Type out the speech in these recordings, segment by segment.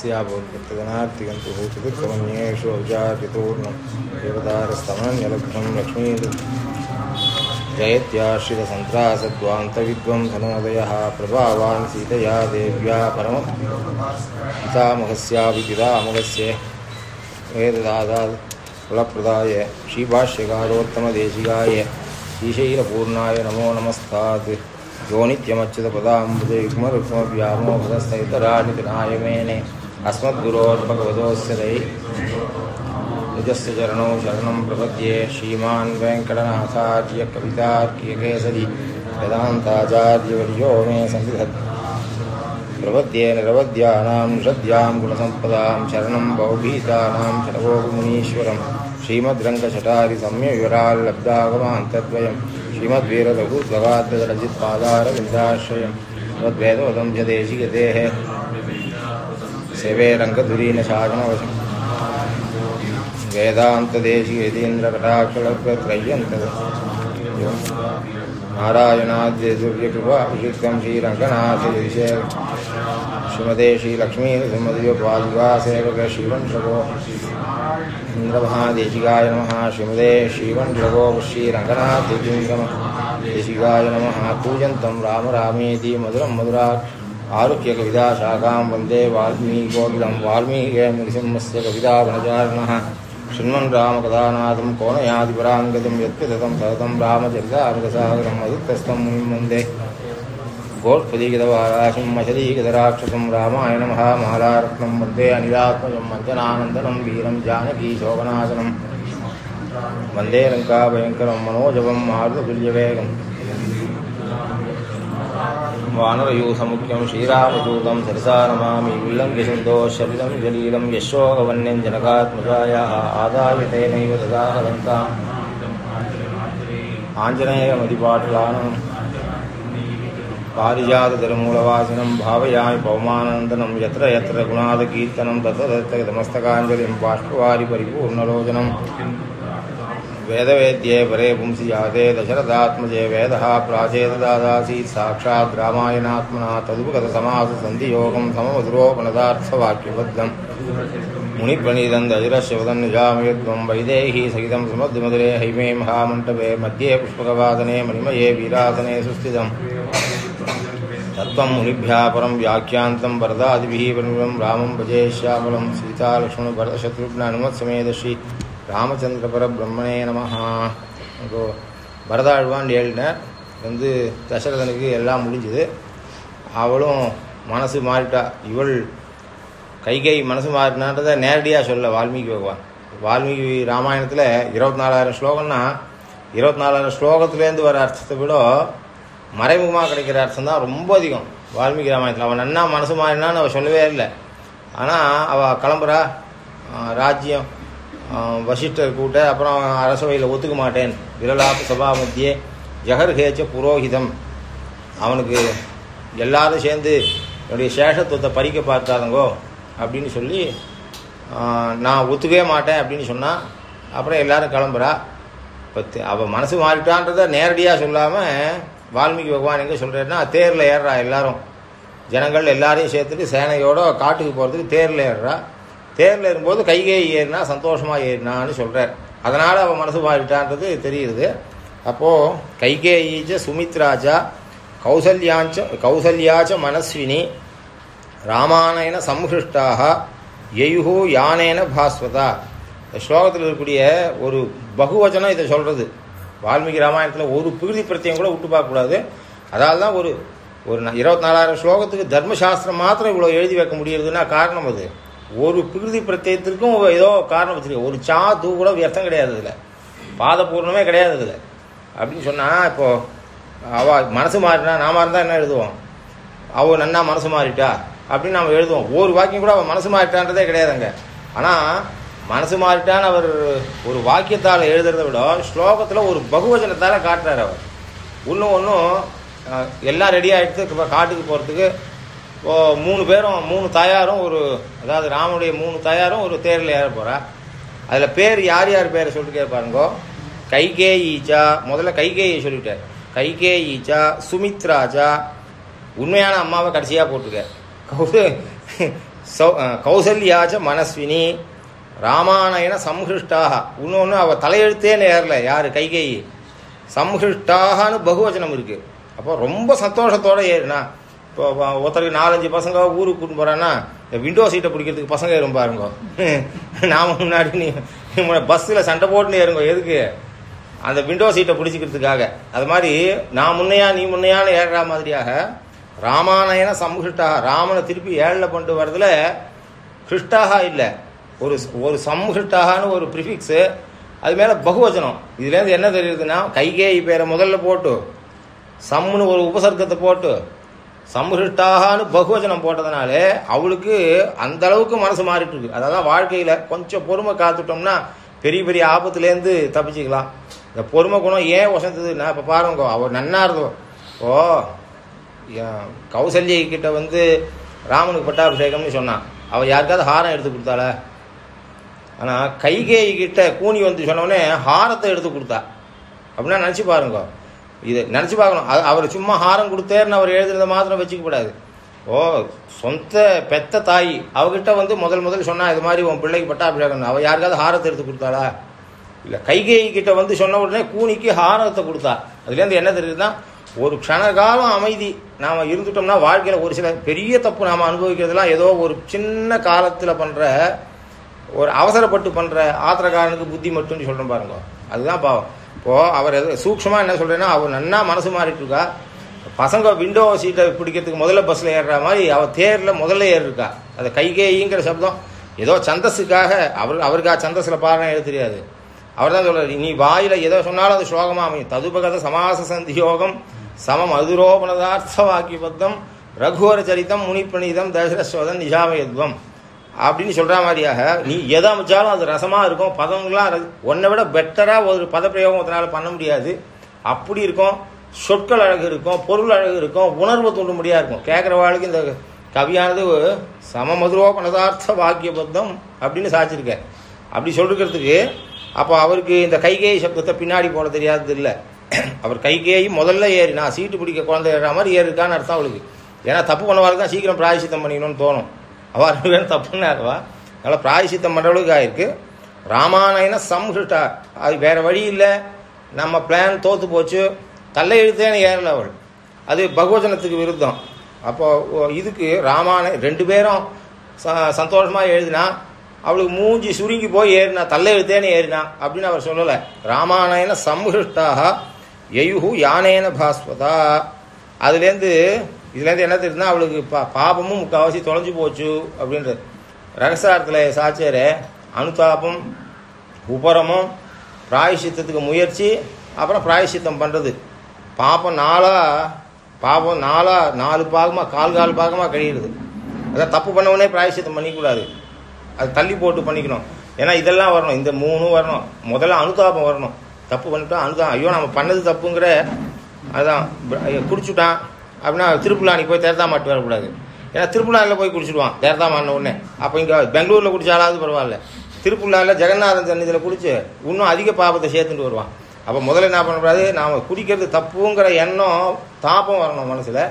तस्याभवद्भक्तगणार्तिगन्तुः चतुर्थमन्येषु औचार्यतोर्णं देवतारस्तमनन्यलग्नं लक्ष्मी जयत्याश्रितसन्त्रासद्वान्तविद्वंसनोदयः प्रभावान् सीतया देव्या परम पितामहस्यापि पितामहस्य वेददादात् कुलप्रदाय श्रीभाष्यकारोत्तमदेशिकाय श्रीशैलपूर्णाय नमो नमस्तात् यो नित्यमच्युतपदाम्बुजयुग्मरुक्मव्यामोहदस्तैतराणितनाय मेने अस्मद्गुरोर्भगवतोऽस्य दै निजस्य चरणौ शरणं प्रपद्ये श्रीमान् वेङ्कटनाथार्य कवितार्कियकेसरी वेदान्ताचार्यवर्यो मे संविधत् प्रपद्ये निरवद्यानां निषद्यां गुणसम्पदां शरणं बहुभीतानां शरवोमुनीश्वरं श्रीमद्रङ्गशटारिसम्यविवराल्लब्धागमान्तद्वयं श्रीमद्वीरलघुद्वगात्रजलजित्पादारविन्दाश्रयं तद्वेदवदं च देशिगतेः सेवे रङ्गधुरीनशासनवशम् वेदान्तदेशिकेतीन्द्रकटाक्षलत्रय्यन्तः नारायणाद्यसूर्यकृपाभिषिक्तं श्रीरङ्गनाथयिषे श्रीमते श्रीलक्ष्मीनृसिंहदेवपादुकासेवक श्रीवंशको इन्द्रमहादेशिकाय नमः। श्रीमते श्रीवंशको श्रीरङ्गनाथदेशिकम देशिकाय नमः। पूजन्तं राम रामेति मधुरं मधुरा आरुह्य कविताशाखां वंदे वाल्मीकोकिलं वाल्मीकिमुनिसिंहस्य कवितावनचारिणः शृण्वन् रामकथानाथं कोणयादिपरां गतिं यत्पिततं सततं रामचरितामृतसागरम् अदुत्तस्थं मुनिं वंदे। गोष्पदीकृतवाराशिं मशदीकृतराक्षसं रामायणमहामहालारत्नं वंदे अनिलात्मजं मञ्जनानन्दनं वीरं जानकीशोभनाशनं वंदे लङ्काभयङ्करं मनोजवं मारुततुल्यवेगम्। वानरयूथमुख्यं श्रीरामदूतं सरसा नमामि विल्लङ्घ्यसन्तोषलिलं जलीलं यशोगवन्यं जनकात्मजायाः आदाय तेनैव ददाहदन्ताम् आञ्जनेयमधिपाटलानं पारिजातधर्मूलवासिनं भावयामि पवमानन्दनं यत्र यत्र गुणादकीर्तनं तत्र तत्र नमस्तकाञ्जलिं बाष्पवारि वेदवेद्ये परे पुंसि जाते दशरथात्मजे वेदः प्राचेतदादासीत् साक्षात् रामायणात्मना तदुपगतसमाससन्धियोगं सममधुरोपनदार्थवाक्यबद्धम् मुनिप्रणीतं दजिरश्यवदन् निजामयद्वं वैदेही सहितं सुमध्मधुरे हैमे महामण्डपे मध्ये पुष्पकवादने मणिमये वीरासने सुस्थितम्। तत्त्वं मुनिभ्यः परं व्याख्यान्तं वरदादिभिः परिमलं रामं भजे श्यामलं सीतालक्ष्मणभरतशत्रुघ्न श्री ராமச்சந்திர பரபிரம்மனே நமஹா. இப்போ பரதாழ்வான் ஏழினர் வந்து தசரதனுக்கு எல்லாம் முடிஞ்சுது. அவளும் மனசு மாறிட்டா. இவள் கைகை மனசு மாறினான்றதை நேரடியாக சொல்ல வால்மீகி பகவான். வால்மீகி ராமாயணத்தில் இருபத்தி நாலாயிரம் ஸ்லோகம்னா இருபத்தி நாலாயிரம் ஸ்லோகத்துலேருந்து வர அர்த்தத்தை விட மறைமுகமாக கிடைக்கிற அர்த்தம் தான் ரொம்ப அதிகம் வால்மீகி ராமாயணத்தில். அவன் நன்னா மனசு மாறினான்னு அவள் சொல்லவே இல்லை. ஆனால் அவள் கிளம்புறா ராஜ்யம் வசிஷ்டர் கூட்ட அப்புறம் அரசவையில் ஒத்துக்க மாட்டேன். விரலாப சபா மத்தியே ஜகர்ஹேச்ச புரோஹிதம். அவனுக்கு எல்லாரும் சேர்ந்து என்னுடைய சேஷத்துவத்தை பறிக்க பார்த்தாதங்கோ அப்படின்னு சொல்லி நான் ஒத்துக்கவே மாட்டேன் அப்படின்னு சொன்னால் அப்புறம் எல்லாரும் கிளம்புறா. இப்போ அவள் மனசு மாறிட்டான்றதை நேரடியாக சொல்லாமல் வால்மீகி பகவான் எங்கே சொல்கிறேன்னா தேரில் ஏறுறா எல்லாரும். ஜனங்கள் எல்லாரையும் சேர்த்துட்டு சேனையோட காட்டுக்கு போகிறதுக்கு தேரில் ஏறுறா. தேரில் ஏறும்போது கைகே ஏறினா சந்தோஷமாக ஏறினான்னு சொல்கிறார் அதனால் அவன் மனசு மாறிட்டான்றது தெரியுது. அப்போது கைகேயீச்ச சுமித்ராஜா கௌசல்யாச்ச கௌசல்யாச்ச மனஸ்வினி ராமாயண சம்ஹிருஷ்டாக எயுகு யானேன பாஸ்வதா. ஸ்லோகத்தில் இருக்கக்கூடிய ஒரு பகுவச்சனம் இதை சொல்கிறது வால்மீகி ராமாயணத்தில் ஒரு பிகிருதி பிரத்தியம் கூட விட்டு பார்க்கக்கூடாது. அதால் தான் ஒரு ஒரு இருபத்தி நாலாயிரம் ஸ்லோகத்துக்கு தர்மசாஸ்திரம் மாத்திரம் இவ்வளோ எழுதி வைக்க முடியுதுன்னா காரணம் அது. ஒரு பிரகிருதி பிரத்யத்திற்கும் ஏதோ காரணம் வச்சிருக்கேன் ஒரு சா தூ கூட வியர்த்தம் கிடையாது இதில் பாதபூர்ணமே கிடையாது இதில் அப்படின்னு சொன்னால் இப்போது அவள் மனசு மாறினா நாம இருந்தால் என்ன எழுதுவோம்? அவள் நன்னா மனசு மாறிட்டா? அப்படின்னு நம்ம எழுதுவோம். ஒரு வாக்கியம் கூட அவள் மனசு மாறிட்டான்றதே கிடையாதுங்க ஆனால் மனசு மாறிட்டான்னு அவர் ஒரு வாக்கியத்தால் எழுதுறதை விட ஸ்லோகத்தில் ஒரு பகுவஜனத்தால் காட்டுறார் அவர். இன்னும் ஒன்றும் எல்லாம் ரெடி ஆகிடுத்து இப்போ காட்டுக்கு போகிறதுக்கு மூணு பேரும் மூணு தாயாரும் ஒரு அதாவது ராமனுடைய மூணு தாயாரும் ஒரு தேரில் ஏற போகிறா அதில் பேர் யார் யார் பேரை சொல்லிட்டு கேட்பாருங்கோ ஈச்சா முதல்ல கைகேயை சொல்லிட்டார். கைகே ஈச்சா சுமித்ராஜா உண்மையான அம்மாவை கடைசியாக போட்டிருக்கார். கௌச சௌ கௌசல்யாச்ச மனஸ்வினி ராமாயண சம்ஹிருஷ்டாக இன்னொன்று அவள் தலையெழுத்தே நேரில் யார்? கைகேயி. சம்ஹிருஷ்டாகனு பகுவச்சனம் இருக்குது அப்போ ரொம்ப சந்தோஷத்தோடு ஏறுனா இப்போ ஒருத்தருக்கு நாலஞ்சு பசங்க ஊருக்கு கூட்டு போறான்னா இந்த விண்டோ சீட்டை பிடிக்கிறதுக்கு பசங்க ஏறும் பாருங்க. நாம முன்னாடி நீ பஸ்ஸில் சண்டை போட்டுன்னு ஏறுங்க எதுக்கு? அந்த விண்டோ சீட்டை பிடிச்சிக்கிறதுக்காக. அது மாதிரி நான் முன்னையா நீ முன்னையான்னு ஏறுற மாதிரியாக ராமாயண சம்ஹிருஷ்டாக ராமனை திருப்பி ஏழில் கொண்டு வரதுல ஹிருஷ்டாக இல்லை. ஒரு ஒரு சம்ஹிருஷ்டாகனு ஒரு ப்ரிஃபிக்ஸு அது மேலே பகுவச்சனம். இதுலேருந்து என்ன தெரியுதுன்னா கைகேயி பேரை முதல்ல போட்டு சம்முன்னு ஒரு உபசர்க்கத்தை போட்டு சம்ஹிருஷ்டாகனு பகுவச்சனம் போட்டதுனாலே அவளுக்கு அந்த அளவுக்கு மனசு மாறிட்டு இருக்கு அதாவது வாழ்க்கையில் கொஞ்சம் பொறுமை காத்துட்டோம்னா பெரிய பெரிய ஆபத்துலேருந்து தப்பிச்சுக்கலாம். இந்த பொறுமை குணம் ஏன் வசந்ததுன்னா இப்போ பாருங்க அவர் நன்னா இருந்தோம் ஓ ஏன் கௌசல்யை கிட்ட வந்து ராமனுக்கு பட்டாபிஷேகம்னு சொன்னான் அவள் யாருக்காவது ஹாரம் எடுத்து கொடுத்தாள? ஆனால் கைகேயி கிட்ட கூனி வந்து சொன்னோடனே ஹாரத்தை எடுத்து கொடுத்தா. அப்படின்னா நினச்சி பாருங்க. இதை நினச்சி பார்க்கணும். அது அவர் சும்மா ஹாரம் கொடுத்தேன்னு அவர் எழுதுனதை மாத்திரம் வச்சுக்க ஓ சொந்த பெத்த தாய் அவகிட்ட வந்து முதல் முதல் சொன்னால் இது மாதிரி உன் பிள்ளைக்கு பட்டாபிஷேகம் அவள் யாருக்காவது ஹாரத்தை எடுத்து கொடுத்தாளா? இல்லை கைகேயி கிட்ட வந்து சொன்ன உடனே கூனிக்கு ஹாரத்தை கொடுத்தா. அதுலேருந்து என்ன தெரியுதுன்னா ஒரு க்ஷணகாலம் அமைதி. நாம் இருந்துட்டோம்னா வாழ்க்கையில் ஒரு சில பெரிய தப்பு நாம் அனுபவிக்கிறதுலாம் ஏதோ ஒரு சின்ன காலத்தில் பண்ணுற ஒரு அவசரப்பட்டு பண்ணுற ஆத்திரக்காரனுக்கு புத்தி மட்டும்னு சொல்கிறேன் பாருங்க. அதுதான் பாவம். இப்போது அவர் எது சூக்ஷமாக என்ன சொல்கிறேன்னா அவர் நன்னா மனசு மாறிட்டுருக்கா. பசங்க விண்டோ சீட்டை பிடிக்கிறதுக்கு முதல்ல பஸ்ஸில் ஏறுற மாதிரி அவள் தேரில் முதல்ல ஏறிருக்கா. அது கைகேயிங்கிற சப்தம். ஏதோ சந்தஸுக்காக அவர் அவருக்கா சந்தஸில் பாருன்னு எழுத தெரியாது. அவர் தான் சொல்கிறார் நீ வாயில் ஏதோ சொன்னாலும் அது ஸ்லோகமாக அமையும். ததுபகத சமாச சந்தி யோகம் சமம் அதுரோபணதார்த்த வாக்கிய பத்தம் ரகுவர சரித்தம் முனிப்பணிதம் தசரஸ்வதன் நிஜாமயத்வம். அப்படின்னு சொல்ற மாதிரியாக நீ எதை அமைச்சாலும் அது ரசமா இருக்கும். பதங்கள்லாம் உன்னை விட பெட்டரா ஒரு பதப்பிரயோகம் ஒருத்தனால பண்ண முடியாது. அப்படி இருக்கும். சொற்கள் அழகு இருக்கும். பொருள் அழகு இருக்கும். உணர்வு தூண்டும் முடியா இருக்கும் கேட்குறவாளுக்கு இந்த கவியானது சமமதுரோபனதார்த்த வாக்கியபத்தம் அப்படின்னு சாச்சிருக்கேன் அப்படி சொல்லிருக்கிறதுக்கு அப்போ அவருக்கு இந்த கைகேயி சப்தத்தை பின்னாடி போட தெரியாதது இல்லை. அவர் கைகேயி முதல்ல ஏறி நான் சீட்டு பிடிக்க குழந்தை ஏறுற மாதிரி ஏறிருக்கான்னு அர்த்தம் அவளுக்கு. ஏன்னா தப்பு பண்ணவாளுக்கு தான் சீக்கிரம் பிராயசித்தம் பண்ணிக்கணும்னு தோணும். அவள் ரெண்டு தப்புன்னு இருக்கவா அதனால் பிராயசித்தம் பண்ணுறவளுக்கு ஆயிருக்கு. ராமாயண சம்ஹிருஷ்டா அது வேறு வழி இல்லை. நம்ம பிளான் தோத்து போச்சு. தள்ள எழுத்தேன்னு ஏறல அவள். அது பகவஜனத்துக்கு விருத்தம். அப்போ இதுக்கு ராமாயண ரெண்டு பேரும் ச- சந்தோஷமாக எழுதினா அவளுக்கு மூஞ்சி சுருங்கி போய் ஏறினா தள்ள எழுத்தேன்னு ஏறினா அப்படின்னு அவர் சொல்லலை. ராமாயண சம்ஹிருஷ்டாக எயுகு யானேன பாஸ்வதா. அதுலேருந்து இதுலேருந்து என்ன தெரியுதுன்னா அவளுக்கு பா பாபமும் முக்கால்வாசி தொலைஞ்சு போச்சு அப்படின்றது. ரகசாரத்தில் சாச்சேரே அனுதாபம் உபரமும் பிராயசித்தத்துக்கு முயற்சி அப்புறம் பிராயசித்தம் பண்ணுறது பாப்பம் நாளா பாப்பம் நாளா நாலு பாகமாக கால் கால் பாகமாக கழியிறது. அதான் தப்பு பண்ணவனே பிராயசித்தம் பண்ணிக்கூடாது. அது தள்ளி போட்டு பண்ணிக்கணும். ஏன்னா இதெல்லாம் வரணும். இந்த மூணும் வரணும். முதல்ல அனுதாபம் வரணும். தப்பு பண்ணிட்டோம் அனுதாபம். ஐயோ நம்ம பண்ணது தப்புங்கிற அதான் குடிச்சுட்டான். அப்படின்னா திருப்புலானி போய் தேர்தா மாட்டு வரக்கூடாது. ஏன்னா திருப்புலானில் போய் குடிச்சிடுவான் தேர்தா மாட்டின உடனே. அப்போ இங்கே பெங்களூரில் குடிச்சாலாவது பரவாயில்ல. திருப்புலானில் ஜெகநாதன் சன்னதியில் குடிச்சு இன்னும் அதிக பாபத்தை சேர்த்துட்டு வருவான். அப்போ முதல்ல என்ன பண்ணக்கூடாது? நாம் குடிக்கிறது தப்புங்கிற எண்ணம் தாபம் வரணும் மனசில்.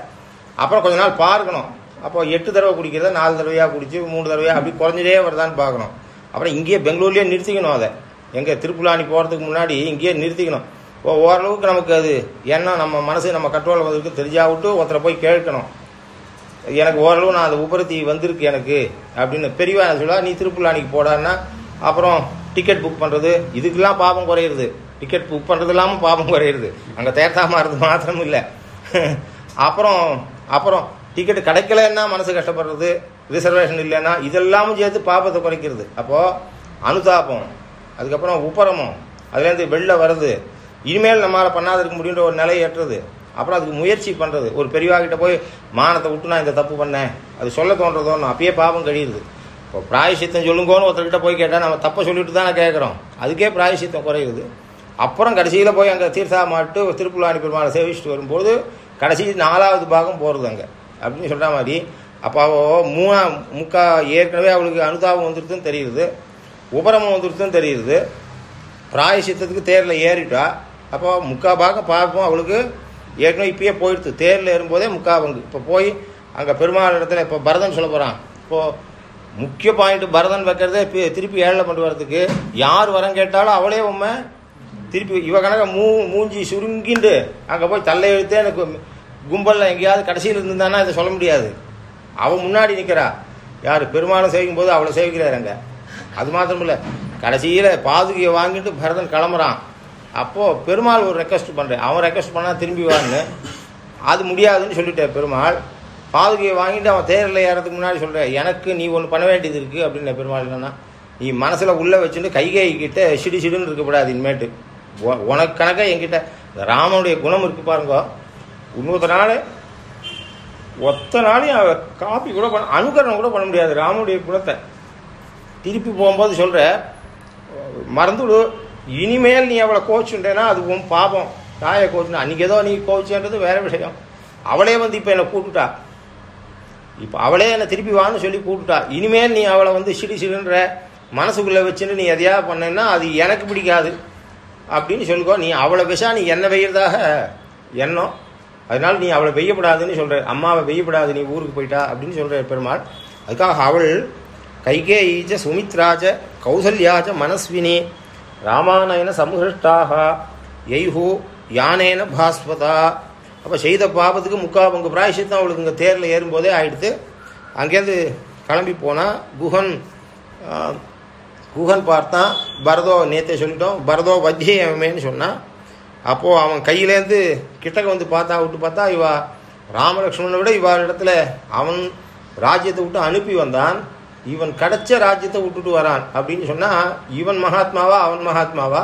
அப்புறம் கொஞ்ச நாள் பார்க்கணும். அப்போ எட்டு தடவை குடிக்கிறத நாலு தடவையாக குடிச்சு மூணு தடவையாக அப்படி குறைஞ்சிட்டே வருதான்னு பார்க்கணும். அப்புறம் இங்கேயே பெங்களூர்லேயே நிறுத்திக்கணும் அதை. எங்கே திருப்புலானி போகிறதுக்கு முன்னாடி இங்கேயே நிறுத்திக்கணும். ஓரளவுக்கு நமக்கு அது என்ன நம்ம மனசு நம்ம கண்ட்ரோல் வந்திருக்கு தெரிஞ்சா விட்டு ஒருத்தரை போய் கேட்கணும். எனக்கு ஓரளவு நான் அந்த உபரத்தி வந்திருக்கு எனக்கு அப்படின்னு பெரியவா என்ன சொல்லுவா நீ திருப்புலானிக்கு போடான்னா அப்புறம் டிக்கெட் புக் பண்ணுறது இதுக்கெல்லாம் பாபம் குறையிறது. டிக்கெட் புக் பண்ணுறது இல்லாமல் பாபம் குறையிறது. அங்கே தேர்த்தா மாறுறது மாத்திரம் இல்லை. அப்புறம் அப்புறம் டிக்கெட் கிடைக்கலன்னா மனசு கஷ்டப்படுறது ரிசர்வேஷன் இல்லைன்னா இதெல்லாமும் சேர்த்து பாபத்தை குறைக்கிறது. அப்போது அனுதாபம் அதுக்கப்புறம் உப்பரமும் அதுலேருந்து வெளில வருது இனிமேல் நம்மளால் பண்ணாத இருக்க முடியுன்ற ஒரு நிலை ஏற்றுறது அப்புறம் அதுக்கு முயற்சி பண்ணுறது ஒரு பெரியவாகிட்ட போய் மானத்தை விட்டு நான் இந்த தப்பு பண்ணேன். அது சொல்ல தோன்றதோன்னு அப்பயே பாவம் கழியுது. இப்போ பிராயசித்தம் சொல்லுங்கோன்னு ஒருத்தர்கிட்ட போய் கேட்டால் நம்ம தப்பை சொல்லிட்டு தானே கேட்குறோம் அதுக்கே பிராயசித்தம் குறையுது. அப்புறம் கடைசியில் போய் அங்கே தீர்த்தா மாட்டு திருப்புலாணி பெருமாளை சேவிச்சுட்டு வரும்போது கடைசி நாலாவது பாகம் போகிறது அங்கே. அப்படின்னு சொல்கிற மாதிரி அப்போ அவள் மூணா முக்கா ஏற்கனவே அவளுக்கு அனுதாபம் வந்துருதுன்னு தெரியுது. உபரமம் வந்துருதுன்னு தெரியுது. பிராயசித்தத்துக்கு தேரில் ஏறிட்டா அப்போ முக்கால் பாகம் பார்ப்போம் அவளுக்கு ஏற்கனவே இப்பயே போயிடுது தேரில் ஏறும்போதே முக்கா பங்கு. இப்போ போய் அங்கே பெருமாள் இடத்துல இப்போ பரதன் சொல்ல போகிறான் இப்போது முக்கிய பாயிண்ட் பரதன் வைக்கிறதே இப்போ திருப்பி ஏழை கொண்டு வரதுக்கு யார் வரம் கேட்டாலும் அவளே உண்மை திருப்பி இவ கணக்க மூ மூஞ்சி சுருங்கிண்டு அங்கே போய் தள்ள எழுத்து எனக்கு கும்பலில் எங்கேயாவது கடைசியில் இருந்தானா இதை சொல்ல முடியாது. அவன் முன்னாடி நிற்கிறா யார் பெருமாளும் சேவிக்கும் போது அவளை சேவிக்கிறார் அங்கே. அது மாத்திரம் இல்லை கடைசியில் பாதுகையை வாங்கிட்டு பரதன் கிளம்புறான். அப்போது பெருமாள் ஒரு ரெக்வஸ்ட் பண்ணுறேன் அவன் ரெக்வஸ்ட் பண்ணால் திரும்பி வான்னு. அது முடியாதுன்னு சொல்லிட்டேன் பெருமாள். பாதுகையை வாங்கிட்டு அவன் தேரில் ஏறதுக்கு முன்னாடி சொல்கிறேன் எனக்கு நீ ஒன்று பண்ண வேண்டியது இருக்குது அப்படின்னு பெருமாள் என்னன்னா நீ மனசில் உள்ளே வச்சுட்டு கைகை கிட்ட சிடு சிடுன்னு இருக்கக்கூடாது இனிமேட்டு. உனக்கு கணக்காக என்கிட்ட ராமனுடைய குணம் இருக்கு பாருங்க. இன்னொரு நாள் ஒத்த நாளையும் அவன் காப்பி கூட பண்ண அனுகரணம் கூட பண்ண முடியாது ராமனுடைய குணத்தை. திருப்பி போகும்போது சொல்கிற மறந்துவிடு இனிமேல் நீ அவளை கோச்சுட்டேன்னா அது உன் பாபம். தாயை கோச்சுனா அன்றைக்கி ஏதோ நீ கோச்சுன்றது வேற விஷயம். அவளே வந்து இப்போ என்னை கூட்டுட்டா இப்போ அவளே என்னை திருப்பி வான்னு சொல்லி கூப்பிட்டா இனிமேல் நீ அவளை வந்து சிடி சிடுன்ற மனசுக்குள்ளே வச்சுட்டு நீ எதையா பண்ணேன்னா அது எனக்கு பிடிக்காது. அப்படின்னு சொல்லிக்கோ நீ அவளை விஷா நீ என்ன வெய்யறதாக எண்ணம். அதனால் நீ அவளை வெய்யப்படாதுன்னு சொல்கிற அம்மாவை வெய்யப்படாது நீ ஊருக்கு போயிட்டா அப்படின்னு சொல்கிற பெருமாள். அதுக்காக அவள் கைகேயீஜ சுமித்ராஜ கௌசல்யாஜ மனஸ்வினி ராமானயன சமுகிருஷ்டாக எய்ஹு யானேன பாஸ்வதா. அப்போ செய்த பாபத்துக்கு முக்கா பங்கு. பிராயசித்தம் அவளுக்கு இங்கே தேரில் ஏறும்போதே ஆயிடுத்து அங்கேருந்து கிளம்பி போனால் குஹன் குஹன் பார்த்தான் பரதோ நேத்தே சொல்லிட்டோம் பரதோ வத்தியமேன்னு சொன்னான் அப்போது அவன் கையிலேருந்து கிட்டக்க வந்து பார்த்தா விட்டு பார்த்தா இவா ராமலக்ஷ்மணனை விட இவா இடத்துல அவன் ராஜ்யத்தை விட்டு அனுப்பி வந்தான். இவன் கிடைச்ச ராஜ்யத்தை விட்டுட்டு வரான் அப்படின்னு சொன்னால் இவன் மகாத்மாவா அவன் மகாத்மாவா?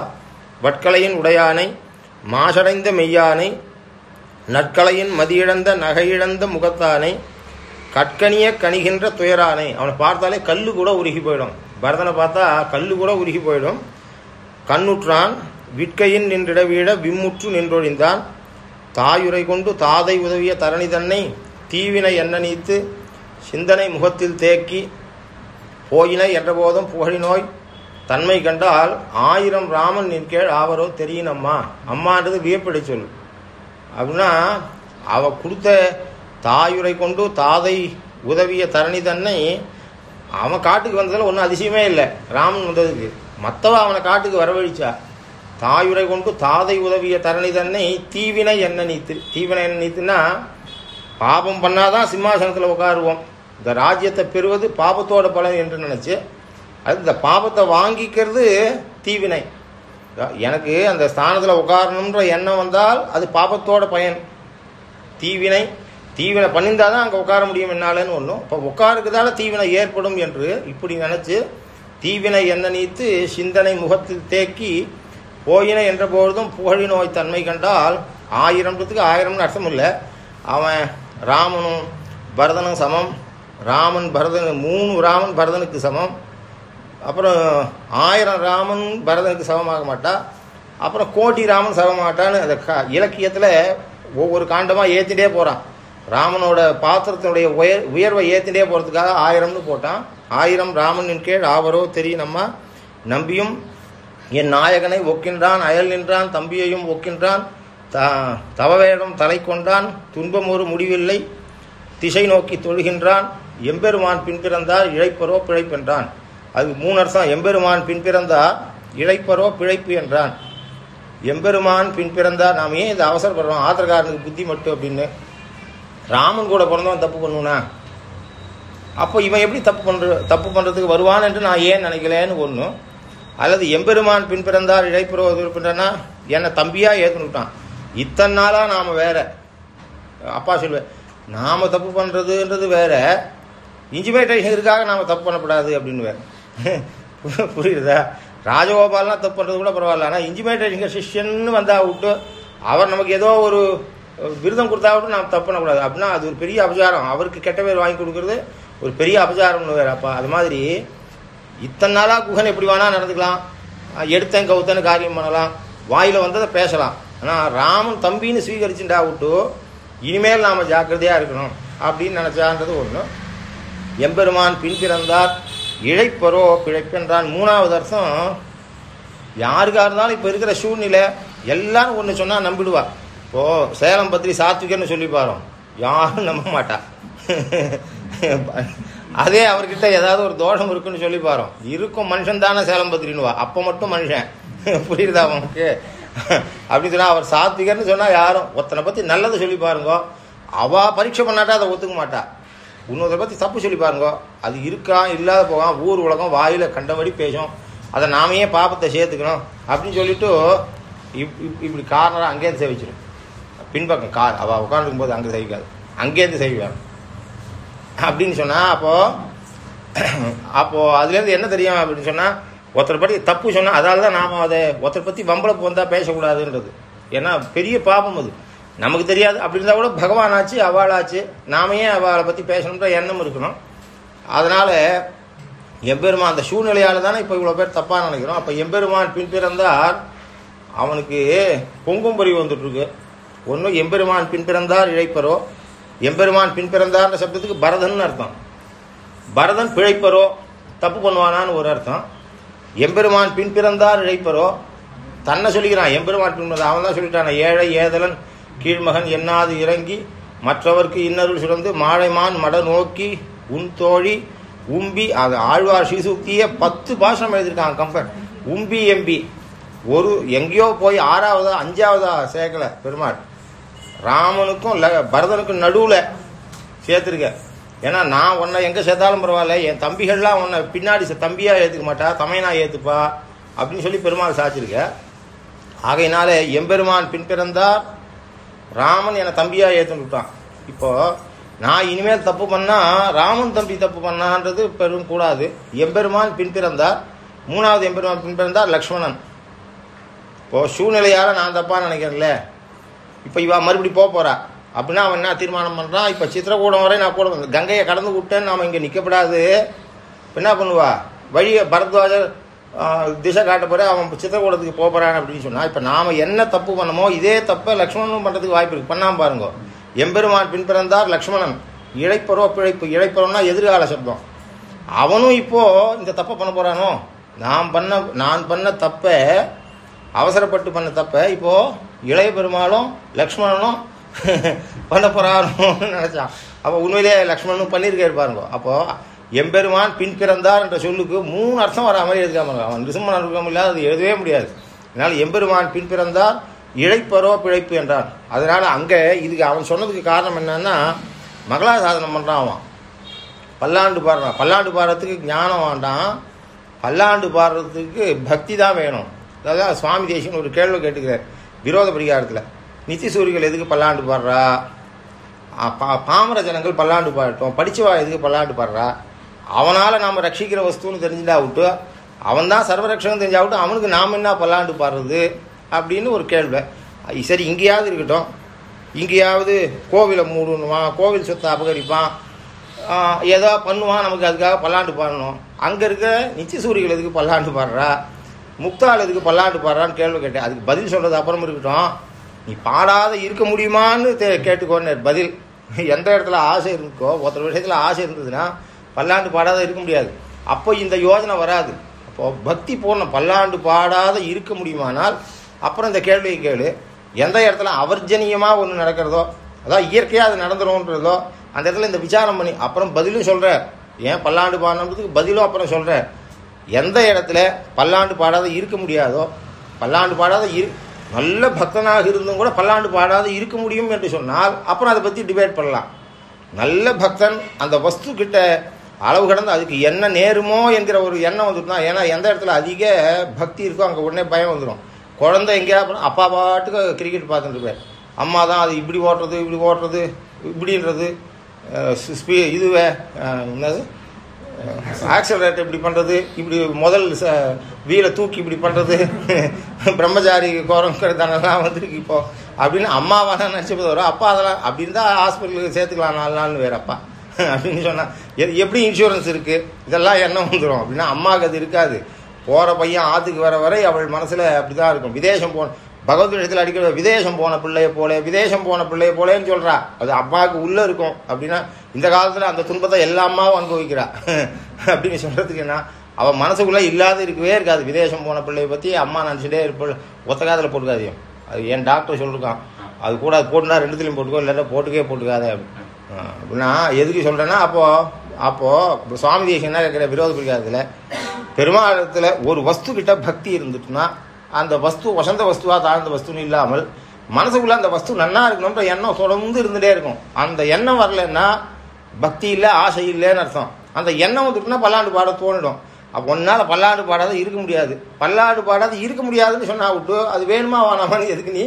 வட்கலையின் உடையானை மாசடைந்த மெய்யானை நற்கலையின் மதியிழந்த நகையிழந்த முகத்தானை கற்கனிய கணிகின்ற துயரானை அவனை பார்த்தாலே கல் கூட உருகி போயிடும். பரதனை பார்த்தா கல் கூட உருகி போயிடும். கண்ணுற்றான் விட்கையின் நின்றிடவிட விம்முற்று நின்றொழிந்தான். தாயுரை கொண்டு தாதை உதவிய தரணி தன்னை தீவினை எண்ண நீத்து சிந்தனை முகத்தில் தேக்கி போயினை என்றபோதும் புகழி புகழினோய் தன்மை கண்டால் ஆயிரம் ராமன் நிற்கேள் ஆவரோ தெரியும் அம்மா அம்மான்றது வியப்படை சொல். அப்படின்னா அவ கொடுத்த தாயுரை கொண்டு தாதை உதவிய தரணி தன்னை அவன் காட்டுக்கு வந்ததில் ஒன்றும் அதிசயமே இல்லை. ராமன் வந்ததுக்கு. மற்றவ அவனை காட்டுக்கு வரவழிச்சா. தாயுரை கொண்டு தாதை உதவிய தரணி தன்னை தீவினை என்ன நீத்து தீவினை என்ன நீத்துன்னா பாபம் பண்ணாதான் சிம்மாசனத்தில் உட்காருவோம் இந்த ராஜ்யத்தை பெறுவது பாபத்தோட பலன் என்று நினச்சி அது இந்த பாபத்தை வாங்கிக்கிறது தீவினை. எனக்கு அந்த ஸ்தானத்தில் உட்காரணுன்ற எண்ணம் வந்தால் அது பாபத்தோட பயன். தீவினை. தீவினை பண்ணியிருந்தால் தான் அங்கே உட்கார முடியும் என்னாலன்னு ஒன்றும் இப்போ உட்காருக்குதால தீவினை ஏற்படும் என்று இப்படி நினச்சி தீவினை என்ன நீத்து சிந்தனை முகத்தில் தேக்கி போயினை என்ற பொழுதும் புகழி நோய் தன்மை கண்டால் ஆயிரம்ன்றதுக்கு ஆயிரம்னு அர்த்தம் இல்லை. அவன் ராமனும் பரதனும் சமம். ராமன் பரதன் மூணு ராமன் பரதனுக்கு சமம். அப்புறம் ஆயிரம் ராமன் பரதனுக்கு சமமாக மாட்டா. அப்புறம் கோட்டி ராமன் சமமாட்டான்னு அந்த க இலக்கியத்தில் ஒவ்வொரு காண்டமாக ஏற்றிட்டே போகிறான் ராமனோட பாத்திரத்தினுடைய உயர் உயர்வை ஏற்றிட்டே போகிறதுக்காக ஆயிரம்னு போட்டான். ஆயிரம் ராமனின் கீழ் ஆவரோ தெரியும் நம்ம நம்பியும் என் நாயகனை ஒக்கின்றான் அயல் நின்றான் தம்பியையும் ஒக்கின்றான். த தவவேடம் தலை கொண்டான். துன்பம் ஒரு முடிவில்லை. திசை நோக்கி தொழுகின்றான். எம்பெருமான் பின்பிறந்தார் இழைப்பரோ பிழைப்பென்றான் அது மூணு அர்த்தம் எம்பெருமான் பின்பிறந்தார் இழைப்பரோ பிழைப்பு என்றான். எம்பெருமான் பின்பிறந்தார் நாம் ஏன் இதை அவசரப்படுறோம்? ஆத்திரக்காரனுக்கு புத்தி மட்டும் அப்படின்னு. ராமன் கூட பிறந்தவன் தப்பு பண்ணுவனா அப்போ இவன் எப்படி தப்பு பண்ணுற தப்பு பண்ணுறதுக்கு வருவான் என்று நான் ஏன் நினைக்கலன்னு ஒன்று அல்லது எம்பெருமான் பின்பிறந்தார் இழைப்புறோ இருப்பின்றனா என்னை தம்பியாக ஏற்றுனுட்டான் இத்தனை நாளாக நாம் வேற. அப்பா சொல்லுவேன் நாம் தப்பு பண்ணுறதுன்றது வேற. இன்ஜிமேட்டேஷனுக்காக நாம் தப்பு பண்ணக்கூடாது அப்படின்னு வேற புரியுதா? ராஜகோபால்னா தப்பு பண்ணுறது கூட பரவாயில்ல. ஆனால் இன்ஜிமேட்டேஷன் சிஷ்யன்னு வந்தால் விட்டு அவர் நமக்கு ஏதோ ஒரு விருதம் கொடுத்தா விட்டு நாம் தப்பு பண்ணக்கூடாது. அப்படின்னா அது ஒரு பெரிய அபச்சாரம். அவருக்கு கெட்ட பேர் வாங்கி கொடுக்குறது ஒரு பெரிய அபச்சாரம்னு வேற அப்போ அது மாதிரி இத்தனை நாளாக குகன் எப்படி வேணால் நடந்துக்கலாம். எடுத்தேன் கவுத்தன்னு காரியம் பண்ணலாம். வாயில் வந்ததை பேசலாம். ஆனால் ராமன் தம்பின்னு ஸ்வீகரிச்சுட்டா விட்டு இனிமேல் நாம் ஜாக்கிரதையாக இருக்கணும் அப்படின்னு நினச்சான்றது ஒன்று எம்பெருமான் பின்பிறந்தார் இழைப்பரோ பிழைப்பென்றான். மூணாவது அர்த்தம் யாருக்காக இருந்தாலும் இப்போ இருக்கிற சூழ்நிலை எல்லாரும் ஒன்று சொன்னால் நம்பிடுவா. இப்போது சேலம் பத்திரி சாத்விகன்னு சொல்லி பாரோம் யாரும் நம்ப மாட்டா. அதே அவர்கிட்ட ஏதாவது ஒரு தோஷம் இருக்குன்னு சொல்லி பாரோம் இருக்கும் மனுஷன் தானே சேலம் பத்திரினுவா அப்போ மட்டும் மனுஷன். புரியுதா அவனுக்கு அப்படி சொன்னா அவர் சாத்விகர்னு சொன்னால் யாரும்? ஒருத்தனை பற்றி நல்லதை சொல்லி பாருங்க. அவ பரீட்சை பண்ணாட்டா அதை ஒத்துக்க மாட்டா. இன்னொருத்தரை பற்றி தப்பு சொல்லி பாருங்க. அது இருக்கா இல்லாத போகாம ஊர் உலகம் வாயில் கண்டபடி பேசும். அதை நாமையே பாப்பத்தை சேர்த்துக்கணும். அப்படின்னு சொல்லிட்டு இப்- இப்- இப்படி கார்னராக அங்கேருந்து சேவிச்சிடும் பின்பக்கம் கார் அவள் உட்காந்துருக்கும் போது அங்கே செய்விக்காது அங்கேருந்து செய்வாங்க அப்படின்னு சொன்னால் அப்போது அப்போது அதுலேருந்து என்ன தெரியும் அப்படின்னு சொன்னால் ஒருத்தரை பற்றி தப்பு சொன்னால் அதால் தான் நாம் அதை ஒருத்தரை பற்றி வம்பளப்பு வந்தால் பேசக்கூடாதுன்றது. ஏன்னா பெரிய பாபம் அது. நமக்கு தெரியாது. அப்படி இருந்தால் கூட பகவான் ஆச்சு அவளாச்சு. நாம ஏன் அவளை பற்றி பேசணுன்ற எண்ணம் இருக்கணும். அதனால் எம்பெருமான் அந்த சூழ்நிலையால் தானே இப்போ இவ்வளோ பேர் தப்பாக நினைக்கிறோம். அப்போ எம்பெருமான் பின் பிறந்தார். அவனுக்கு பொங்கும் பொறிவு வந்துட்டுருக்கு. ஒன்றும் ஒன்று எம்பெருமான் பின் பிறந்தார் இழைப்பரோ. எம்பெருமான் பின் பிறந்தார்ன்ற சப்தத்துக்கு பரதன் அர்த்தம். பரதன் பிழைப்பரோ தப்பு பண்ணுவானான்னு ஒரு அர்த்தம். எம்பெருமான் பின் பிறந்தார் இழைப்பரோ. தன்னை சொல்லிக்கிறான் எம்பெருமான் பின் அவன் தான் சொல்லிட்டான் ஏழை ஏதலன் கீழ்மகன் எண்ணாது இறங்கி மற்றவர்க்கு இன்னருள் சுரந்து மாழைமான் மட நோக்கி உன் தோழி உம்பி அது ஆழ்வார் ஸ்ரீசுக்தியே பத்து பாஷம் எழுதியிருக்காங்க கம்பன். உம்பி எம்பி. ஒரு எங்கேயோ போய் ஆறாவதா அஞ்சாவதா சேர்க்கல பெருமாள். ராமனுக்கும் ல- பரதனுக்கும் நடுவில் சேர்த்துருக்க. ஏன்னா நான் உன்னை எங்கே சேர்த்தாலும் பரவாயில்ல என் தம்பிகள்லாம் உன்னை பின்னாடி தம்பியாக ஏற்றுக்க மாட்டா தமையனா ஏற்றுப்பா அப்படின்னு சொல்லி பெருமாள் சாச்சிருக்க ஆகையினால எம்பெருமான் பின்பிறந்தார் ராமன் என்னை தம்பியாக ஏற்றுன்னு விட்டான் இப்போது நான் இனிமேல் தப்பு பண்ணால் ராமன் தம்பி தப்பு பண்ணான்றது பெரும் கூடாது. எம்பெருமான் பின்பிறந்தார். மூணாவது எம்பெருமான் பின்பிறந்தார் லக்ஷ்மணன். இப்போது சூழ்நிலையால் நான் தப்பாக நினைக்கிறேன்ல. இப்போ இவா மறுபடி போக போகிறா அப்படின்னா அவன் என்ன தீர்மானம் பண்ணுறான் இப்போ சித்திரக்கூடம் வரை நான் கூட கங்கையை கடந்து விட்டேன்னு நாம் இங்கே நிற்கப்படாது இப்போ என்ன பண்ணுவா? வழியை பரத்வாஜர் திசை காட்ட போற அவன் சித்திரக்கூடத்துக்கு போக அப்படின்னு சொன்னா இப்ப நாம என்ன தப்பு பண்ணமோ இதே தப்பை லக்ஷ்மணனும் பண்றதுக்கு வாய்ப்பு இருக்கு. பண்ணாம பாருங்க. எம்பெருமான் பின்பிறந்தார் லக்ஷ்மணன். இழைப்பரோ பிழைப்பு. இழைப்பரோன்னா எதிர்கால சப்தம். அவனும் இப்போ இந்த தப்பை பண்ண போறானோ? நான் பண்ண நான் பண்ண தப்பை அவசரப்பட்டு பண்ண தப்ப இப்போ இளைய பெருமாளும் லக்ஷ்மணனும் பண்ண போறாருன்னு நினைச்சான். அப்போ உண்மையிலேயே லக்ஷ்மணனும் பண்ணியிருக்காரு பாருங்க. அப்போ எம்பெருமான் பின் பிறந்தார் என்ற சொல்லுக்கு மூணு அர்த்தம் வர மாதிரி எழுதாமல் அவன் நிருசிம்மன் அனுபவம் இல்லாத அது எழுதவே முடியாது. அதனால் எம்பெருமான் பின் பிறந்தார் இழைப்பரோ பிழைப்பு என்றான் அதனால் அங்கே இதுக்கு அவன் சொன்னதுக்கு காரணம் என்னன்னா மகளா சாதனம் பண்ணுறான் அவன். பல்லாண்டு பாடுறான். பல்லாண்டு பாடுறதுக்கு ஞானம் வேண்டாம். பல்லாண்டு பாடுறதுக்கு பக்தி தான் வேணும். அதாவது சுவாமி தேசியன் ஒரு கேள்வி கேட்டுக்கிறார் விரோத பரிகாரத்தில். நித்தி சூரிகள் எதுக்கு பல்லாண்டு பாடுறா? பா- பாமர ஜனங்கள் பல்லாண்டு பாடட்டும். படித்தவா எதுக்கு பல்லாண்டு பாடுறா? அவனால் நாம் ரட்சிக்கிற வஸ்துன்னு தெரிஞ்சுட்டா விட்டு அவன் தான் சர்வரட்சகம் தெரிஞ்சா விட்டு அவனுக்கு நாம் என்ன பல்லாண்டு பாடுறது அப்படின்னு ஒரு கேள்வி. சரி இங்கேயாவது இருக்கட்டும். இங்கேயாவது கோவிலை மூடணுவான் கோவில் சொத்தை அபகரிப்பான். ஏதோ பண்ணுவான் நமக்கு அதுக்காக பல்லாண்டு பாடணும். அங்கே இருக்க நிச்சய சூரியகள் எதுக்கு பல்லாண்டு பாடுறா? முக்தாள் எதுக்கு பல்லாண்டு பாடுறான்னு கேள்வி கேட்டேன். அதுக்கு பதில் சொல்கிறது அப்புறம் இருக்கட்டும். நீ பாடாத இருக்க முடியுமான்னு தே- கேட்டுக்கோன்னு பதில். எந்த இடத்துல ஆசை இருக்கோ ஒருத்தர் விஷயத்தில் ஆசை இருந்ததுன்னா பல்லாண்டு பாடாத இருக்க முடியாது. அப்போ இந்த யோஜனை வராது. அப்போ பக்தி பூர்ணம் பல்லாண்டு பாடாத இருக்க முடியுமானால் அப்புறம் இந்த கேள்வியை கேளு. எந்த இடத்துல அவர்ஜனியமாக ஒன்று நடக்கிறதோ அதான் இயற்கையாக அது நடந்துடும்ன்றதோ அந்த இடத்துல இந்த விசாரம் பண்ணி அப்புறம் பதிலும் சொல்கிற ஏன் பல்லாண்டு பாடணுன்றதுக்கு பதிலும் அப்புறம் சொல்கிற எந்த இடத்துல பல்லாண்டு பாடாத இருக்க முடியாதோ பல்லாண்டு பாடாத இரு நல்ல பக்தனாக இருந்தும் கூட பல்லாண்டு பாடாத இருக்க முடியும் என்று சொன்னால் அப்புறம் அதை பற்றி டிபேட் பண்ணலாம். நல்ல பக்தன் அந்த வஸ்து கிட்ட அளவு கடந்து அதுக்கு என்ன நேருமோ என்கிற ஒரு எண்ணம் வந்துருந்தா ஏன்னா எந்த இடத்துல அதிக பக்தி இருக்கோ அங்கே உடனே பயம் வந்துடும் குழந்தை எங்கேயா அப்பா பாட்டுக்கு கிரிக்கெட் பார்த்துட்டு இருப்பார். அம்மா தான் அது இப்படி ஓட்டுறது இப்படி ஓட்டுறது இப்படின்றது. ஸ்பீ- இதுவே என்னது? ஆக்சலரேட் இப்படி பண்ணுறது இப்படி முதல் ச வீலை தூக்கி இப்படி பண்ணுறது பிரம்மச்சாரி கோரங்கிறதெல்லாம் வந்துருக்கு இப்போ. அப்படின்னு அம்மாவான நினச்சி போதும் அப்பா அதெல்லாம் அப்படி இருந்தால் ஹாஸ்பிட்டலுக்கு சேர்த்துக்கலாம் நாலு நாள்னு வேற அப்பா. அப்படின்னு சொன்னால் எ- எப்படி இன்சூரன்ஸ் இருக்குது இதெல்லாம் என்ன வந்துடும் அப்படின்னா அம்மாவுக்கு அது இருக்காது. போகிற பையன் ஆற்றுக்கு வர வரை அவள் மனசில் அப்படி தான் இருக்கும். விதேசம் போன பகவத் விஷயத்தில் அடிக்கிற விதேசம் போன பிள்ளைய போல விதேசம் போன பிள்ளைய போலேன்னு சொல்கிறா அது அம்மாவுக்கு உள்ளே இருக்கும். அப்படின்னா இந்த காலத்தில் அந்த துன்பத்தை எல்லா அம்மாவும் அனுபவிக்கிறா. அப்படின்னு சொல்றதுக்கு என்ன? அவள் மனசுக்குள்ளே இல்லாத இருக்கவே இருக்காது. விதேசம் போன பிள்ளைய பற்றி அம்மா நினச்சிட்டே இருப்ப ஒத்த காதல போட்டுக்காதையும் அது என் டாக்டர் சொல்லியிருக்கான் அது கூட அது போட்டுனா ரெண்டுத்துலையும் போட்டுக்கோ இல்லாட்டா போட்டுக்கே போட்டுக்காதே அப்படின்னு. அப்படின்னா எதுக்கு சொல்கிறேன்னா அப்போ அப்போது சுவாமி தேசியம் இருக்கிற விரோத பிரிகாரத்தில் பெருமாளத்தில் ஒரு வஸ்து கிட்ட பக்தி இருந்துட்டுனா அந்த வஸ்து வசந்த வஸ்துவாக தாழ்ந்த வஸ்துன்னு இல்லாமல் மனசுக்குள்ளே அந்த வஸ்து நன்னா இருக்கணும்ன்ற எண்ணம் தொடர்ந்து இருந்துகிட்டே இருக்கும். அந்த எண்ணம் வரலன்னா பக்தி இல்லை ஆசை இல்லைன்னு அர்த்தம். அந்த எண்ணம் வந்துட்டுனா பல்லாண்டு பாட தோணிடும். அப்போ ஒன்னால் பல்லாண்டு பாடாத இருக்க முடியாது. பல்லாண்டு பாடாத இருக்க முடியாதுன்னு சொன்னா விட்டு அது வேணுமா வேணாமான்னு எதுக்கு நீ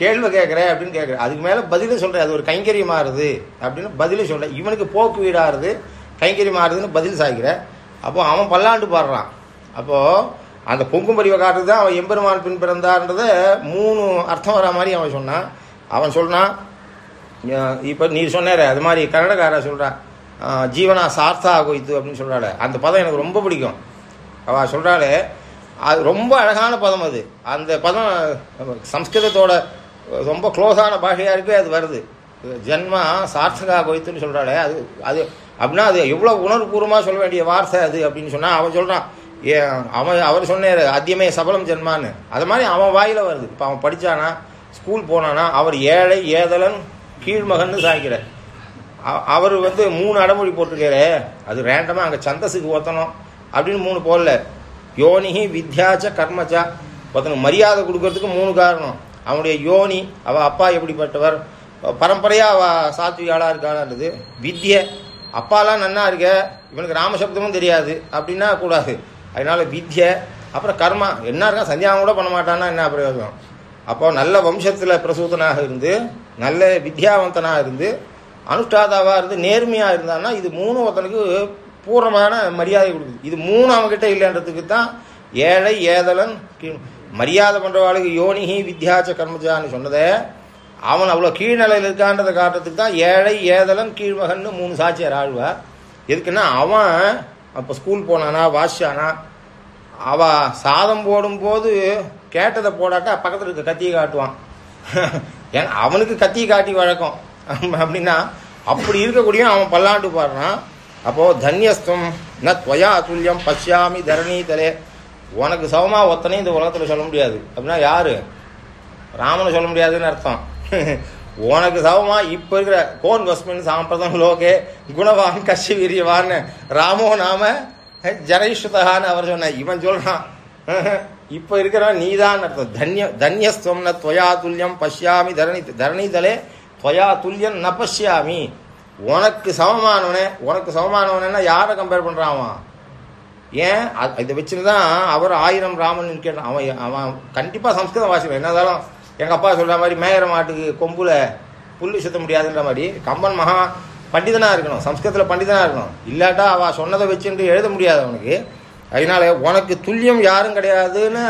கேள்வி கேட்குறேன் அப்படின்னு கேட்குறேன் அதுக்கு மேலே பதிலே சொல்கிறேன் அது ஒரு கைங்கரியமாறுது அப்படின்னு பதிலே சொல்கிறேன் இவனுக்கு போக்கு வீடாருது கைங்கரியமாறுதுன்னு பதில் சாய்க்கிறேன் அப்போ அவன் பல்லாண்டு பாடுறான். அப்போது அந்த பொங்கும் பரிவை காட்டுறது தான் அவன் எம்பெருமான் பின் பிறந்தான்றத மூணு அர்த்தம் வர மாதிரி அவன் சொன்னான். அவன் சொன்னான் இப்போ நீ சொன்னார அது மாதிரி கன்னடக்காரா சொல்கிறான் ஜீவனா சார்த்தா கொய்த்து அப்படின்னு சொல்கிறாள் அந்த பதம் எனக்கு ரொம்ப பிடிக்கும். அவள் சொல்கிறாளே அது ரொம்ப அழகான பதம் அது. அந்த பதம் சம்ஸ்கிருதத்தோட ரொம்ப க்ளோஸான பாஷையாக இருக்கே அது வருது. ஜென்மா சார்த்தகா கொய்த்துன்னு சொல்கிறாளே அது அது அப்படின்னா அது எவ்வளோ உணர்வுபூர்வமாக சொல்ல வேண்டிய வார்த்தை அது அப்படின்னு சொன்னால் அவன் சொல்கிறான் ஏ அவன் அவர் சொன்னார் அத்தியமே சபலம் ஜென்மான்னு. அது மாதிரி அவன் வாயில் வருது. இப்போ அவன் படித்தானா ஸ்கூல் போனானா அவர் ஏழை ஏதலன் கீழ்மகன்னு சாய்க்கிறார். அவர் வந்து மூணு அடமொழி போட்டிருக்காரு அது ரேண்டமாக அங்கே சந்தஸுக்கு ஒத்தணும் அப்படின்னு மூணு போடல. யோனிகி வித்யாச்ச கர்மச்சா. ஒருத்தனுக்கு மரியாதை கொடுக்கறதுக்கு மூணு காரணம். அவனுடைய யோனி அவள் அப்பா எப்படிப்பட்டவர்? பரம்பரையாக அவள் சாத்விகாலாக இருக்காளான்றது வித்ய அப்பாலாம் நன்னா இருக்க இவனுக்கு ராமசப்தமும் தெரியாது. அப்படின்னா கூடாது. அதனால வித்ய அப்புறம் கர்மா. என்ன இருக்கா சந்தியாகம் கூட பண்ண மாட்டான்னா என்ன பிரயோஜனம்? அப்போ நல்ல வம்சத்தில் பிரசூதனாக இருந்து நல்ல வித்யாவந்தனாக இருந்து அனுஷ்டாதாவாக இருந்து நேர்மையாக இருந்தான்னா இது மூணு ஒருத்தனுக்கு பூர்ணமான மரியாதை கொடுக்குது. இது மூணு அவங்ககிட்ட இல்லைன்றதுக்கு தான் ஏழை ஏதலன் மரியாதை பண்ணுறவாளுக்கு யோனிஹி வித்யாச்ச கர்மஜான்னு சொன்னதை அவன் அவ்வளோ கீழ்நிலையில் இருக்கான்றதை காட்டுறதுக்கு தான் ஏழை ஏதலன் கீழ்மகன்னு மூணு சாட்சியார் ஆழ்வா எதுக்குன்னா அவன் அப்போ ஸ்கூல் போனானா வாஷானா அவ சாதம் போடும்போது கேட்டதை போடாக்கா பக்கத்தில் இருக்க கத்தியை காட்டுவான். ஏன்னா அவனுக்கு கத்தியை காட்டி வழக்கம். அப்படின்னா அப்படி இருக்கக்கூடிய அவன் பல்லாண்டு பாடுறான். அப்போது தன்யஸ்தம் ந துவயா அத்துல்யம் பஷ்யாமி தரணி தலே. உனக்கு சமமாக ஒத்தனையும் இந்த உலகத்தில் சொல்ல முடியாது. அப்படின்னா யாரு? ராமனை சொல்ல முடியாதுன்னு அர்த்தம். உனக்கு சமமாக இப்போ இருக்கிற கோன் வஸ்மின் சாம்பிரதம் லோகே குணவான் கஷி வீரியவான்னு ராமோ நாம ஜனயிஷ்டதான்னு அவர் சொன்ன இவன் சொல்றான். இப்போ இருக்கிறவன் நீதான் அர்த்தம். தன்ய தன்யஸ்துவம்ன ந துவயா துல்லியம் பஷ்யாமி தரணி தரணிதலே துவயா துல்லியம் ந பஷ்யாமி. உனக்கு சமமானவனே உனக்கு சமமானவனேன்னா யாரை கம்பேர் பண்ணுறான் ஏன்? இதை வச்சுதான் அவர் ஆயிரம் ராமன் கேட்டான் அவன் அவன் கண்டிப்பாக சம்ஸ்கிருதம் வாசிப்பான். என்னதாலும் எங்கள் அப்பா சொல்கிற மாதிரி மேயர மாட்டுக்கு கொம்புல புல்லு சுத்த முடியாதுன்ற மாதிரி கம்பன் மகா பண்டிதனாக இருக்கணும். சம்ஸ்கிருதத்தில் பண்டிதனாக இருக்கணும். இல்லாட்டா அவள் சொன்னதை வச்சுட்டு எழுத முடியாது அவனுக்கு. அதனால உனக்கு துல்லியம் யாரும் கிடையாதுன்னு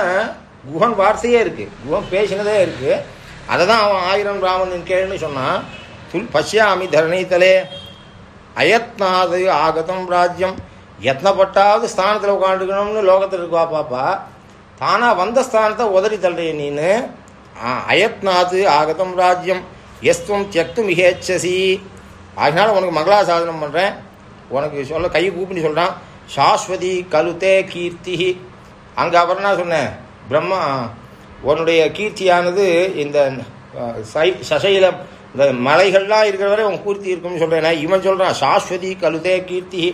குஹன் வார்த்தையே இருக்குது குஹன் பேசினதே இருக்குது அதை தான் அவன் ஆயிரம் ராமன் கேளுன்னு சொன்னான். துல் பஷ்யாமி தரணித்தலே அயத்னாது ஆகதம் ராஜ்யம். எத்தனைப்பட்டாவது ஸ்தானத்தில் உட்காந்துக்கணும்னு லோகத்தில் இருக்குவா பாப்பா? தானா வந்த ஸ்தானத்தை உதறி தள்ளுறிய நீனு. அயத்னாது ஆகதம் ராஜ்யம். எஸ்துவம் தியக்து மிகேச்சசி அதனால உனக்கு மங்களா சாதனம் பண்ணுறேன் உனக்கு சொல்ல கை கூப்பிட்டு சொல்கிறான் சாஸ்வதி கலுத்தே கீர்த்தி. அங்கே அப்புறம் என்ன சொன்னேன் பிரம்மா உன்னுடைய கீர்த்தியானது இந்த சை சசைலம் இந்த மலைகள்லாம் இருக்கிற வரை உன் கூர்த்தி இருக்கும்னு சொல்கிறேன் இவன் சொல்கிறான் சாஸ்வதி கலுதே கீர்த்தி.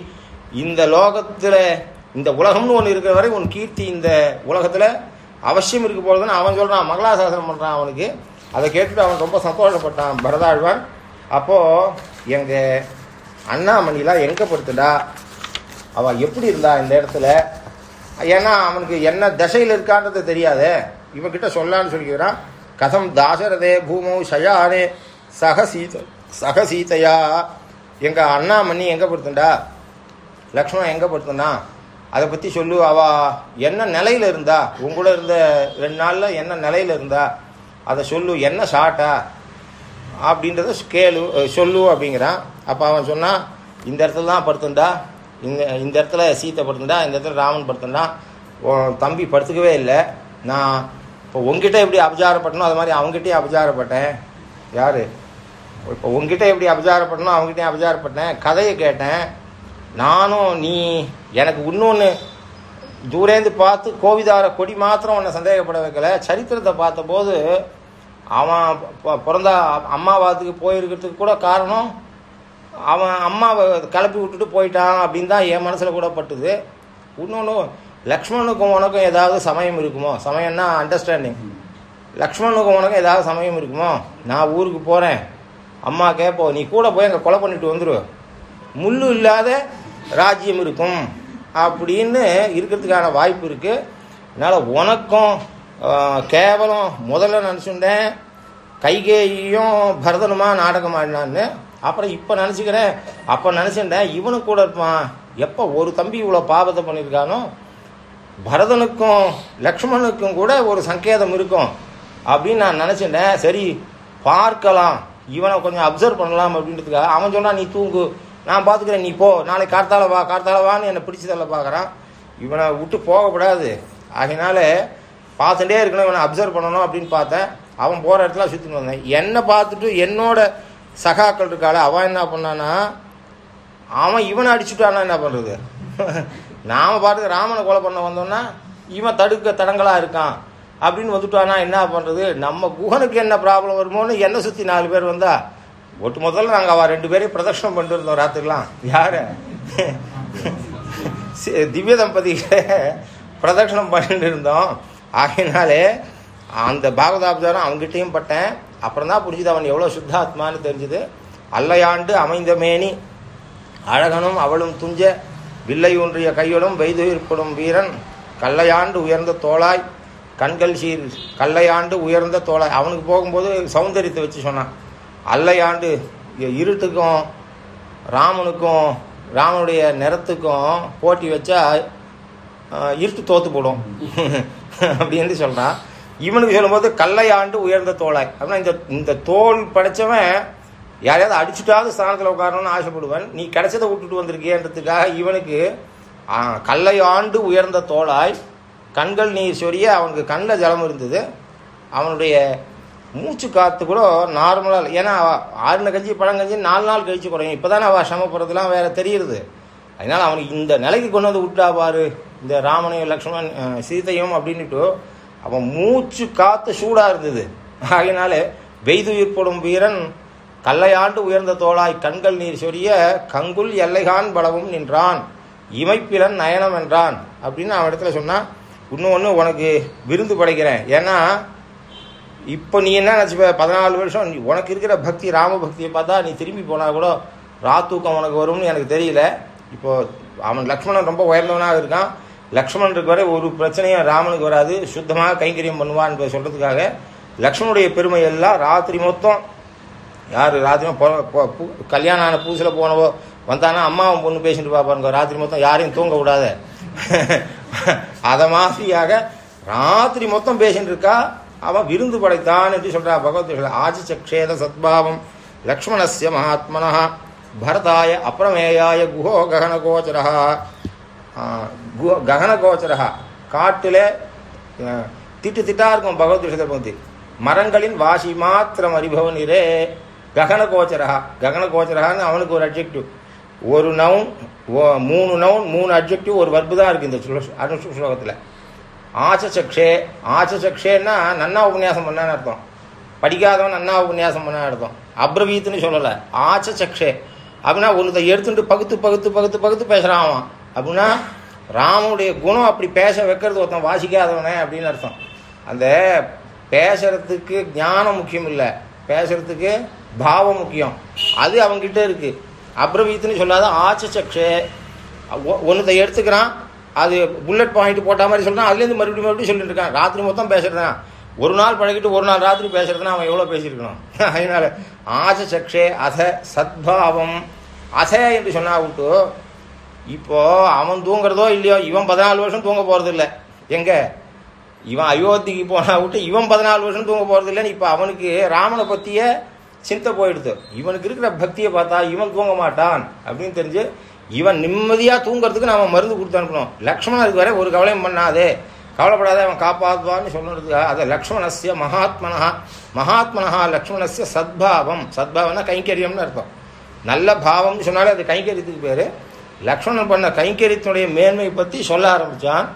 இந்த லோகத்தில் இந்த உலகம்னு ஒன்று இருக்கிற வரை உன் கீர்த்தி இந்த உலகத்தில் அவசியம் இருக்க போகிறதுன்னு அவன் சொல்கிறான் மங்களாசாசனம் பண்ணுறான் அவனுக்கு. அதை கேட்டுட்டு அவன் ரொம்ப சந்தோஷப்பட்டான் பரதாழ்வான் அப்போது எங்கள் அண்ணாமணிலாம் எங்கே படுத்துடா? அவன் எப்படி இருந்தா இந்த இடத்துல? ஏன்னா அவனுக்கு என்ன தசையில் இருக்கான்றது தெரியாதே. இவன்கிட்ட சொல்லான்னு சொல்லிக்கிறான். கதம் தாசரதே பூமோ ஷயானே சகசீத சகசீதையா? எங்கள் அண்ணாமணி எங்கே படுத்துண்டா? லக்ஷ்மணன் எங்கே படுத்துனா அதை பற்றி சொல்லு அவ என்ன நிலையில் இருந்தா உங்கூட இருந்த ரெண்டு நாளில் என்ன நிலையில் இருந்தா அதை சொல்லு என்ன ஷார்ட்டா அப்படின்றத கேளு சொல்லு அப்படிங்கிறான். அப்போ அவன் சொன்னான் இந்த இடத்துல தான் படுத்துண்டா இந்த இந்த இடத்துல சீத்தை படுத்துண்டா இந்த இடத்துல ராமன் படுத்துண்டா தம்பி படுத்துக்கவே இல்லை. நான் இப்போ உங்ககிட்ட எப்படி அபஜாரப்பட்டனோ அது மாதிரி அவங்ககிட்டயும் அபஜாரப்பட்டேன் யார்? இப்போ உங்ககிட்ட எப்படி அபஜாரப்பட்டனோ அவங்ககிட்டயும் அபஜாரப்பட்டேன் கதையை கேட்டேன். நானும் நீ எனக்கு இன்னொன்று தூரேந்து பார்த்து கோவிதார கொடி மாத்திரம் உன்னை சந்தேகப்பட வைக்கல. சரித்திரத்தை பார்த்தபோது அவன் பிறந்த அம்மாவாத்துக்கு போயிருக்கிறதுக்கு கூட காரணம் அவன் அம்மாவை கிளப்பி விட்டுட்டு போயிட்டான் அப்படின்னு தான் என் மனசில் கூட பட்டுது. இன்னொன்று லக்ஷ்மணுக்கும் உனக்கும் ஏதாவது சமயம் இருக்குமோ? சமயம்னா அண்டர்ஸ்டாண்டிங் லக்ஷ்மணுக்கும் உனக்கும் ஏதாவது சமயம் இருக்குமோ? நான் ஊருக்கு போகிறேன் அம்மா கேட்போம் நீ கூட போய் அங்கே கொலை பண்ணிட்டு வந்துரு. முள்ளு இல்லாத ராஜ்யம் இருக்கும். அப்படின்னு இருக்கிறதுக்கான வாய்ப்பு இருக்குது அதனால் உனக்கும் கேவலம் முதல்ல நினச்சிருந்தேன் கைகேயும் பரதனுமா நாடகம் ஆடினான்னு. அப்புறம் இப்போ நினச்சிக்கிறேன். அப்போ நினச்சிருந்தேன் இவனும் கூட இருப்பான். எப்போ ஒரு தம்பி இவ்வளோ பாவத்தை பண்ணியிருக்கானோ பரதனுக்கும் லக்ஷ்மணனுக்கும் கூட ஒரு சங்கேதம் இருக்கும். அப்படின்னு நான் நினச்சிட்டேன் சரி பார்க்கலாம். இவனை கொஞ்சம் அப்சர்வ் பண்ணலாம் அப்படின்றதுக்காக. அவன் சொன்னால் நீ தூங்கு. நான் பார்த்துக்கிறேன் நீ போ. நாளைக்கு கார்த்தால வா கார்த்தால வான்னு என்னை பிடிச்சி தள்ள பார்க்குறான் இவனை விட்டு போகக்கூடாது அதனால பார்த்துட்டே இருக்கணும் இவனை அப்சர்வ் பண்ணணும் அப்படின்னு பார்த்தேன். அவன் போகிற இடத்துல சுற்றின்னு வந்தேன். என்னை பார்த்துட்டு என்னோட சகாக்கள் இருக்காள அவன் என்ன பண்ணானா அவன் இவனை அடிச்சுட்டானா என்ன பண்ணுறது நாம் பாட்டுக்கு ராமனை கொலை பண்ண வந்தோம்னா இவன் தடுக்க தடங்களாக இருக்கான். அப்படின்னு வந்துட்டானா என்ன பண்ணுறது நம்ம குகனுக்கு என்ன ப்ராப்ளம் வருமோன்னு என்னை சுற்றி நாலு பேர் வந்தா ஒட்டு முதல்ல நாங்கள் அவள் ரெண்டு பேரையும் பிரதட்சணம் பண்ணிட்டு இருந்தோம் ராத்திரிலாம். யார்? திவ்ய தம்பதிகளை பிரதட்சணம் பண்ணிட்டு இருந்தோம். ஆகினாலே அந்த பாகவதாப்தாரம் அவங்ககிட்டயும் பட்டேன். அப்புறம் தான் புரிஞ்சுது அவன் எவ்வளோ சுத்தாத்மான்னு தெரிஞ்சுது. அல்லையாண்டு அமைந்த மேனி அழகனும் அவளும் துஞ்ச வில்லை ஒன்றிய கையுடன் வைதுயிர்ப்படும் வீரன் கல்லையாண்டு உயர்ந்த தோளாய் கண்கள் சீர் கல்லையாண்டு உயர்ந்த தோளாய். அவனுக்கு போகும்போது சௌந்தரியத்தை வச்சு சொன்னான். அல்லையாண்டு இருட்டுக்கும் ராமனுக்கும் ராமனுடைய நிறத்துக்கும் போட்டி வச்சா இருட்டு தோத்து போடும். அப்படின்னு சொல்கிறான் இவனுக்கு சொல்லும்போது கல்லையாண்டு உயர்ந்த தோலை அப்படின்னா இந்த இந்த தோல் படைச்சவன் யாரையாவது அடிச்சுட்டாவது ஸ்தானத்தில் உட்காரணும்னு ஆசைப்படுவன். நீ கிடைச்சதை விட்டுட்டு வந்திருக்கியன்றதுக்காக இவனுக்கு கல்லையாண்டு உயர்ந்த தோளாய் கண்கள் நீர் சொரிய அவனுக்கு கண்ணில் ஜலம் இருந்தது. அவனுடைய மூச்சு காத்து கூட நார்மலாக ஏன்னா ஆறுன கஞ்சி பழங்கஞ்சி நாலு நாள் கழிச்சு குறையும். இப்போ தானே அவள் சிரமப்படுறதுலாம் வேற தெரியுது. அதனால அவனுக்கு இந்த நிலைக்கு கொண்டு வந்து விட்டா பாரு. இந்த ராமனையும் லக்ஷ்மணன் சீதையும் அப்படின்னுட்டு அவன் மூச்சு காத்து சூடாக இருந்தது. ஆகையினால வெய்துயிர்ப்படும் வீரன் கல்லையாண்டு உயர்ந்த தோளாய் கண்கள் நீர் சொரிய கங்குல் எல்லைகான் பலவும் நின்றான். இமைப்பிலன் நயனம் என்றான். அப்படின்னு அவன் இடத்துல சொன்னான் இன்னொன்று உனக்கு விருந்து படைக்கிறேன். ஏன்னா இப்போ நீ என்ன நினச்சிப்ப பதினாலு வருஷம் நீ உனக்கு இருக்கிற பக்தி ராம பக்தியை பார்த்தா நீ திரும்பி போனால் கூட ராத்தூக்கம் உனக்கு வரும்னு எனக்கு தெரியல. இப்போது அவன் லக்ஷ்மணன் ரொம்ப உயர்ந்தவனாக இருக்கான். லக்ஷ்மணன் இருக்க வரை ஒரு பிரச்சனையும் ராமனுக்கு வராது. சுத்தமாக கைங்கரியம் பண்ணுவான்னு சொல்கிறதுக்காக லக்ஷ்மணுடைய பெருமை எல்லாம் ராத்திரி மொத்தம். யார் ராத்திரி கல்யாணம் ஆன பூசில் போனவோ வந்தானா அம்மாவும் பொண்ணு பேசிட்டு பார்ப்பாருங்க ராத்திரி மொத்தம் யாரையும் தூங்க விடாத. அதை மாதிரியாக ராத்திரி மொத்தம் பேசிட்டு இருக்கா. அவ விருந்து படைத்தான் என்று சொல்றா. பகவத் ஆஜிச்சக்ஷேத சத்பாவம் லக்ஷ்மணஸ்ய மகாத்மனா பரதாய அப்பிரமேயாய குஹோ ககன கோச்சரா ககன கோச்சரா காட்டில் திட்டு திட்டா இருக்கும் பகவத் விஷயத்தை பற்றி மரங்களின் வாசி மாத்திரம் அறிபவனிரே ககனகோச்சரா ககன ககன அவனுக்கு ஒரு அட்ஜெக்டிவ் ஒரு நவுன் ஓ- மூணு நவுன் மூணு அப்ஜெக்டிவ் ஒரு வர்பு தான் இருக்கு இந்த ஸ்லோ- ஸ்லோகத்தில் ஆச்சசக்ஷே ஆச்சசக்ஷேன்னா நன்னா உபன்யாசம் பண்ணான்னு அர்த்தம். படிக்காதவன் நன்னா உபன்யாசம் பண்ணான்னு அர்த்தம். அப்ரவீத்துன்னு சொல்லலை. ஆச்சசக்ஷே. அப்படின்னா ஒருத்த எடுத்துட்டு பகுத்து பகுத்து பகுத்து பகுத்து பேசுகிறான் அவன். அப்படின்னா ராமனுடைய குணம் அப்படி பேச வைக்கிறது ஒருத்தன் வாசிக்காதவனே அப்படின்னு அர்த்தம். அந்த பேசுறதுக்கு ஞானம் முக்கியம் இல்லை. பேசுறதுக்கு பாவம் முக்கியம். அது அவங்ககிட்ட இருக்குது அப்ரவீத்துன்னு சொல்லாத ஆச்சசக்ஷே. ஒன்றத்தை எடுத்துக்கிறான் அது புல்லட் பாயிண்ட் போட்ட மாதிரி சொல்கிறான் அதுலேருந்து மறுபடியும் மறுபடியும் சொல்லிட்டு இருக்கான். ராத்திரி மொத்தம் பேசுகிறதான் ஒரு நாள் பழகிட்டு ஒரு நாள் ராத்திரி பேசுகிறதுனா அவன் எவ்வளோ பேசியிருக்கணும்? அதனால் ஆச சக்ஷே அச சத்பாவம். அச என்று சொன்னா விட்டு இப்போ அவன் தூங்குறதோ இல்லையோ இவன் பதினாலு வருஷம் தூங்க போறது இல்லை இவன் அயோத்திக்கு போனா விட்டு இவன் பதினாலு வருஷம் தூங்க போறது இப்போ அவனுக்கு ராமனை பற்றிய சிந்தை போயிடுது. இவனுக்கு இருக்கிற பக்தியை பார்த்தா இவன் தூங்க மாட்டான் அப்படின்னு தெரிஞ்சு இவன் நிம்மதியாக தூங்குறதுக்கு நாம் மருந்து கொடுத்து அனுப்பணும். லக்ஷ்மணருக்கு வரை ஒரு கவலையும் பண்ணாதே. கவலைப்படாத அவன் காப்பாற்றுவான்னு சொல்லுறதுக்காக அதை லக்ஷ்மணஸ்ய மகாத்மனா மகாத்மனா லக்ஷ்மணஸ்ய சத்பாவம். சத்பாவம்னா கைங்கரியம்னு அர்த்தம். நல்ல பாவம்னு சொன்னாலே அது கைங்கரியத்துக்கு பேர். லக்ஷ்மணன் பண்ண கைங்கரியத்தினுடைய மேன்மை பற்றி சொல்ல ஆரம்பித்தான்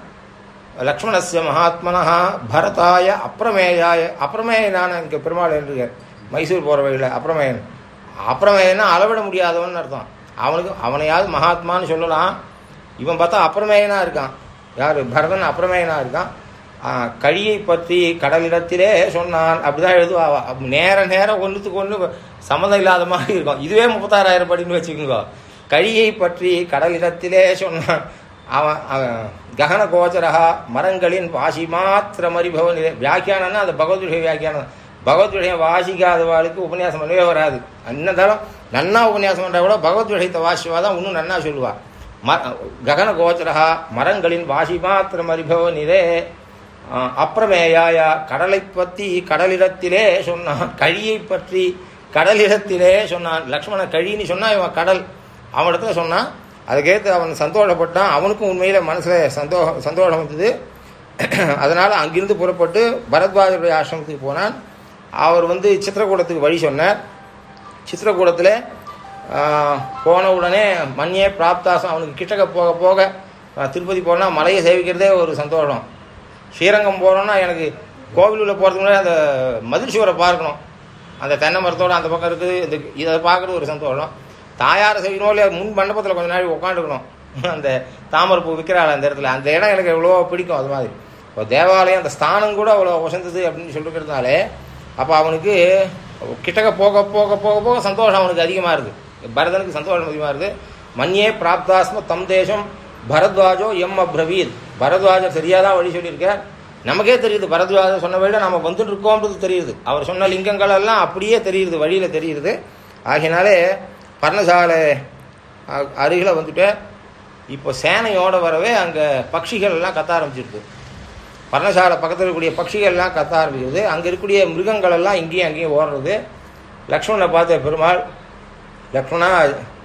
லக்ஷ்மணஸ்ய மகாத்மனா பரதாய அப்பிரமேயாய அப்பிரமேயனான இங்கே பெருமாள் என்று மைசூர் போகிற வழியில் அப்பிரமேயன் அப்பிரமேயன்னா அளவிட முடியாதவன் அர்த்தம். அவனுக்கு அவனையாவது மகாத்மான்னு சொல்லலாம். இவன் பார்த்தா அப்புறமேயனா இருக்கான். யார்? பரதன் அப்புறமேயனாக இருக்கான். கழியை பற்றி கடலிடத்திலே சொன்னான். அப்படிதான் எழுதுவா நேர நேரம் ஒன்றுத்துக்கு ஒன்று சம்மந்தம் இல்லாத மாதிரி இருக்கும். இதுவே முப்பத்தாறாயிரம் படின்னு வச்சுக்கோங்க. கழியை பற்றி கடலிடத்திலே சொன்னான். அவன் அவன் ககன கோச்சரகா மரங்களின் பாசி மாத்திரம் அறிபவன் வியாக்கியானம்னா அது பகவதுடைய வியாக்கியானம். பகவத்கீதையை வாசிக்காதவாளுக்கு உபன்யாசம் பண்ணவே வராது. என்னதாலும் நன்னா உபன்யாசம் பண்ணுறா கூட பகவத்கீதை வாசிவா தான் இன்னும் நன்னா சொல்லுவா. ம ககன கோச்சரா மரங்களின் வாசி மாத்திரம் அறிபவ இதே அப்புறமேயாய கடலை பற்றி கடலிடத்திலே சொன்னான். கழியை பற்றி கடலிடத்திலே சொன்னான். லக்ஷ்மண கழின்னு சொன்னால் இவன் கடல். அவனிடத்துல சொன்னான். அதுக்கேற்று அவன் சந்தோஷப்பட்டான். அவனுக்கும் உண்மையில் மனசில் சந்தோஷம் சந்தோஷம் வந்தது. அதனால் அங்கிருந்து புறப்பட்டு பரத்வாஜருடைய ஆசிரமத்துக்கு போனான். அவர் வந்து சித்திரக்கூடத்துக்கு வழி சொன்னார். சித்திரக்கூடத்தில் போன உடனே மண்யே பிராப்தாசம் அவனுக்கு கிட்டக்க போக போக திருப்பதி போனால் மலையை சேவிக்கிறதே ஒரு சந்தோஷம். ஸ்ரீரங்கம் போகிறோன்னா எனக்கு கோவிலுள்ள போகிறதுக்கு முன்னாடி அந்த மதில் சுவரை பார்க்கணும். அந்த தென்னை மரத்தோட அந்த பக்கம் இருக்குது இந்த இதை பார்க்குறது ஒரு சந்தோஷம். தாயாரை செய்யணும் இல்லையா முன் மண்டபத்தில் கொஞ்ச நாள் உட்காந்துக்கணும் அந்த தாமரைப்பூ விற்கிறாள் அந்த இடத்துல. அந்த இடம் எனக்கு எவ்வளோ பிடிக்கும் அது மாதிரி. இப்போ தேவாலயம் அந்த ஸ்தானம் கூட அவ்வளோ வசந்தது அப்படின்னு சொல்லிருக்கிறதுனாலே அப்போ அவனுக்கு கிட்டக்க போக போக போக போக சந்தோஷம் அவனுக்கு அதிகமாக இருக்குது பரதனுக்கு சந்தோஷம் அதிகமாக இருக்குது மண்யே பிராப்தாஸ்ம தம் தேசம் பரத்வாஜோ எம் அப்ரவீத். பரத்வாஜர் சரியாக தான் வழி சொல்லியிருக்கார் நமக்கே தெரியுது. பரத்வாஜர் சொன்ன வழியில் நம்ம வந்துட்டு இருக்கோம்ன்றது தெரியுது. அவர் சொன்ன லிங்கங்கள் எல்லாம் அப்படியே தெரியுது வழியில் தெரியுது. ஆகையினாலே பர்ணசாலை அ- வந்துட்டு இப்போ சேனையோட வரவே அங்கே பட்சிகள் எல்லாம் கத்த ஆரம்பிச்சிருக்கு பர்ணசாலை பக்கத்தில் இருக்கக்கூடிய பட்சிகள்லாம் கத்த ஆரம்பிக்கிறது அங்கே இருக்கக்கூடிய மிருகங்கள் எல்லாம் இங்கேயும் அங்கேயும் ஓடுறது. லக்ஷ்மணனை பார்த்த பெருமாள் லக்ஷ்மணா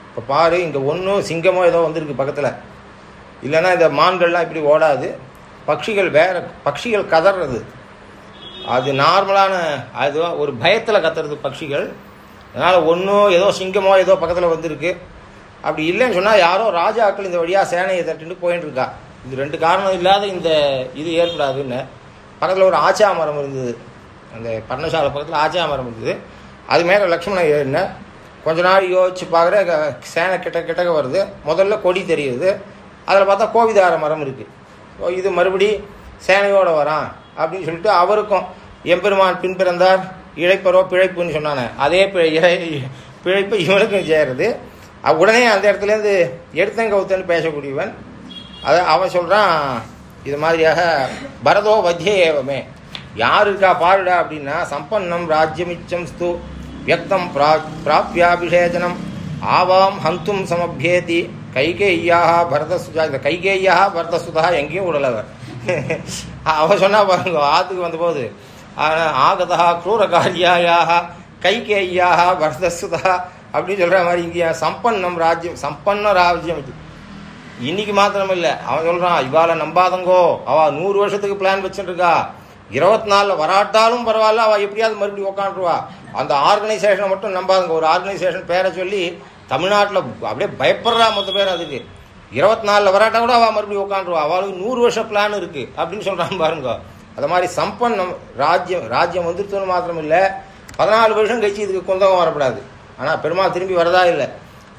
இப்போ பாரு இங்கே ஒன்றும் சிங்கமோ ஏதோ வந்திருக்கு பக்கத்தில். இல்லைன்னா இந்த மான்கள்லாம் இப்படி ஓடாது. பட்சிகள் வேற பட்சிகள் கதறது. அது நார்மலான அது ஒரு பயத்தில் கத்துறது பட்சிகள் அதனால் ஒன்றும் ஏதோ சிங்கமோ ஏதோ பக்கத்தில் வந்திருக்கு. அப்படி இல்லைன்னு சொன்னால் யாரோ ராஜாக்கள் இந்த வழியாக சேனையை தட்டுன்னு போயின்னு இருக்கா. இது ரெண்டு காரணம் இல்லாத இந்த இது ஏற்படாதுன்னு பக்கத்தில் ஒரு ஆச்சா மரம் இருந்தது. அந்த பர்ணசாலை பக்கத்தில் ஆச்சா மரம் இருந்தது. அது மேலே லக்ஷ்மணன் ஏறின. கொஞ்ச நாள் யோசிச்சு பார்க்குற சேனை கிட்ட கிட்டக்க வருது. முதல்ல கொடி தெரியுது. அதில் பார்த்தா கோவிதார மரம் இருக்குது ஓ, இது மறுபடி சேனையோடு வரான் அப்படின்னு சொல்லிட்டு அவருக்கும் எம்பெருமான் பின்பிறந்தார் இழைப்பரோ பிழைப்புன்னு சொன்னானே. அதே பிழை இழை- பிழைப்பு இவனுக்கும் சேருது உடனே அந்த இடத்துலேருந்து எடுத்தன் கவுத்தன்னு பேசக்கூடியவன். அதை அவன் சொல்கிறான் இது மாதிரியாக பரதோ வத்திய ஏவமே. யார் இருக்கா பாருடா அப்படின்னா சம்பன்னம் ராஜ்யமிச்சம் ஸ்து வியக்தம் பிரா பிராப்யாபிஷேச்சனம் ஆவாம் ஹந்தும் சமபியேதி. கைகேய்யாக பரதசுதா. இந்த கைகேய்யாக பரதசுதா எங்கேயும் விடலவர் அவன். சொன்னா பாருங்க ஆத்துக்கு வந்தபோது ஆகதா குரூரகாரியாயாக கைகேய்யாக பரதசுதா அப்படின்னு சொல்கிற மாதிரி இங்கே சம்பன்னம் ராஜ்யம் சம்பன்ன ராஜ்யம் இது இன்னைக்கு மாத்திரம் இல்ல அவன் சொல்றான் இவாள நம்பாதங்கோ. அவ நூறு வருஷத்துக்கு பிளான் வச்சுட்டு இருக்கா இருபத்தி நாலுல வராட்டாலும் பரவாயில்ல அவ எப்படியாவது மறுபடியும் உட்காந்துருவா அந்த ஆர்கனைசேஷனை மட்டும் நம்பாதுங்க. ஒரு ஆர்கனைசேஷன் பேரை சொல்லி தமிழ்நாட்டில் அப்படியே பயப்படுறா மொத்த பேர் அதுக்கு. இருபத்தி நாலுல வராட்டா கூட அவ மறுபடியும் உட்காந்துருவா அவளுக்கு நூறு வருஷம் பிளான் இருக்கு அப்படின்னு சொல்றான் பாருங்க. அது மாதிரி சம்பன்னம் ராஜ்யம் ராஜ்யம் வந்துருத்தோன்னு மாத்திரம் இல்ல பதினாலு வருஷம் கழிச்சு இதுக்கு குந்தகம் வரக்கூடாது ஆனா பெருமாள் திரும்பி வரதா இல்லை.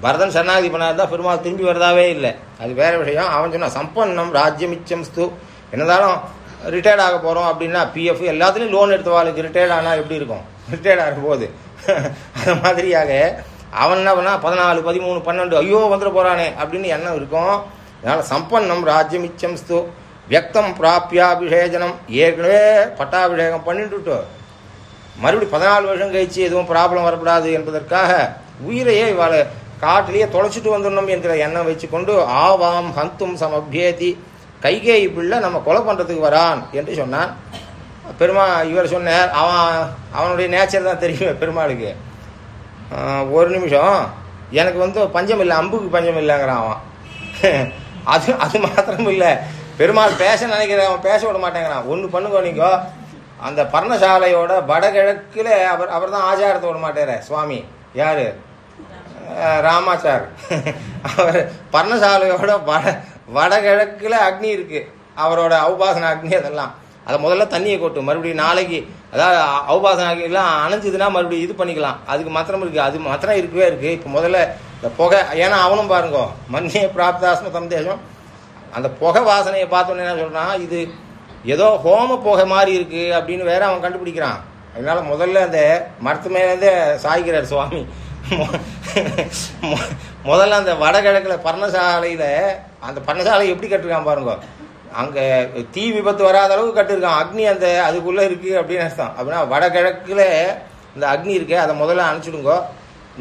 பரதன் சரணாகதி பண்ணாதான் பெருமாள் திரும்பி வரதாவே இல்லை. அது வேற விஷயம். அவன் சொன்னான் சம்பன்னம் ராஜ்யமிச்சம் ஸ்து. என்னதாலும் ரிட்டையர்ட் ஆக போறோம் அப்படின்னா பிஎஃப் எல்லாத்துலேயும் லோன் எடுத்தவாளுக்கு ரிட்டையர்ட் ஆனால் எப்படி இருக்கும்? ரிட்டையர்ட் ஆகும் போது. அது மாதிரியாக அவன் என்ன பண்ணா பதினாலு பதிமூணு பன்னெண்டு ஐயோ வந்துட போறானே அப்படின்னு எண்ணம் இருக்கும். அதனால சம்பன்னம் ராஜ்யமிச்சம் ஸ்து. வியக்தம் பிராபியாபிஷேஜனம். ஏற்கனவே பட்டாபிஷேகம் பண்ணிட்டு மறுபடி பதினாலு வருஷம் கழிச்சு எதுவும் ப்ராப்ளம் வரக்கூடாது என்பதற்காக உயிரையே இவாளை காட்டிலேயே தொலைச்சிட்டு வந்துடணும் என்கிற எண்ணம் வச்சுக்கொண்டு ஆவாம் ஹந்தும் சமபியேதி கைகேயி பிள்ளை நம்ம கொலை பண்ணுறதுக்கு வரான் என்று சொன்னான். பெருமா இவர் சொன்னார் அவன் அவனுடைய நேச்சர் தான் தெரியும் பெருமாளுக்கு. ஒரு நிமிஷம் எனக்கு வந்து பஞ்சம் இல்லை அம்புக்கு பஞ்சம் இல்லைங்கிறான் அவன். அது அது மாத்திரம் இல்லை பெருமாள் பேச நினைக்கிற அவன் பேச விட மாட்டேங்கிறான். ஒன்று பண்ணுங்க நீங்கோ. அந்த பர்ணசாலையோட வடகிழக்கில் அவர் அவர் தான் ஆச்சாரத்தை விட மாட்டேற சுவாமி. யார்? ராமாச்சார். அவர் பர்ணசாலையோட வட வடகிழக்கில் அக்னி இருக்கு. அவரோட அவுபாசன அக்னி அதெல்லாம். அதை முதல்ல தண்ணியை கொட்டு மறுபடியும் நாளைக்கு அதாவது அவுபாசனாக்கெல்லாம் அணைஞ்சதுன்னா மறுபடியும் இது பண்ணிக்கலாம். அதுக்கு மாத்திரம் இருக்குது அது மாத்திரம் இருக்கவே இருக்குது இப்போ முதல்ல இந்த புகை ஏன்னா அவனும் பாருங்க மண்ணிய பிராப்தாசன சந்தேஷம் அந்த புகை வாசனையை பார்த்தோன்னே என்ன சொல்கிறான் இது ஏதோ ஹோம புகை மாதிரி இருக்குது அப்படின்னு வேற அவன் கண்டுபிடிக்கிறான். அதனால முதல்ல அந்த மரத்து மேலேருந்தே சாய்கிறார் சுவாமி. முதல்ல அந்த வடகிழக்கில் பர்ணசாலையில் அந்த பர்ணசாலை எப்படி கட்டிருக்கான் பாருங்க. அங்கே தீ விபத்து வராத அளவுக்கு கட்டிருக்கான். அக்னி அந்த அதுக்குள்ளே இருக்குது அப்படின்னு அர்த்தம். அப்படின்னா வடகிழக்கில் இந்த அக்னி இருக்கு அதை முதல்ல அனுப்பிச்சிடுங்கோ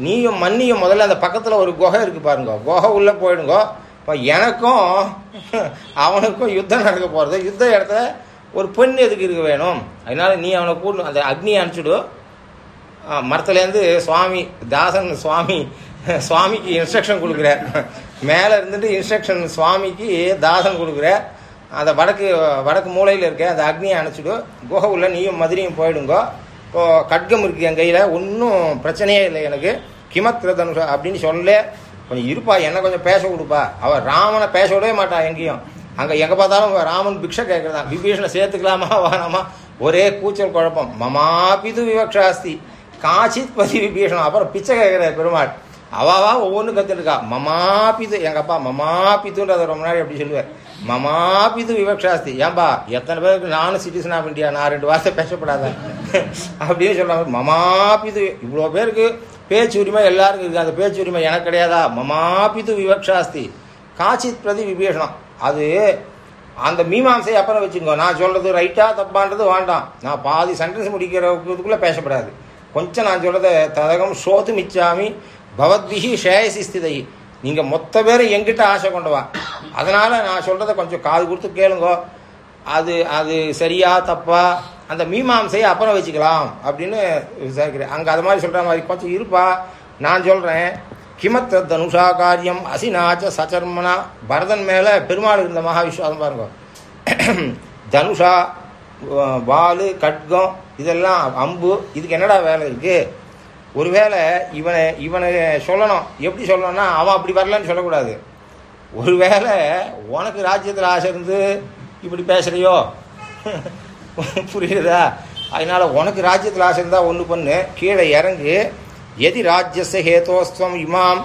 நீயும் மண்ணியும் முதல்ல அந்த பக்கத்தில் ஒரு குகை இருக்குது பாருங்க. குகை உள்ளே போயிடுங்கோ. இப்போ எனக்கும் அவனுக்கும் யுத்தம் நடக்க போகிறது யுத்த இடத்துல ஒரு பெண் எதுக்கு இருக்க வேணும்? அதனால நீ அவனை கூட்டு அந்த அக்னியை அனுப்பிச்சிடு மரத்துலேருந்து சுவாமி தாசன் சுவாமி சுவாமிக்கு இன்ஸ்ட்ரக்ஷன் கொடுக்குறார். மேலே இருந்துட்டு இன்ஸ்ட்ரக்ஷன் சுவாமிக்கு தாசன் கொடுக்குறார். அந்த வடக்கு வடக்கு மூலையில் இருக்க அந்த அக்னியை அணைச்சிடும் குகை உள்ள நீயும் மதுரையும் போயிடுங்கோ. இப்போது கட்கம் இருக்கு என் கையில். ஒன்றும் பிரச்சனையே இல்லை எனக்கு. கிமத்ர தனுஷா அப்படின்னு சொல்ல கொஞ்சம் இருப்பா என்ன கொஞ்சம் பேச கொடுப்பா. அவள் ராமனை பேச விடவே மாட்டான் எங்கேயும். அங்கே எங்கே பார்த்தாலும் ராமன் பிக்ஷை கேட்குறதான். விபீஷனை சேர்த்துக்கலாமா வேணாமா? ஒரே கூச்சல் குழப்பம். மமாபிது விவக்ஷாஸ்தி. காச்சித் பதி விபீஷணம் அப்புறம் பிச்சை கேட்குற பெருமாள். அவாவா ஒவ்வொன்றும் கற்றுருக்கா மமாபிது எங்கள் அப்பா மமாபிதுன்றதை ரொம்ப நாள் எப்படி சொல்லுவேன் மமாபிது விவக்ஷாஸ்தி. ஏன்பா எத்தனை பேருக்கு நானும் சிட்டிசன் ஆஃப் இந்தியா நான் ரெண்டு வார்த்தை பேசப்படாத. அப்படின்னு சொல்கிறாங்க மமாபிது இவ்வளோ பேருக்கு பேச்சு உரிமை எல்லாருக்கும் இருக்குது. அந்த பேச்சு உரிமை எனக்கு கிடையாதா? மமாபிது விவக்ஷாஸ்தி. காச்சித் பிரதி விபீஷணம். அது அந்த மீமாம்சை அப்புறம் வச்சுக்கோ. நான் சொல்றது ரைட்டா தப்பான்றது வேண்டாம். நான் பாதி சென்டென்ஸ் முடிக்கிறதுக்குள்ள பேசப்படாது. கொஞ்சம் நான் சொல்றத ததகம் சோது மிச்சாமி பவத்பிஹி ஷேயசி ஸ்திதை நீங்க மொத்த பேரும் எங்கிட்ட ஆசை கொண்டவா அதனால நான் சொல்கிறத கொஞ்சம் காது கொடுத்து கேளுங்கோ. அது அது சரியா தப்பா அந்த மீமாம்சையை அப்புறம் வச்சுக்கலாம் அப்படின்னு விசாரிக்கிறேன். அங்கே அது மாதிரி சொல்கிற மாதிரி கொஞ்சம் இருப்பா. நான் சொல்கிறேன் கிமத்த தனுஷா காரியம் அசினாச்ச சச்சர்மனா பரதன் மேலே பெருமாள் இருந்த மகாவிஸ்வாதம் பாருங்க. தனுஷா வால் கட்கம் இதெல்லாம் அம்பு இதுக்கு என்னடா வேலை இருக்குது ஒருவேளை இவனை இவனை சொல்லணும். எப்படி சொல்லணும்னா அவன் அப்படி வரலன்னு சொல்லக்கூடாது. ஒருவேளை உனக்கு ராஜ்யத்தில் ஆசை இருந்து இப்படி பேசுகிறையோ புரியுதா? அதனால உனக்கு ராஜ்யத்தில் ஆசை இருந்தால் ஒன்று பண்ணு. கீழே இறங்கு. எதி ராஜ்யச ஹேதோஸ்தம் இமாம்.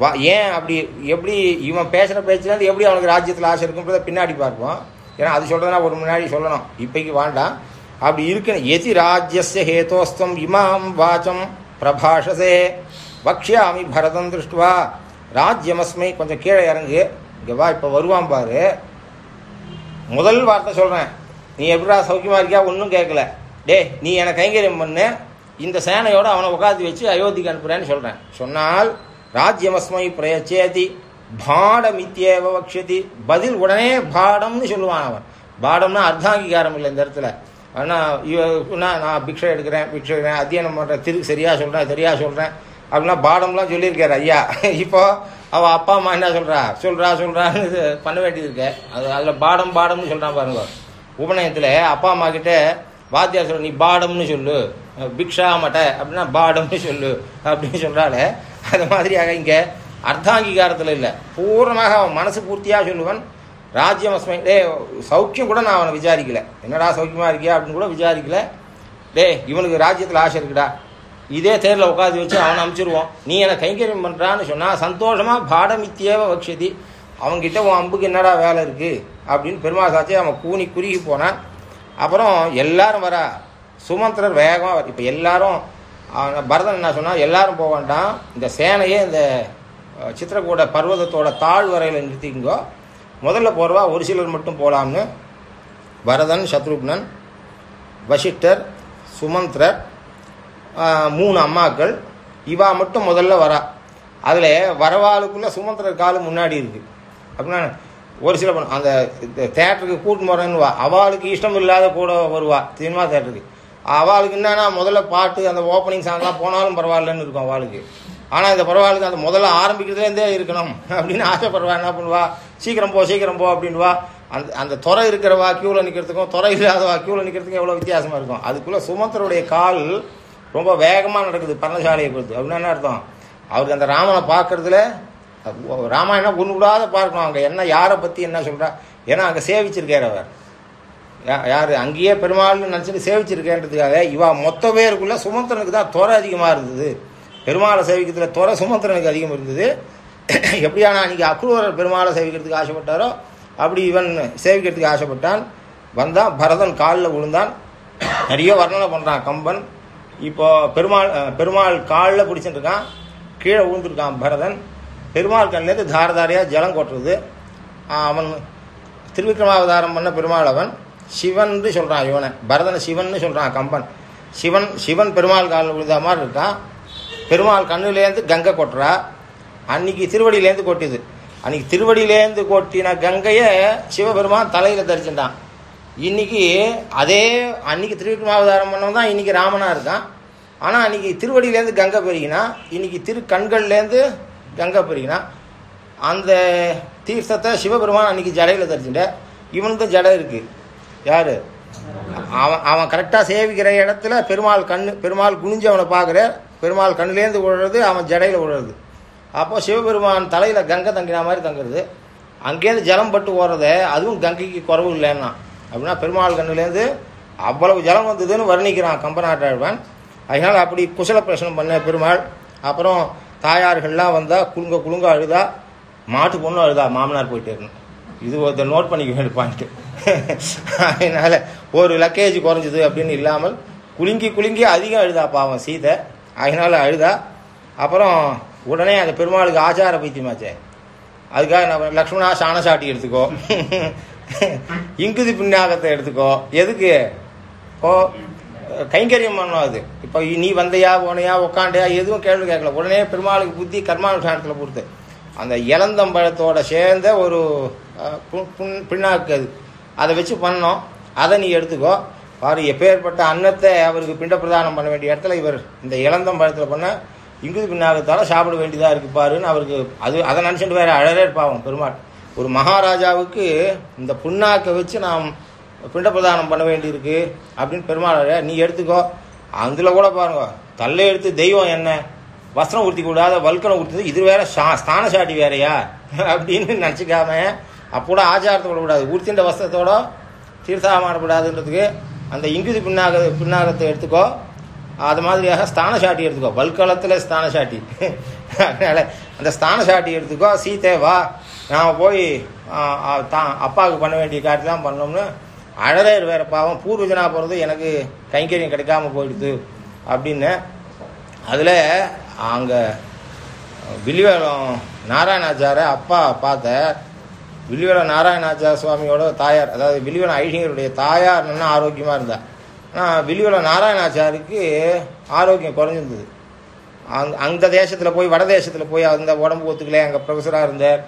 வா ஏன் அப்படி எப்படி இவன் பேசுகிற பேச்சுலேருந்து எப்படி அவனுக்கு ராஜ்யத்தில் ஆசை இருக்குன்றதை பின்னாடி பார்ப்போம். ஏன்னா அது சொல்கிறதுனா ஒரு முன்னாடி சொல்லணும். இப்பைக்கு வேண்டாம் அப்படி இருக்கணும். எதி ராஜ்யஸ்ய ஹேதோஸ்தம் இமாம் வாச்சம் பிரபாஷசே. வக்ஷாமி பரதம் திருஷ்டுவா. ராஜ்யமஸ்மை கொஞ்சம் கீழே இறங்கு. இங்கே வா இப்போ வருவான் பாரு. முதல் வார்த்தை சொல்கிறேன் நீ எப்படிடா சௌக்கியமாக இருக்கியா? ஒன்றும் கேட்கல. டே நீ எனக்கு கைங்கரியம் பண்ணு. இந்த சேனையோடு அவனை உட்காந்து வச்சு அயோத்திக்கு அனுப்புறேன்னு சொல்கிறேன் சொன்னால் ராஜ்யமஸ்மை பிரயச்சேதி. பாடமித்யேவ வக்ஷதி. பதில் உடனே பாடம்னு சொல்லுவான் அவன். பாடம்னா அர்த்தாங்கீகாரம் இல்லை இந்த இடத்துல. ஆனால் இவனா நான் பிக்ஷை எடுக்கிறேன் பிக்ஷை எடுக்கிறேன் அத்தியனம் பண்ணுறேன் திருக்கு சரியாக சொல்கிறேன் சரியாக சொல்கிறேன் அப்படின்னா பாடம்லாம் சொல்லியிருக்காரு ஐயா. இப்போ அவள் அப்பா அம்மா என்ன சொல்கிறா சொல்கிறா சொல்கிறான்னு பண்ண வேண்டியது இருக்கு. அது அதில் பாடம் பாடம்னு சொல்கிறான் பாருங்க. உபநயத்தில் அப்பா அம்மா கிட்ட வாத்தியார் சொல்ற நீ பாடம்னு சொல்லு. பிக்ஷா மட்ட அப்படின்னா பாடம்னு சொல்லு. அப்படின்னு சொல்கிறாள் அது மாதிரியாக இங்கே அர்த்தாங்கீகாரத்தில் இல்லை. பூர்ணமாக அவன் மனசு பூர்த்தியாக சொல்லுவன். ராஜ்யம் அஸ்மை டே சௌக்கியம் கூட நான் அவனை விசாரிக்கல. என்னடா சௌக்கியமாக இருக்கியா அப்படின்னு கூட விசாரிக்கல. டே இவனுக்கு ராஜ்யத்தில் ஆசை இருக்குடா. இதே தேரில் உட்காந்து வச்சு அவனை அனுப்பிச்சிருவோம். நீ என்னை கைங்கரியம் பண்ணுறான்னு சொன்னால் சந்தோஷமாக பாடமித்தியேவ வக்ஷதி. அவன்கிட்ட உன் அம்புக்கு என்னடா வேலை இருக்குது அப்படின்னு பெருமாள் சாட்சி அவன் கூனி குறுகி போனான். அப்புறம் எல்லாரும் வரா. சுமந்திரர் வேகமாக இப்போ எல்லாரும் பரதன் என்ன சொன்னால் எல்லாரும் போக வேண்டாம். இந்த சேனையே இந்த சித்திரக்கூட பர்வதத்தோட தாழ்வரையில் நிறுத்திங்கோ முதல்ல போகிறவா ஒரு சிலர் மட்டும் போகலாம்னு பரதன் சத்ருக்னன் வசிஷ்டர் சுமந்திரர் மூணு அம்மாக்கள். இவா மட்டும் முதல்ல வரா. அதில் வரவாளுக்குள்ளே சுமந்திரர் காலம் முன்னாடி இருக்குது அப்படின்னா ஒரு சில அந்த தேட்டருக்கு கூட்டின்னு போகிறேன்னு வா. அவளுக்கு இஷ்டம் இல்லாத கூட வருவா சினிமா தேட்டருக்கு. அவளுக்கு என்னன்னா முதல்ல பாட்டு அந்த ஓப்பனிங் சாங்லாம் போனாலும் பரவாயில்லன்னு இருக்கும் அவளுக்கு. ஆனால் இந்த பரவாயில்ல அந்த முதல்ல ஆரம்பிக்கிறதுலேருந்தே இருக்கணும். அப்படின்னு ஆசைப்படுவா என்ன பண்ணுவா? சீக்கிரம் போ சீக்கிரம் போ அப்படின்வா அந்த அந்த துறை இருக்கிறவா கியூவில் நிற்கிறதுக்கும் துறை இல்லாதவா கியூவில் நிற்கிறதுக்கும் எவ்வளோ வித்தியாசமாக இருக்கும். அதுக்குள்ளே சுமந்தருடைய கால் ரொம்ப வேகமாக நடக்குது பர்ணசாலையை பொறுத்து. அப்படின்னு என்ன அர்த்தம்? அவருக்கு அந்த ராமனை பார்க்கறதுல ராமாயணம் ஒன்று விடாத பார்க்கணும். அங்கே என்ன யாரை பற்றி என்ன சொல்கிறா ஏன்னா அங்கே சேவிச்சிருக்கார் அவர். யா- அங்கேயே பெருமாள்னு நினச்சிட்டு சேவிச்சிருக்கேன்றதுக்காக இவா மொத்த பேருக்குள்ளே சுமந்தனுக்கு தான் துறை அதிகமாக இருந்தது. பெருமாளை சேவிக்கிறதுல துறை சுமந்திரனுக்கு அதிகம் இருந்தது. எப்படியானா அன்றைக்கி அக்ரூரர் பெருமாளை சேவிக்கிறதுக்கு ஆசைப்பட்டாரோ அப்படி இவன் சேவிக்கிறதுக்கு ஆசைப்பட்டான். வந்தான் பரதன் காலில் விழுந்தான். நிறைய வர்ணனை பண்ணுறான் கம்பன். இப்போ பெருமாள் பெருமாள் காலில் பிடிச்சிட்டுருக்கான் கீழே விழுந்துருக்கான் பரதன். பெருமாள் கண்ணிலேருந்து தாரதாரியாக ஜலம் கொட்டுறது. அவன் திருவிக்ரமாவதாரம் பண்ண பெருமாள் அவன். சிவன்னு சொல்கிறான் இவனை. பரதனை சிவன்னு சொல்கிறான் கம்பன். சிவன் சிவன் பெருமாள் காலில் விழுந்த மாதிரி இருக்கான். பெருமாள் கண்ணுலேருந்து கங்கை கொட்டுறா. அன்னைக்கு திருவடியிலேருந்து கொட்டிது. அன்னைக்கு திருவடியிலேருந்து கொட்டின கங்கையை சிவபெருமான் தலையில் தரிச்சுட்டான். இன்னைக்கு அதே அன்னைக்கு திருவிக்ரமாவதாரம் பண்ணவன் தான் இன்னைக்கு ராமனாக இருக்கான். ஆனால் அன்னைக்கு திருவடியிலேருந்து கங்கை பெருகினா இன்னைக்கு திரு கண்கள்லேருந்து கங்கை பெருகினா அந்த தீர்த்தத்தை சிவபெருமான் அன்னைக்கு ஜடையில் தரிச்சுட்ட. இவனுக்கு ஜடை இருக்குது யார்? அவன் அவன் கரெக்டாக சேவிக்கிற இடத்துல பெருமாள் கண் பெருமாள் குனிஞ்சு அவனை பார்க்குற பெருமாள் கண்ணுலேருந்து விழுறது அவன் ஜடையில் விழுறது அப்போ சிவபெருமான் தலையில் கங்கை தங்கின மாதிரி தங்குறது. அங்கேருந்து ஜலம் பட்டு ஓடுறதே அதுவும் கங்கைக்கு குறவு இல்லைன்னா. அப்படின்னா பெருமாள் கண்ணுலேருந்து அவ்வளவு ஜலம் வந்ததுன்னு வர்ணிக்கிறான் கம்பநாட்டாழ்வான். அதனால் அப்படி குசல பிரசனம் பண்ண பெருமாள். அப்புறம் தாயார்கள்லாம் வந்தால் குலுங்க குலுங்க அழுதா மாட்டு பொண்ணும் அழுதா மாமனார் போயிட்டு இருக்கணும் இது ஒருத்தர் நோட் பண்ணிக்க வேண்டிய பாயிண்ட்டு அதனால் ஒரு லக்கேஜ் குறைஞ்சது அப்படின்னு இல்லாமல் குலுங்கி குலுங்கி அதிகம் அழுதா பாவம் சீதை. அதனால் அழுதா. அப்புறம் உடனே அந்த பெருமாளுக்கு ஆச்சார பைத்தியமாச்சே. அதுக்காக நம்ம லக்ஷ்மணா சாணசாட்டி எடுத்துக்கோ. இங்குதி பின்னாகத்தை எடுத்துக்கோ. எதுக்கு? ஓ கைங்கரியம் பண்ணோம் அது. இப்போ நீ வந்தையா போனையா உக்காண்டையா எதுவும் கேள்வி கேட்கல. உடனே பெருமாளுக்கு புத்தி கர்மானுஷ்டானத்தில் பொறுத்து அந்த இளந்தம்பழத்தோட சேர்ந்த ஒரு பின்னாக்கு புண்- அது. அதை வச்சு பண்ணோம். அதை நீ எடுத்துக்கோ. பாரு எப்பேற்பட்ட அன்னத்தை அவருக்கு பிண்ட பிரதானம் பண்ண வேண்டிய இடத்துல இவர் இந்த இளந்தம்பழத்தில் பண்ண இங்குது பின்னாகத்தால சாப்பிட வேண்டியதாக இருக்கு பாருன்னு அவருக்கு அது அதை நினச்சிட்டு வேற அழகே இருப்பாவும் பெருமாள். ஒரு மகாராஜாவுக்கு இந்த புண்ணாக்கை வச்சு நாம் பிண்ட பிரதானம் பண்ண வேண்டியிருக்கு அப்படின்னு பெருமாள் நீ எடுத்துக்கோ. அதில் கூட பாருங்க தல்லை எடுத்து தெய்வம் என்ன? வஸ்திரம் உடுத்தி கூடாத வல்கனம் உடுத்தது இது வேற சா- ஸ்தான சாட்டி வேறையா? அப்படின்னு நினச்சிக்காம அப்போட ஆச்சாரத்தை விடக்கூடாது. உடுத்தின்ற வஸ்திரத்தோட தீர்த்தாமாடப்படாதுன்றதுக்கு அந்த இங்குதி பின்னாக பின்னாகத்தை எடுத்துக்கோ அது மாதிரியாக ஸ்தான சாட்டி எடுத்துக்கோ. பல்கலத்தில் ஸ்தான சாட்டி. அதனால் அந்த ஸ்தான சாட்டி எடுத்துக்கோ. சீதே வா. நாம் போய் தான் அப்பாவுக்கு பண்ண வேண்டிய காரியெல்லாம் பண்ணோம்னு அழகர் வேற பாவம். பூர்வஜனா போகிறது எனக்கு கைங்கரியம் கிடைக்காம போயிடுது அப்படின்னு. அதில் அங்கே வில்லிவேலம் நாராயணாச்சார அப்பா பார்த்த வில்லிவேலம் நாராயணாச்சார சுவாமியோட தாயார் அதாவது வில்லிவேலம் ஐஷியருடைய தாயார் நல்லா ஆரோக்கியமாக இருந்தா. ஆனால் வில்லிவேலம் நாராயணாச்சாருக்கு ஆரோக்கியம் குறைஞ்சிருந்தது. அங் அந்த தேசத்தில் போய் வட தேசத்தில் போய் அந்த உடம்பு ஒத்துக்கல அங்கே ப்ரொஃபஸராக இருந்தார்.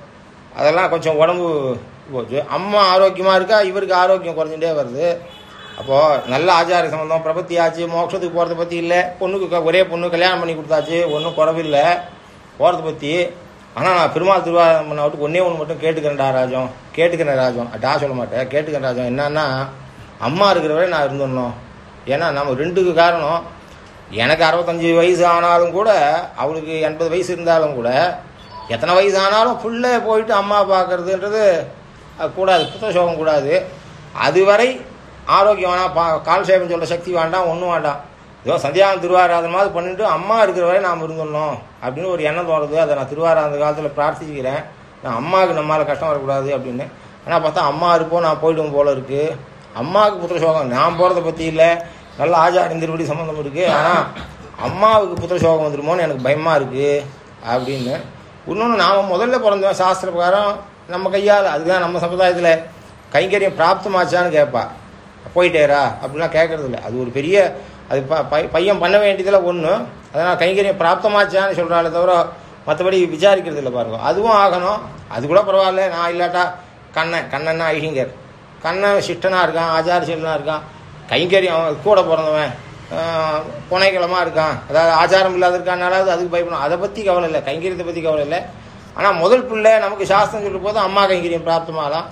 அதெல்லாம் கொஞ்சம் உடம்பு போச்சு. அம்மா ஆரோக்கியமாக இருக்கா? இவருக்கு ஆரோக்கியம் குறைஞ்சிட்டே வருது. அப்போது நல்ல ஆச்சார சம்பந்தம் பிரபத்தி ஆச்சு மோட்சத்துக்கு போகிறத பற்றி இல்லை. பொண்ணுக்கு ஒரே பொண்ணு கல்யாணம் பண்ணி கொடுத்தாச்சு ஒன்றும் குறவில்லை. போகிறத பற்றி ஆனால் நான் பெருமாள் திருவாரம் பண்ண விட்டு ஒன்றே ஒன்று மட்டும் கேட்டுக்கிறேன்டா ராஜம். கேட்டுக்கிறேன் ராஜம். டா சொல்ல மாட்டேன். கேட்டுக்கிறேன் ராஜம். என்னன்னா அம்மா இருக்கிற வரை நான் இருந்துடணும். ஏன்னா நம்ம ரெண்டுக்கு காரணம் எனக்கு அறுபத்தஞ்சு வயசு ஆனாலும் கூட அவளுக்கு எண்பது வயசு இருந்தாலும் கூட எத்தனை வயசு ஆனாலும் ஃபுல்லே போயிட்டு அம்மா பார்க்கறதுன்றது கூடாது. புத்த சோகம் கூடாது. அதுவரை ஆரோக்கியம் வேணாம் பா கால் சேவம் சொல்ல சக்தி வேண்டாம் ஒன்றும் வேண்டாம். ஏதோ சந்தியாகம் திருவாராதனமாவது மாதிரி பண்ணிட்டு அம்மா இருக்கிற வரை நாம் இருந்துடணும் அப்படின்னு ஒரு எண்ணம் தோணுது. அதை நான் திருவாராத காலத்தில் பிரார்த்திக்கிறேன். நான் அம்மாவுக்கு நம்மளால் கஷ்டம் வரக்கூடாது அப்படின்னு. ஆனால் பார்த்தா அம்மா இருப்போம் நான் போயிடுவோம் போல இருக்கு. அம்மாவுக்கு புத்திர சோகம். நான் போகிறத பற்றி இல்லை. நல்ல ஆச்சாரம் திருவடி சம்மந்தம் இருக்குது ஆனால் அம்மாவுக்கு புத்திர சோகம் வந்துருமோன்னு எனக்கு பயமாக இருக்குது அப்படின்னு. இன்னொன்று நாம் முதல்ல பிறந்தோம் சாஸ்திர பிரகாரம் நம்ம கையால். அதுதான் நம்ம சமுதாயத்தில் கைங்கரியம் பிராப்தமாச்சான்னு கேட்பா போயிட்டேரா அப்படிலாம் கேட்கறதில்ல அது ஒரு பெரிய அது ப- பை- பையன் பண்ண வேண்டியதில் ஒன்று அதனால் கைங்கரியம் பிராப்தமாச்சான்னு சொல்கிறாலே தவிர மற்றபடி விசாரிக்கிறது இல்லை பாருங்க. அதுவும் ஆகணும். அது கூட பரவாயில்ல. நான் இல்லாட்டா கண்ணன் கண்ணன்னா ஐஹிங்கர் கண்ணன் சிஷ்டனாக இருக்கான் ஆச்சார ஆச்சாரசீலனாக இருக்கான். கைங்கரியம் அவன் கூட பிறந்தவன். ஆஹ், புனைக்கிழமா இருக்கான். அதாவது ஆச்சாரம் இல்லாத இருக்கானாலாவது அதுக்கு பயப்படும் அதை பற்றி கவலை இல்லை. கைங்கரியத்தை பற்றி கவலை இல்லை. ஆனால் முதல் பிள்ளை நமக்கு சாஸ்திரம் சொல்லும் போது அம்மா கைங்கரியம் பிராப்தமாகலாம்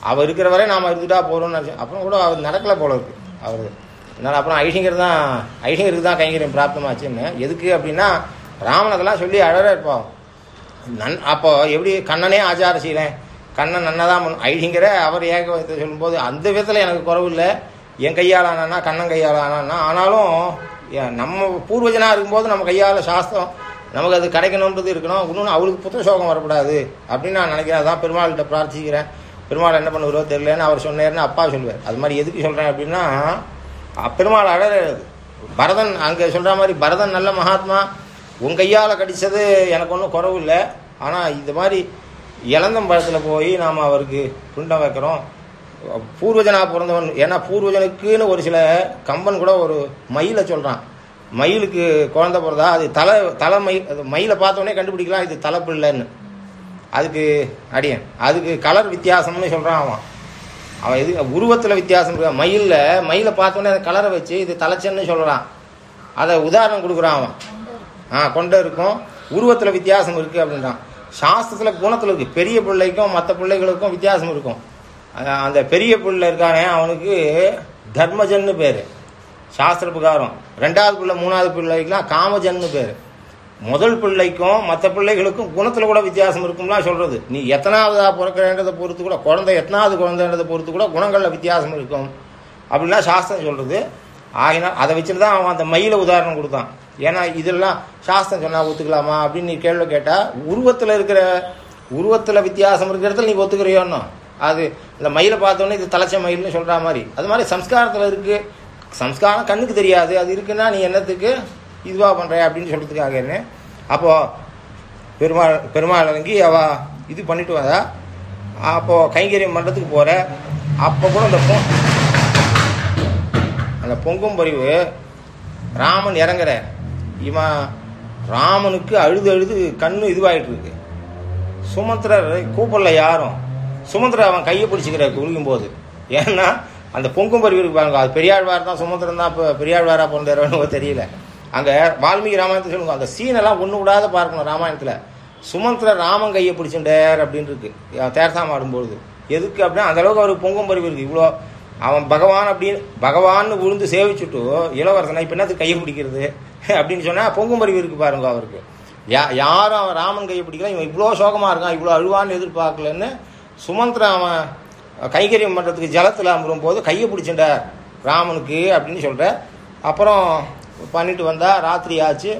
அவர் இருக்கிற வரை நாம் இருந்துட்டா போகிறோம்னு நினச்சேன் அப்புறம் கூட அவர் நடக்கலை போல இருக்குது அவர் அதனால் அப்புறம் ஐஷிங்கர் தான் ஐஷிங்கருக்கு தான் கைங்கரியம் பிராப்தமாச்சுன்னு. எதுக்கு அப்படின்னா ராமன் அதெல்லாம் சொல்லி அழகாக இருப்போம் நன் அப்போ எப்படி கண்ணனே ஆச்சார செய்கிறேன் கண்ணன் நன்னதான் பண்ணும் ஐஷிங்கரை அவர் ஏக சொல்லும்போது அந்த விதத்தில் எனக்கு குறவு இல்லை. என் கையால் ஆனானா கண்ணன் கையால் ஆனானா ஆனாலும் நம்ம பூர்வஜனாக இருக்கும்போது நம்ம கையால் சாஸ்திரம் நமக்கு அது கிடைக்கணுன்றது இருக்கணும். இன்னொன்று அவளுக்கு புத்த சோகம் வரக்கூடாது அப்படின்னு நான் நினைக்கிறேன். அதான் பெருமாள்கிட்ட பிரார்த்திக்கிறேன். பெருமாள் என்ன பண்ணுவாரோ தெரியலன்னு அவர் சொன்னார்னு அப்பா சொல்லுவார். அது மாதிரி எதுக்கு சொல்கிறேன் அப்படின்னா பெருமாள் அழறது பரதன் அங்கே சொல்கிற மாதிரி பரதன் நல்ல மகாத்மா. உன் கையால் கடித்தது எனக்கு ஒன்றும் குறவு இல்லை. ஆனால் இது மாதிரி இளந்தம்பழத்தில் போய் நாம் அவருக்கு துண்டம் வைக்கிறோம். பூர்வஜனா பிறந்தவன் ஏன்னா பூர்வஜனுக்குன்னு ஒரு சில கம்பன் கூட ஒரு மயிலை சொல்கிறான் மயிலுக்கு குழந்த பிறந்தா அது தலை தலை மயில் அது மயிலை பார்த்தோன்னே கண்டுபிடிக்கலாம் இது தலைப்பு இல்லைன்னு அதுக்கு அடியன். அதுக்கு கலர் வித்தியாசம்னு சொல்கிறான் அவன். அவன் எது உருவத்தில் வித்தியாசம் மயிலில் மயிலை பார்த்தோன்னே அதை கலரை வச்சு இது தலைச்சன்னு சொல்கிறான் அதை உதாரணம் கொடுக்குறான் அவன். ஆ கொண்டை இருக்கும். உருவத்தில் வித்தியாசம் இருக்குது அப்படின்றான். சாஸ்திரத்தில் குணத்தில் இருக்குது பெரிய பிள்ளைக்கும் மற்ற பிள்ளைகளுக்கும் வித்தியாசம் இருக்கும். அந்த பெரிய பிள்ளை இருக்கானே அவனுக்கு தர்மஜன்னு பேர். சாஸ்திர பிரகாரம். ரெண்டாவது பிள்ளை மூணாவது பிள்ளைக்கெலாம் காமஜன்னு பேர். முதல் பிள்ளைக்கும் மற்ற பிள்ளைகளுக்கும் குணத்தில் கூட வித்தியாசம் இருக்கும்லாம் சொல்கிறது நீ எத்தனாவதா பிறக்கிறன்றதை பொறுத்து கூட குழந்தை எத்தனாவது குழந்தைன்றதை பொறுத்து கூட குணங்களில் வித்தியாசம் இருக்கும். அப்படிலாம் சாஸ்திரம் சொல்கிறது ஆகினால் அதை வச்சுட்டு தான் அவன் அந்த மயிலை உதாரணம் கொடுத்தான். ஏன்னா இதெல்லாம் சாஸ்திரம் சொன்னால் ஒத்துக்கலாமா அப்படின்னு நீ கேள்வி கேட்டால் உருவத்தில் இருக்கிற உருவத்தில் வித்தியாசம் இருக்கிறதுல நீ ஒத்துக்கிறியோன்னு. அது இந்த மயிலை பார்த்தோன்னே இது தலைச்ச மயில்னு சொல்கிற மாதிரி. அது மாதிரி சம்ஸ்காரத்தில் இருக்குது சம்ஸ்காரம் கண்ணுக்கு தெரியாது. அது இருக்குன்னா நீ என்னத்துக்கு? இதுவாக பண்ணுற அப்படின்னு சொல்கிறதுக்காக என்ன? அப்போது பெருமாள் பெருமாள் இறங்கி அவள் இது பண்ணிட்டு வந்தா அப்போது கைங்கரியம் பண்ணுறதுக்கு போகிற அப்போ கூட அந்த பொ அந்த பொங்கும் பறிவு ராமன் இறங்குற. இவன் ராமனுக்கு அழுது அழுது கண்ணு இதுவாகிட்டுருக்கு சுமந்திரர் கூப்பிடல யாரும். சுமந்திரர் அவன் கையை பிடிச்சிக்கிற குளிக்கும் போது. ஏன்னா அந்த பொங்கும் பறிவு இருக்கு பாருங்க அது பெரியாழ்வார் தான் சுமந்திரன் தான் இப்போ பெரியாழ்வாராக பிறந்தாரோ தெரியல. அங்கே வால்மீகி ராமாயணத்தை சொல்லுங்க அந்த சீனெல்லாம் ஒன்று விடாத பார்க்கணும் ராமாயணத்தில். சுமந்திர ராமன் கையை பிடிச்சுட்டார் அப்படின்னு இருக்கு. தேர்தாம் ஆடும்பொழுது. எதுக்கு அப்படின்னா அந்தளவுக்கு அவருக்கு பொங்கும் பருவி இருக்கு. இவ்வளோ அவன் பகவான் அப்படின்னு பகவான்னு விழுந்து சேவிச்சுட்டு இளவரசனை இப்போ என்னது கையை பிடிக்கிறது? அப்படின்னு சொன்னால் பொங்கும் பருவி இருக்கு பாருங்க அவருக்கு. யா யாரும் அவன் ராமன் கையை பிடிக்கல. இவன் இவ்வளோ சோகமாக இருக்கான் இவ்வளோ அழுவான்னு எதிர்பார்க்கலன்னு சுமந்திரன் அவன் கைகரியம் பண்ணுறதுக்கு ஜலத்தில் அமரும் போது கையை பிடிச்சிட்டார் ராமனுக்கு அப்படின்னு சொல்கிற அப்புறம் பண்ணிட்டு வந்தால் ராத்திரி ஆச்சு.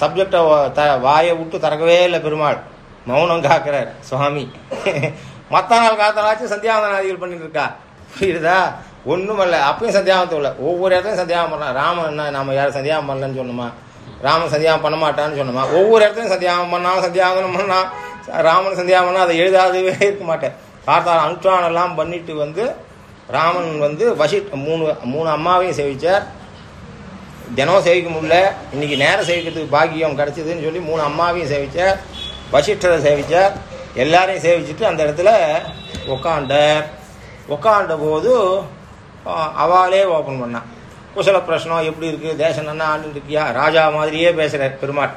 சப்ஜெக்டை த வாயை விட்டு திறக்கவே இல்லை பெருமாள். மௌனம் காக்கிறார் சுவாமி. மற்ற நாள் காத்தலாச்சும் சந்தியாவந்தனாதிகள் பண்ணிட்டு இருக்கா. புரியுதா? ஒன்றும் இல்லை அப்பயும் சந்தியாவந்தம் இல்லை. ஒவ்வொரு இடத்துலையும் சந்தியாகம் பண்ணலாம். ராமன் என்ன நம்ம யாரும் சந்தியாகம் பண்ணலன்னு சொன்னோமா ராமன் சந்தியாகம் பண்ண மாட்டான்னு சொன்னோமா ஒவ்வொரு இடத்துலையும் சந்தியாகம் பண்ணாலும் சந்தியாவந்தனம் பண்ணா. ராமன் சந்தியாகம் பண்ணால் அதை எழுதாதவே இருக்க மாட்டேன். பார்த்தால் அனுஷ்டானெல்லாம் பண்ணிட்டு வந்து ராமன் வந்து வசி மூணு மூணு அம்மாவையும் சேவிச்சார். தினம் சேவிக்க முடியல. இன்னைக்கு நேரம் சேவிக்கிறதுக்கு பாக்கியம் கிடச்சிதுன்னு சொல்லி மூணு அம்மாவையும் சேவித்தார் வசிஷ்டரை சேவித்தார் எல்லாரையும் சேவிச்சுட்டு அந்த இடத்துல உக்காண்டார் உக்காண்ட போது அவாலே ஓப்பன் பண்ணான் குசல பிரச்சனம் எப்படி இருக்குது தேசம் நல்லா ஆண்டு இருக்கியா? ராஜா மாதிரியே பேசுகிறார் பெருமாள்.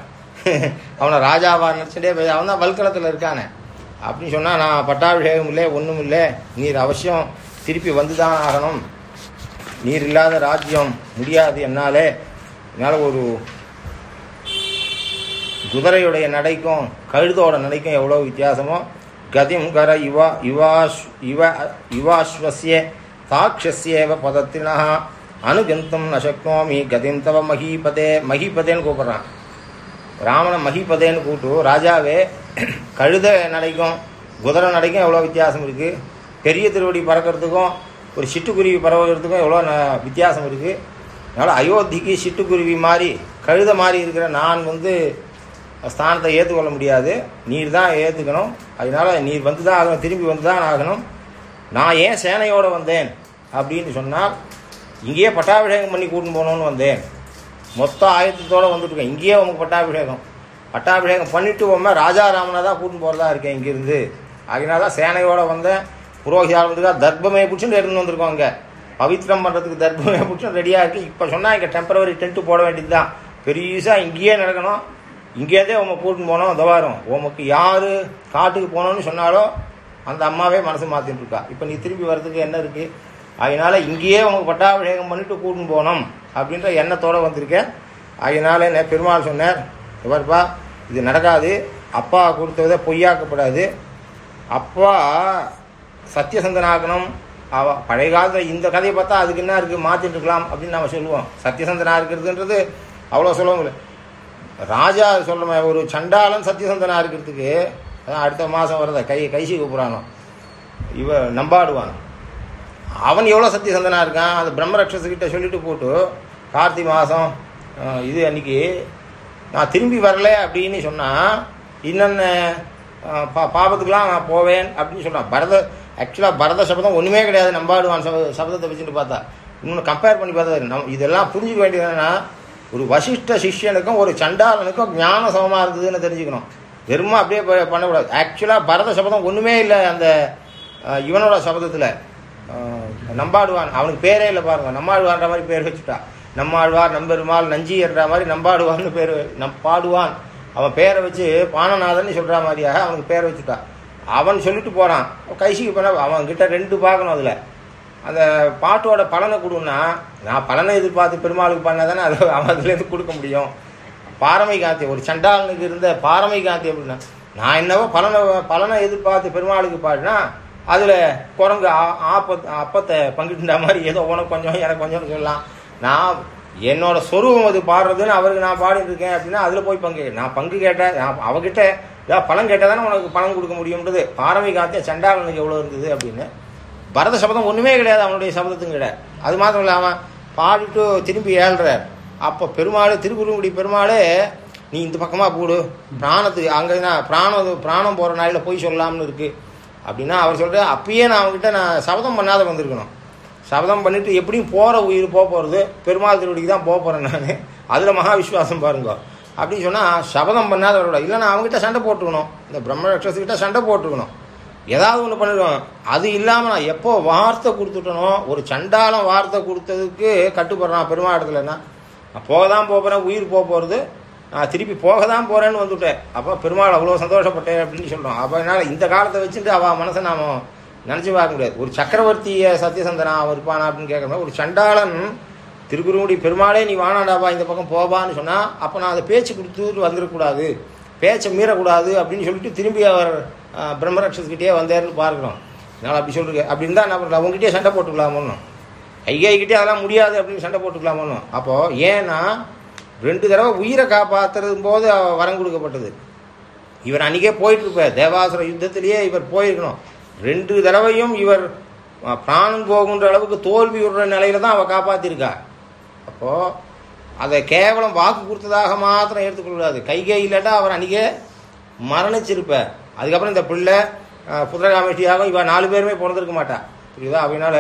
அவனை ராஜாவா நினச்சிட்டே பேச அவன் தான் வல்கலத்தில் இருக்கானே. அப்படின்னு சொன்னால் நான் பட்டாபிஷேகம் இல்லை ஒன்றும் இல்லை. நீர் அவசியம். திருப்பி வந்து தான் ஆகணும். நீர் இல்லாத ராஜ்யம் முடியாது என்னாலே. என்னால் ஒரு குதிரையுடைய நடைக்கும் கழுதோட நடைக்கும் எவ்வளோ வித்தியாசமோ கதிம் கர இவா யுவாஷ் இவ இவாஸ்வசிய தாட்சஸ்யேவ பதத்தினா அனுகந்தும் நசக்னோமி கதிம் தவ மகிபதே மகிபதேன்னு கூப்பிட்றான் ராமனை மகிபதேன்னு கூப்பிட்டு ராஜாவே கழுத நடைக்கும் குதிரை நடைக்கும் எவ்வளோ வித்தியாசம் இருக்குது பெரிய திருவடி பறக்கிறதுக்கும் ஒரு சிட்டுக்குருவி பரவுகிறதுக்கும் எவ்வளோ வித்தியாசம் இருக்குது அதனால் அயோத்திக்கு சிட்டுக்குருவி மாதிரி கழுத மாதிரி இருக்கிற நான் வந்து ஸ்தானத்தை ஏற்றுக்கொள்ள முடியாது. நீர் தான் ஏற்றுக்கணும் அதனால நீர் வந்து தான் ஆகணும் திரும்பி வந்து தான் ஆகணும். நான் ஏன் சேனையோடு வந்தேன் அப்படின்னு சொன்னால் இங்கேயே பட்டாபிஷேகம் பண்ணி கூட்டின்னு போகணுன்னு வந்தேன். மொத்த ஆயத்தத்தோடு வந்துட்டுருக்கேன். இங்கேயே உங்கள் பட்டாபிஷேகம். பட்டாபிஷேகம் பண்ணிட்டு உண்மை ராஜாராமனை தான் கூட்டின்னு போகிறதா இருக்கேன் இங்கேருந்து. அதனால தான் சேனையோடு வந்தேன். புரோகிதால் வந்துருக்கா தர்ப்பமே பிடிச்சுன்னு எடுத்துன்னு வந்திருக்கோம் அங்கே. பவித்திரம் பண்ணுறதுக்கு தர்ப்பமே பிடிச்சும் ரெடியாக இருக்குது இப்போ சொன்னால் இங்கே டெம்பரவரி டென்ட்டு போட வேண்டியது தான் பெருசாக இங்கேயே நடக்கணும். இங்கேருந்தே உமை கூட்டின்னு போனோம் இந்த வாரம் உமக்கு யார் காட்டுக்கு போனோன்னு சொன்னாலோ அந்த அம்மாவே மனசு மாற்றிட்டு இருக்கா. இப்போ நீ திரும்பி வர்றதுக்கு என்ன இருக்குது அதனால் இங்கேயே உனக்கு பட்டாபிஷேகம் பண்ணிவிட்டு கூட்டின்னு போகணும் அப்படின்ற எண்ணத்தோடு வந்திருக்கேன் அதனால என்ன பெருமாள் சொன்னார் இவர்ப்பா இது நடக்காது. அப்பா கொடுத்ததை பொய்யாக்கப்படாது. அப்பா சத்தியசந்தனாகணும் அவ பழைய காலத்தில் இந்த கதையை பார்த்தா அதுக்கு என்ன இருக்குது மாற்றிட்டு இருக்கலாம் அப்படின்னு நம்ம சொல்லுவோம். சத்தியசந்தனா இருக்கிறதுன்றது அவ்வளோ சொல்லவும் இல்லை ராஜா சொல்லுமே ஒரு சண்டாளன் சத்தியசந்தனா இருக்கிறதுக்கு அதான் அடுத்த மாதம் வரத கை கைசி கூப்பிட்றானோ. இவ நம்பாடுவான். அவன் எவ்வளோ சத்தியசந்தனா இருக்கான்? அந்த பிரம்மரக்ஷஸ்கிட்ட சொல்லிட்டு போட்டு கார்த்திகை மாதம் இது அன்னைக்கு நான் திரும்பி வரல அப்படின்னு சொன்னால் இன்னொன்று பா பாபத்துக்கெலாம் நான் போவேன் அப்படின்னு சொன்னான் பரத ஆக்சுவலாக பரத சபதம் ஒன்றுமே கிடையாது. நம்பாடுவான் சப சபதத்தை வச்சுட்டு பார்த்தா. இன்னொன்று கம்பேர் பண்ணி பார்த்தா நம் இதெல்லாம் புரிஞ்சுக்க வேண்டியது என்னென்னா ஒரு வசிஷ்ட சிஷ்யனுக்கும் ஒரு சண்டாலனுக்கும் ஞான சமமாக இருந்ததுன்னு தெரிஞ்சுக்கணும். வெறுமா அப்படியே பண்ணக்கூடாது. ஆக்சுவலாக பரத சபதம் ஒன்றுமே இல்லை அந்த இவனோட சபதத்தில். நம்பாடுவான். அவனுக்கு பேரே இல்லை பாருங்கள் நம்மாடுவான்ற மாதிரி பேர் வச்சுட்டா. நம்மாழ்வார் நம்பெருமாள் நஞ்சியர்ன்ற மாதிரி நம்பாடுவான்னு பேர் நம் பாடுவான். அவன் பேரை வச்சு பானநாதன் சொல்கிற மாதிரியாக அவனுக்கு பேரை வச்சுட்டான் அவன் சொல்லிட்டு போகிறான் கைசிக்கு போனால் அவன்கிட்ட ரெண்டு பார்க்கணும் அதில். அந்த பாட்டோட பலனை கொடுன்னா நான் பலனை எதிர்பார்த்து பெருமாளுக்கு பண்ணால் தானே அதை அவன் அதுலேருந்து கொடுக்க முடியும். பாரமை காந்தி ஒரு சண்டாளனுக்கு இருந்த பாரமை காந்தி அப்படின்னா நான் என்னவோ பலனை பலனை எதிர்பார்த்து பெருமாளுக்கு பாடினா அதில் குரங்கு ஆ- ஆப்ப அப்பத்தை பங்கிட்டுன்ற மாதிரி ஏதோ உனக்கு கொஞ்சம் எனக்கு கொஞ்சம் சொல்லலாம். நான் என்னோட சொரூபம் அது பாடுறதுன்னு அவருக்கு நான் பாடிட்டு இருக்கேன் அப்படின்னா அதில் போய் பங்கு நான் பங்கு கேட்டேன். நான் அவகிட்ட ஏதாவது பணம் கேட்டால் தானே உனக்கு பணம் கொடுக்க முடியும்ன்றது. பாரவை காத்திய சண்டாளனுக்கு எவ்வளோ இருந்தது அப்படின்னு. பரத சபதம் ஒன்றுமே கிடையாது அவனுடைய சபதத்தும் கிடையாது அது மாத்திரம் இல்லாமல் பாடிட்டு திரும்பி ஏழ்றார். அப்போ பெருமாள் திருக்குறுங்குடி பெருமாளே நீ இந்த பக்கமாக போடு. பிராணத்துக்கு அங்கே பிராணம் பிராணம் போகிற நாளில் போய் சொல்லலாம்னு இருக்குது அப்படின்னா அவர் சொல்கிறார் அப்பயே நான் அவங்ககிட்ட நான் சபதம் பண்ணாத வந்திருக்கணும். சபதம் பண்ணிவிட்டு எப்படியும் போகிற உயிர் போக போகிறது பெருமாள் திருவடிக்கு தான் போக போகிறேன் நான். அதில் மகா விஸ்வாசம் பாருங்க. அப்படின்னு சொன்னால் சபதம் பண்ணாத இல்லை நான் அவங்ககிட்ட சண்டை போட்டுக்கணும். இந்த பிரம்மராட்சத்துக்கிட்ட சண்டை போட்டுக்கணும். ஏதாவது ஒன்று பண்ணிடுவோம் அது இல்லாமல் நான் எப்போ வார்த்தை கொடுத்துட்டனோ ஒரு சண்டாளம் வார்த்தை கொடுத்ததுக்கு கட்டுப்படுறான் பெருமாடத்துலன்னா நான் போக தான் போகிறேன் உயிர் போக போகிறது நான் திருப்பி போக தான் போகிறேன்னு வந்துவிட்டேன் அப்போ பெருமாள் அவ்வளோ சந்தோஷப்பட்டேன் அப்படின்னு சொல்கிறோம் அப்போ என்னால் இந்த காலத்தை வச்சுட்டு அவள் மனசை நாம நினச்சி பார்க்க முடியாது. ஒரு சக்கரவர்த்தியை சத்தியசந்தனா இருப்பானா அப்படின்னு கேட்குறோம் ஒரு சண்டாளன் திருக்குறுங்குடி பெருமாளே நீ வானாடாவா இந்த பக்கம் போவான்னு சொன்னால் அப்போ நான் அதை பேச்சு கொடுத்துட்டு வந்துடக்கூடாது பேச்சை மீறக்கூடாது அப்படின்னு சொல்லிட்டு திரும்பி அவர் அஹ், பிரம்மரட்சத்துக்கிட்டே வந்தாருன்னு பார்க்குறோம். அதனால் அப்படி சொல்லிருக்கு அப்படின்னு தான் என்ன பண்ணலாம் உங்ககிட்டயே சண்டை போட்டுக்கலாமோன்னு. ஐயாய்கிட்டே அதெல்லாம் முடியாது அப்படின்னு சண்டை போட்டுக்கலாமோன்னு. அப்போது ஏன்னா ரெண்டு தடவை உயிரை காப்பாற்றுறது போது வரம் கொடுக்கப்பட்டது. இவர் அன்றைக்கே போயிட்டு இருப்பார் தேவாசுர யுத்தத்திலேயே இவர் போயிருக்கணும். ரெண்டு தடவையும் இவர் பிராணம் போகுன்ற அளவுக்கு தோல்வி விடுற நிலையில தான் அவள் காப்பாற்றிருக்கா அப்போது அதை கேவலம் வாக்கு கொடுத்ததாக மாத்திரம் எடுத்துக்கொள்ளாது. கைகை இல்லாட்டா அவர் அன்றைக்கே மரணிச்சிருப்பார் அதுக்கப்புறம் இந்த பிள்ளை அஹ், இவன் நாலு பேருமே பிறந்திருக்க மாட்டா. புரியுதா? அப்படின்னால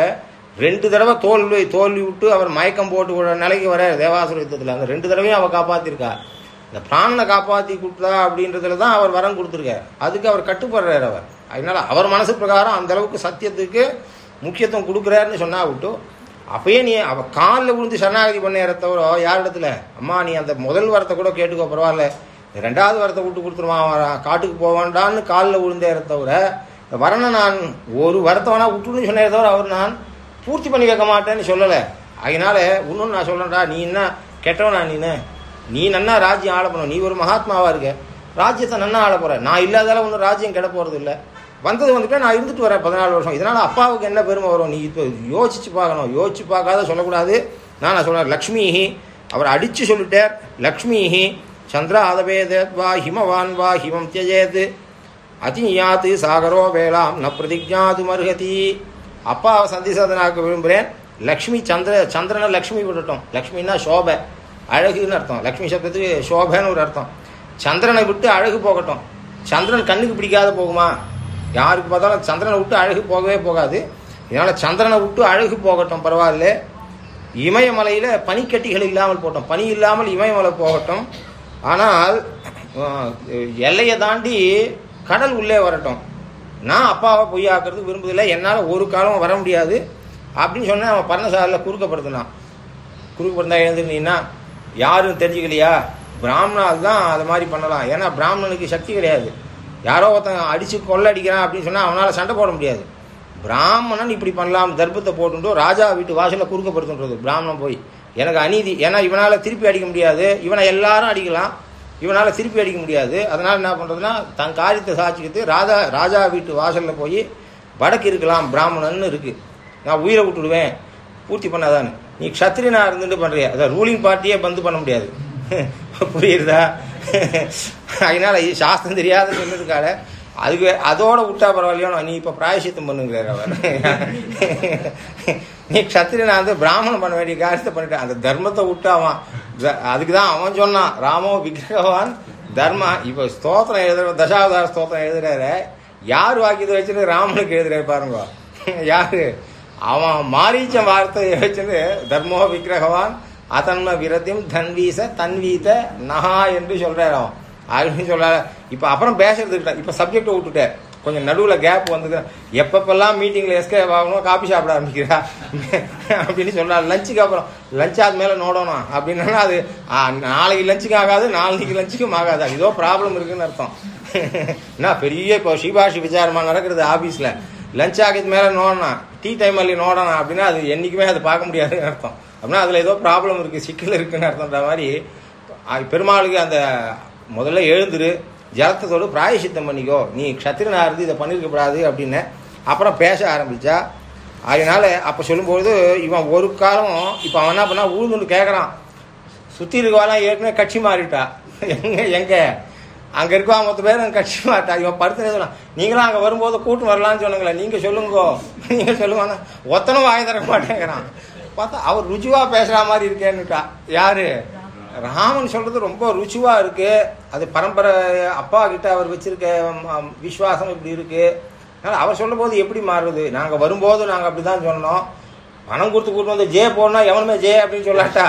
ரெண்டு தடவை தோல்வி தோல்வி விட்டு அவர் மயக்கம் போட்டு விட நிலைக்கு வர தேவாசுர யுத்தத்தில். அந்த ரெண்டு தடவையும் அவர் காப்பாற்றிருக்கார் இந்த பிராணனை காப்பாற்றி கொடுத்தா அப்படின்றதுல தான் அவர் வரம் கொடுத்துருக்கார். அதுக்கு அவர் கட்டுப்படுறார் அவர். அதனால அவர் மனசு பிரகாரம் அந்த அளவுக்கு சத்தியத்துக்கு முக்கியத்துவம் கொடுக்குறாருன்னு சொன்னா விட்டு அப்பயே நீ அவ காலில் விழுந்து சரணாகதி பண்ண தவிர யார் இடத்துல? அம்மா நீ அந்த முதல் வரத்தை கூட கேட்டுக்கோ பரவாயில்ல. ரெண்டாவது வரத்தை விட்டு கொடுத்துருவான் காட்டுக்கு போவான்டான்னு காலில் விழுந்தே தவிர இந்த வரனை நான் ஒரு வரத்தை வேணா விட்டுன்னு சொன்னே தவிர அவர் நான் பூர்த்தி பண்ணி கேட்க மாட்டேன்னு சொல்லலை. அதனால இன்னொன்று நான் சொல்கிறேன்டா நீ என்ன கெட்டவனா நீனு நீ நன்னா ராஜ்யம் ஆள போன நீ ஒரு மகாத்மாவா இருக்க. ராஜ்யத்தை நன்னா ஆள போகிற நான் இல்லாதால ஒன்றும் ராஜ்யம் கெட போகிறது இல்லை வந்தது வந்துட்டு நான் இருந்துட்டு வரேன் பதினாலு வருஷம். இதனால அப்பாவுக்கு என்ன பெருமை வரும்? நீ இப்போ யோசிச்சு பார்க்கணும். யோசிச்சு பார்க்காத சொல்லக்கூடாது. நான் நான் சொல்றேன் லக்ஷ்மிஹி அவர் அடிச்சு சொல்லிட்டார். லக்ஷ்மிஹி சந்திர ஆதபேதத் வா ஹிமவான் வா ஹிமம் தியஜேத். அதிஞாத்து சாகரோ வேளாம் ந பிரதிஜாது மருகதி. அப்பாவை சந்திசாதனாக்க விரும்புகிறேன் லக்ஷ்மி சந்திர சந்திரனை லக்ஷ்மி விடட்டும் லக்ஷ்மின்னா சோபை. அழகுன்னு அர்த்தம். லக்ஷ்மி சப்தத்துக்கு சோபைன்னு ஒரு அர்த்தம். சந்திரனை விட்டு அழகு போகட்டும். சந்திரன் கண்ணுக்கு பிடிக்காத போகுமா? யாருக்கு பார்த்தாலும் சந்திரனை விட்டு அழகு போகவே போகாது. இதனால் சந்திரனை விட்டு அழகு போகட்டும் பரவாயில்ல. இமயமலையில் பனிக்கட்டிகள் இல்லாமல் போட்டோம் பனி இல்லாமல் இமயமலை போகட்டும். ஆனால் எல்லையை தாண்டி கடல் உள்ளே வரட்டும். நான் அப்பாவை பொய்யாக்குறது விரும்புதில்லை என்னால் ஒரு காலம் வர முடியாது. அப்படின்னு சொன்னால் அவன் பர்ணசாலையில் குறுக்கப்படுத்தினான். குறுக்கப்படுத்தா எழுந்துருந்தீங்கன்னா யாரும் தெரிஞ்சுக்கலையா? பிராமணால் தான் அது மாதிரி பண்ணலாம். ஏன்னா பிராமணனுக்கு சக்தி கிடையாது. யாரோ ஒருத்தன் அடித்து கொள்ளடிக்கிறான் அப்படின்னு சொன்னால் அவனால் சண்டை போட முடியாது. பிராமணன் இப்படி பண்ணலாம் தர்ப்பத்தை போட்டுட்டு ராஜா வீட்டு வாசலில் குறுக்கப்படுத்துன்றது. பிராமணன் போய் எனக்கு அநீதி ஏன்னா இவனால் திருப்பி அடிக்க முடியாது. இவனை எல்லாரும் அடிக்கலாம். இவனால் திருப்பி அடிக்க முடியாது. அதனால் என்ன பண்ணுறதுன்னா தன் காரியத்தை சாட்சிக்கிட்டு ராஜா ராஜா வீட்டு வாசலில் போய் வடக்கு இருக்கலாம் பிராமணன்னு இருக்குது நான் உயிரை விட்டுடுவேன். பூர்த்தி பண்ணாதான்னு. நீ க்ஷத்ரியனா இருந்துட்டு பண்ணுறியா அதான் ரூலிங் பார்ட்டியே பந்து பண்ண முடியாது. புரியுதா? அதனால் இது சாஸ்திரம் தெரியாத சொன்னதுக்கால அதுக்கு அதோட விட்டா பரவாயில்லையோ நீ இப்போ பிராயசித்தம் பண்ணுங்கிறார் அவர். நீ க்ஷத்திரியனா வந்து பிராமணம் பண்ண வேண்டிய காரியத்தை பண்ணிட்டேன். அந்த தர்மத்தை விட்டு அவன் அதுக்கு தான் அவன் சொன்னான் ராமோ விக்கிரகவான் தர்மா. இப்போ ஸ்தோத்திரம் எழுதுற தசாவதார ஸ்தோத்திரம் எழுதுறாரு. யார் வாக்கியத்தை வச்சுட்டு ராமனுக்கு எழுதுறாரு பாருங்க. யாரு? அவன் மாரீச்ச வார்த்தையை வச்சுட்டு தர்மோ விக்கிரகவான் அதன்ம விரத்தியம் தன்வீச தன்வீத நகா என்று சொல்றாரு அவன். அப்படின்னு சொல்ல இப்போ அப்புறம் பேசுறதுக்கிட்ட இப்போ சப்ஜெக்டை விட்டுட்டேன். கொஞ்சம் நடுவில் கேப் வந்தது. எப்பப்பெல்லாம் மீட்டிங்கில் எஸ்கேப் ஆகணும் காபி சாப்பிட ஆரம்பிக்கிறா. அப்படின்னு சொன்னார் லஞ்சுக்கு அப்புறம் லஞ்ச் அது மேலே நோடணும். அப்படின்னா அது நாளைக்கு லஞ்சுக்கும் ஆகாது நாளைக்கு லஞ்சுக்கும் ஆகாது? ஏதோ ப்ராப்ளம் இருக்குன்னு அர்த்தம். என்ன பெரிய இப்போ சிபாஷி விசாரமா நடக்கிறது ஆஃபீஸில் லஞ்ச் ஆகிறது மேலே நோடணும் டீ டைம் அள்ளி நோடணும் அப்படின்னா அது என்றைக்குமே அது பார்க்க முடியாதுன்னு அர்த்தம். அப்படின்னா அதில் ஏதோ ப்ராப்ளம் இருக்குது சிக்கல் இருக்குன்னு அர்த்தம்ன்ற மாதிரி பெருமாளுக்கு அந்த முதல்ல எழுந்துரு ஜலத்தோடு பிராயசித்தம் பண்ணிக்கோ. நீ க்ஷத்திரனாக இருந்து இதை பண்ணியிருக்கப்படாது அப்படின்னு அப்புறம் பேச ஆரம்பிச்சா அதனால் அப்போ சொல்லும்போது இவன் ஒரு காலம் இப்போ அவன் என்ன பண்ணா ஊழுதுண்டு கேட்குறான் சுற்றி இருக்கவாலாம் ஏற்கனவே கட்சி மாறிட்டா. எங்கே எங்கே? அங்கே இருக்கா மொத்த பேரும் கட்சி மாட்டா இவன் படுத்துனே சொன்னான் நீங்களும் அங்கே வரும்போது கூட்டு வரலான்னு சொன்னங்களே நீங்கள் சொல்லுங்கோ. நீங்கள் சொல்லுவாங்க ஒத்தனும் வாங்கி தர மாட்டேங்கிறான். பார்த்தா அவர் ருஜுவாக பேசுகிற மாதிரி இருக்கேன்னுட்டா. யாரு? ராமன் சொல்றது ரொம்ப ருச்சுவா இருக்கு. அது பரம்பரை அப்பா கிட்ட அவர் வச்சிருக்க விஸ்வாசம் விசுவாசம் இப்படி இருக்கு. அதனால அவர் சொல்லும் போது எப்படி மாறுது? நாங்க வரும்போது நாங்க அப்படிதான் சொன்னோம். பணம் கொடுத்து கூட்டு வந்து ஜே போனா எவனுமே ஜே அப்படின்னு சொல்லாட்டா?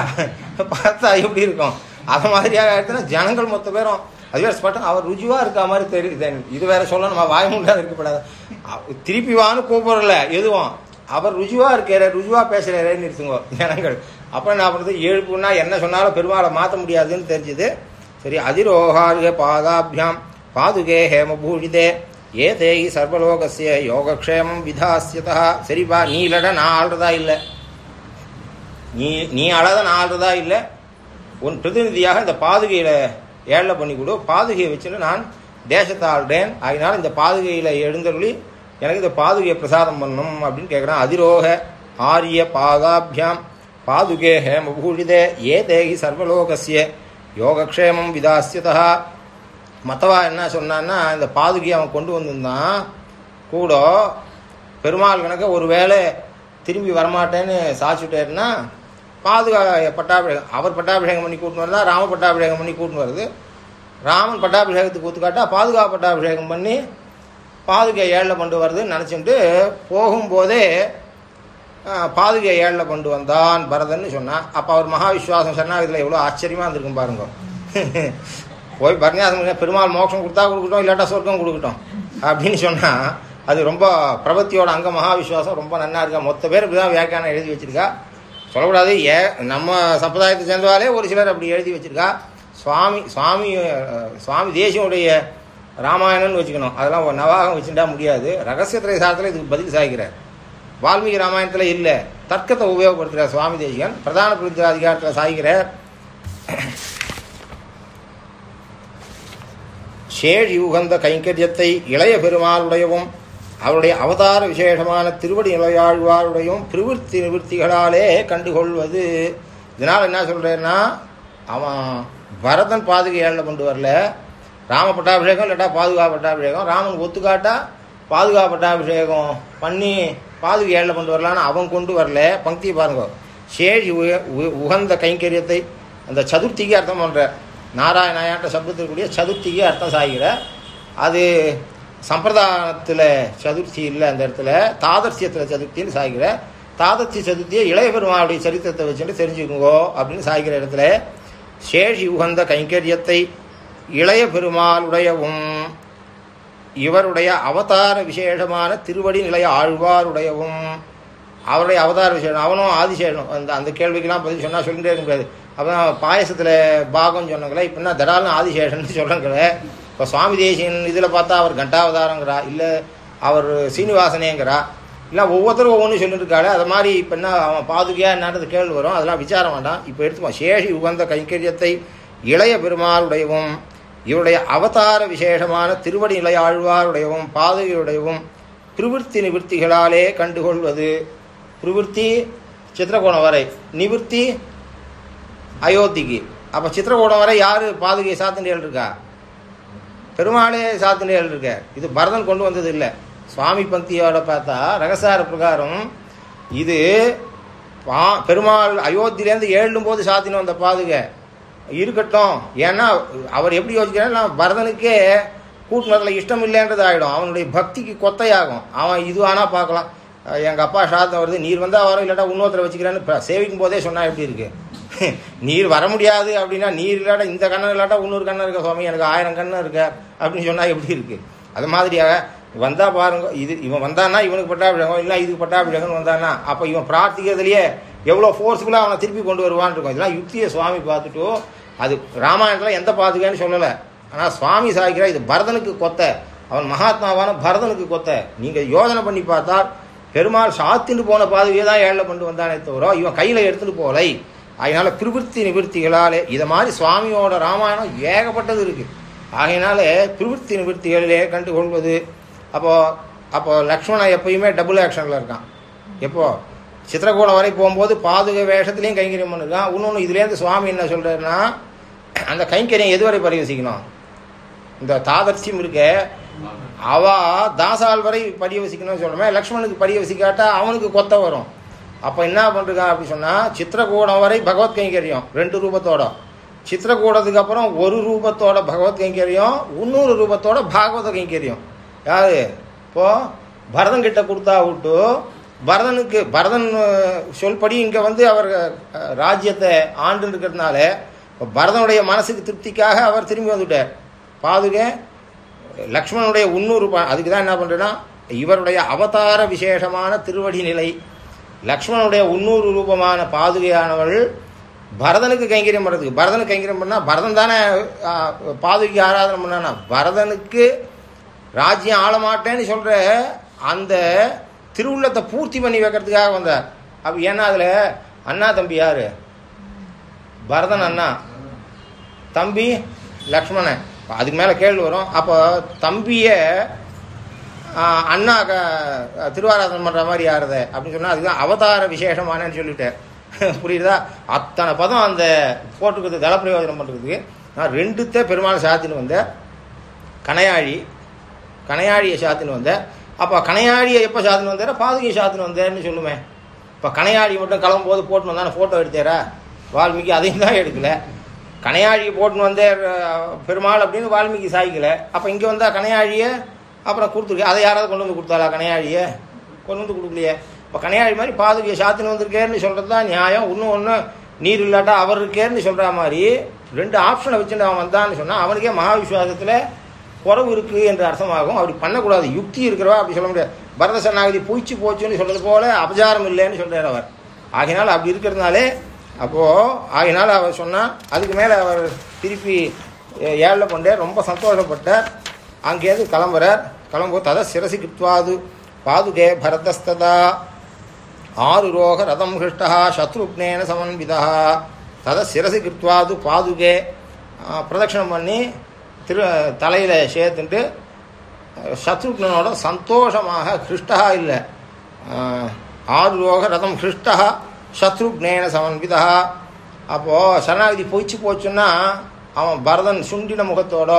பார்த்தா எப்படி இருக்கும்? அது மாதிரியாக ஆயிடுச்சுன்னா ஜனங்கள் மொத்த பேரும் அது வேற ஸ்பட்டம் அவர் ருஜுவா இருக்க மாதிரி தெரியுது இது வேற சொல்ல நம்ம வாய் முடியாது இருக்கப்படாது. திருப்பி வான்னு கூப்பிடல எதுவும். அவர் ருஜுவா இருக்காரு ருஜுவா பேசுகிறாரே நிறுத்துங்க ஜனங்கள். அப்புறம் என்ன பண்ணுறது எழுப்புன்னா என்ன சொன்னாலும் பெருமாளை மாற்ற முடியாதுன்னு தெரிஞ்சுது. சரி அதிரோகாரிய பாதாபியாம். பாதுகே ஹேமபூஷிதே. ஏ தேகி சர்வலோகசிய யோகக்ஷேமம் விதாசியதா சரிப்பா நீ இல்லைடா நான் ஆள்றதா இல்லை. நீ நீ அழாத நான் ஆள்றதா இல்லை. உன் பிரதிநிதியாக இந்த பாதுகையில் ஏழை பண்ணி கொடு. பாதுகையை வச்சுட்டு நான் தேசத்தை ஆள்றேன். அதனால இந்த பாதுகையில் எழுந்தருளி எனக்கு இந்த பாதுகையை பிரசாதம் பண்ணணும் அப்படின்னு கேட்குறான் அதிரோக ஆரிய பாதாபியாம். பாதுகே ஹேமபூஷிதே ஏ தேகி சர்வலோகசிய யோகக்ஷேமம் விதாசியதா மற்றவா என்ன சொன்னான்னா இந்த பாதுகி அவன் கொண்டு வந்திருந்தான். கூட பெருமாள் கணக்க ஒரு வேளை திரும்பி வரமாட்டேன்னு சாச்சுட்டேன்னா பாதுகா பட்டாபிஷேகம் அவர் பட்டாபிஷேகம் பண்ணி கூட்டின்னு வரதா ராம பட்டாபிஷேகம் பண்ணி கூட்டின்னு வருது. ராமன் பட்டாபிஷேகத்துக்கு ஒத்துக்காட்டா பாதுகா பட்டாபிஷேகம் பண்ணி பாதுகை ஏழில் கொண்டு வருதுன்னு நினச்சிட்டு போகும்போதே பாதுகை ஏழில் கொண்டு வந்தான் பரதன்னு சொன்னான் அப்போ அவர் மகாவிஸ்வாசம் சொன்னால் இதில் எவ்வளோ ஆச்சரியமாக இருந்திருக்கும் பாருங்க. போய் பரநியாசம் பெருமாள் மோட்சம் கொடுத்தா கொடுக்கட்டும் இல்லாட்டா சொர்க்கம் கொடுக்கட்டும் அப்படின்னு சொன்னால் அது ரொம்ப பிரபத்தியோட அங்க மகாவிஸ்வாசம் ரொம்ப நன்னா இருக்கா? மொத்த பேர் இப்படி தான் வியாக்கியானம் எழுதி வச்சிருக்கா. சொல்லக்கூடாது ஏ நம்ம சம்பிரதாயத்தை சேர்ந்தவாலே ஒரு சிலர் அப்படி எழுதி வச்சிருக்கா. சுவாமி சுவாமி சுவாமி தேசியனுடைய ராமாயணம்னு வச்சுக்கணும். அதெல்லாம் ஒரு நவாகம் வச்சுட்டா முடியாது. ரகசியத்திரை சாரத்தில் இதுக்கு பதில் சாய்க்கிறார். வால்மீகி ராமாயணத்தில் இல்லை. தர்க்கத்தை உபயோகப்படுத்துகிறார் சுவாமி தேசிகன். பிரதான புரிஞ்ச அதிகாரத்தில் சாய்கிறார். ஷேழி உகந்த கைங்கரியத்தை இளைய பெருமாளுடையவும் அவருடைய அவதார விசேஷமான திருவடி நிலையாழ்வாருடையும் பிரவிற்த்தி நிவர்த்திகளாலே கண்டுகொள்வது. இதனால் என்ன சொல்கிறேன்னா அவன் பரதன் பாதுகை கொண்டு வரல. ராம பட்டாபிஷேகம் இல்லாட்டா பாதுகா பட்டாபிஷேகம். ராமன் ஒத்துக்காட்டா பாதுகா பட்டாபிஷேகம் பண்ணி பாதுகை ஏழில் கொண்டு வரலான்னு அவன் கொண்டு வரல. பங்கியை பாருங்க. சேழி உய- உ- உகந்த கைங்கரியத்தை அந்த சதுர்த்திக்கு அர்த்தம் பண்ணுற நாராயணாயாட்ட சப்தத்திற்குரிய சதுர்த்திக்கு அர்த்தம் சாகிற. அது சம்பிரதாயத்தில் சதுர்த்தி இல்லை அந்த இடத்துல. தாதர்சியத்தில் சதுர்த்தின்னு சாகிற. தாதர்த்தி சதுர்த்தியை இளைய பெருமாளுடைய சரித்திரத்தை வச்சுட்டு தெரிஞ்சுக்குங்கோ அப்படின்னு சாகிற இடத்துல. சேஷி உகந்த கைங்கரியத்தை இளைய பெருமாளுடையவும் இவருடைய அவதார விசேஷமான திருவடி நிலைய ஆழ்வாருடையவும் அவருடைய அவதார விசேஷம் அவனும் ஆதிசேஷனும். அந்த அந்த கேள்விக்கெல்லாம் பதில் சொன்னால் சொல்லிட்டே இருக்க முடியாது. அப்புறம் பாயசத்தில் பாகம் சொன்னாங்களே இப்போ என்ன தடால்னு ஆதிசேஷன் சொல்கிறாங்களே இப்போ சுவாமி தேசியன் இதில் பார்த்தா அவர் கண்டாவதாரங்கிறா இல்லை அவர் சீனிவாசனேங்கிறா இல்லை ஒவ்வொருத்தரும் ஒவ்வொன்றும் சொல்லிட்டு இருக்காரு அது மாதிரி இப்போ என்ன அவன் பாதுகையா என்னன்றது கேள்வி வரும் அதெல்லாம் விசாரம் வேண்டாம். இப்போ எடுத்துப்போம் சேஷி உகந்த கைங்கரியத்தை இளைய பெருமாளுடையவும் இவருடைய அவதார விசேஷமான திருவடி நிலையாழ்வாருடையவும் பாதகையுடையவும் பிரவிற்த்தி நிவர்த்திகளாலே கண்டுகொள்வது. பிரவிற்த்தி சித்திரகோணம் வரை. நிவிற்த்தி அயோத்திக்கு. அப்போ சித்திரகோணம் வரை யார் பாதுகை சாத்தினியல் இருக்கா? பெருமாளே சாத்தினியல் இருக்க. இது பரதன் கொண்டு வந்தது இல்லை. சுவாமி பக்தியோட பார்த்தா ரகசார பிரகாரம் இது பா பெருமாள் அயோத்தியிலேருந்து ஏழும் போது சாத்தின வந்த பாதுகை. இருக்கட்டும். ஏன்னா அவர் எப்படி யோசிக்கிறாருன்னா பரதனுக்கே கூட்டுனதில் இஷ்டம் இல்லைன்றது ஆகிடும் அவனுடைய பக்திக்கு கொத்தையாகும். அவன் இது ஆனால் பார்க்கலாம். எங்கள் அப்பா சாதம் வருது நீர் வந்தால் வரும் இல்லாட்டா இன்னொருத்தரை வச்சுக்கிறேன்னு சேவிக்கும் போதே சொன்னால் எப்படி இருக்கு? நீர் வர முடியாது அப்படின்னா நீர் இல்லாட்ட இந்த கண்ணன் இல்லாட்டா இன்னொரு கண்ணன் இருக்க சுவாமி? எனக்கு ஆயிரம் கண்ணன் இருக்க? அப்படின்னு சொன்னால் எப்படி இருக்கு? அது மாதிரியாக வந்தால் பாருங்க இது இவன் வந்தான்னா இவனுக்கு பட்டாபிஷேகம் இல்லை இதுக்கு பட்டாபிஷேகம்னு வந்தானா அப்போ இவன் பிரார்த்திக்கிறதுலையே எவ்வளோ ஃபோர்ஸ்ஃபுல்லாக அவனை திருப்பி கொண்டு வருவான்னு இருக்கும். இதெல்லாம் யுக்தியை சுவாமி பார்த்துட்டு அது ராமாயணத்தில் எந்த பாதுகான்னு சொல்லலை. ஆனால் சுவாமி சாய்க்கிறா இது பரதனுக்கு கொத்த. அவன் மகாத்மாவான பரதனுக்கு கொத்த. நீங்கள் யோசனை பண்ணி பார்த்தா பெருமாள் சாத்தின்னு போன பாதையே தான் ஏழை கொண்டு வந்தானே தவிர இவன் கையில் எடுத்துகிட்டு போகலை. அதனால பிரவிற்த்தி நிவர்த்திகளாலே இதை மாதிரி சுவாமியோட ராமாயணம் ஏகப்பட்டது இருக்குது ஆகையினால பிரவிற்த்தி நிவர்த்திகளிலே கண்டுகொள்வது அப்போது அப்போது லக்ஷ்மணன் எப்பயுமே டபுள் ஆக்ஷனில் இருக்கான். எப்போது சித்திரகூடம் வரை போகும்போது பாதுகை வேஷத்துலேயும் கைங்கரியம் பண்ணிருக்கான் இன்னொன்று இதுலேருந்து சுவாமி என்ன சொல்கிறாருன்னா அந்த கைங்கரியம் எதுவரை பரிவசிக்கணும்? இந்த தாதர்ச்சியம் இருக்க அவ தாசால் வரை பரியவசிக்கணும்னு சொல்கிறோமே லக்ஷ்மணுக்கு பரியவசிக்காட்டா அவனுக்கு கொத்த வரும். அப்போ என்ன பண்ணுறான் அப்படி சொன்னால் சித்திரகூடம் வரை பகவத் கைங்கரியம் ரெண்டு ரூபத்தோட. சித்திரகூடத்துக்கு அப்புறம் ஒரு ரூபத்தோட பகவத் கைங்கரியம் இன்னொரு ரூபத்தோட பாகவத கைங்கரியம். யாரு? இப்போது பரதன் கிட்ட கொடுத்தா விட்டு பரதனுக்கு பரதன் சொல்படி இங்கே வந்து அவர் ராஜ்யத்தை ஆண்டு இருக்கிறதுனால பரதனுடைய மனசுக்கு திருப்திக்காக அவர் திரும்பி வந்துட்டார். பாதுகை லக்ஷ்மணனுடைய உன்னூறு அதுக்கு தான் என்ன பண்ணுறேன்னா இவருடைய அவதார விசேஷமான திருவடி நிலை லக்ஷ்மணனுடைய உன்னூறு ரூபமான பாதுகையானவள் பரதனுக்கு கைங்கரியம் பண்ணுறதுக்கு பரதனுக்கு கைங்கரியம் பண்ணால் பரதன் தானே பாதுகைக்கு ஆராதனை பண்ணானா பரதனுக்கு ராஜ்யம் ஆள மாட்டேன்னு சொல்கிற அந்த திருவுள்ளத்தை பூர்த்தி பண்ணி வைக்கிறதுக்காக வந்தார். அப்போ ஏன்னா அதில் அண்ணா தம்பி யார்? பரதன் அண்ணா. தம்பி லக்ஷ்மணன். அதுக்கு மேலே கேள்வி வரும். அப்போ தம்பியை அண்ணா க திருவாராதனை பண்ணுற மாதிரி யாருது அப்படின்னு சொன்னால் அதுதான் அவதார விசேஷமானு சொல்லிட்டேன் புரியுதா? அத்தனை பதம் அந்த போட்டுக்கிறது தளப்பிரயோஜனம் பண்ணுறதுக்கு நான் ரெண்டுத்தே பெருமாள் சாத்தின்னு வந்தேன். கனையாழி கனையாழியை சாத்தின்னு வந்தேன். அப்போ கனையாழியை எப்போ சாதனை வந்தார? பாதுகை சாதனை வந்தேன்னு சொல்லுவேன் இப்போ கனையாழி மட்டும் கிளம்பும் போது போட்டுன்னு வந்தானே ஃபோட்டோ எடுத்தேரா? வால்மீகி அதையும் தான் எடுக்கல. கனையாழியை போட்டுன்னு வந்தே பெருமாள் அப்படின்னு வால்மீகி சாய்க்கல. அப்போ இங்கே வந்தால் கணையாழியை அப்புறம் கொடுத்துருக்கு அதை யாராவது கொண்டு வந்து கொடுத்தாளா கணையாழியை? கொண்டு வந்து கொடுக்கலையே. இப்போ கனையாழி மாதிரி பாதுகையை சாத்தின்னு வந்திருக்கேன்னு சொல்கிறது தான் நியாயம். இன்னும் ஒன்று நீர் இல்லாட்டா அவர் இருக்கேன்னு சொல்கிற மாதிரி ரெண்டு ஆப்ஷனை வச்சுட்டு அவன் வந்தான்னு சொன்னால் அவனுக்கே மகாவிஸ்வாசத்தில் குறவு இருக்குது என்று அர்த்தமாகும். அப்படி பண்ணக்கூடாது. யுக்தி இருக்கிறவா அப்படி சொல்ல முடியாது. பரத சரணாகதி பூச்சி போச்சுன்னு சொல்கிறது போல அபச்சாரம் இல்லைன்னு சொல்கிறார் அவர். ஆகினால் அப்படி இருக்கிறதுனாலே அப்போது ஆகினால் அவர் சொன்னால் அதுக்கு மேலே அவர் திருப்பி ஏழில் கொண்டே ரொம்ப சந்தோஷப்பட்டார். அங்கேருந்து கிளம்புறார். கிளம்போ தத சிரசி கிருத்வாது. பாதுகே பரதஸ்ததா. ஆறு ரோக ரதம் ஹிருஷ்டா சத்ருக்னேன சமன்விதா. தத சிரசி கிருத்வாது பாதுகே பிரதட்சணம் பண்ணி திரு தலையில் சேர்த்துட்டு சத்ருக்னனோட சந்தோஷமாக ஹிருஷ்டா இல்லை. ஆறுரோக ரதம் ஹிருஷ்டா சத்ருக்னேன சமன்பிதா அப்போது சரணாகதி பொய்ச்சு போச்சுன்னா அவன் பரதன் சுண்டின முகத்தோட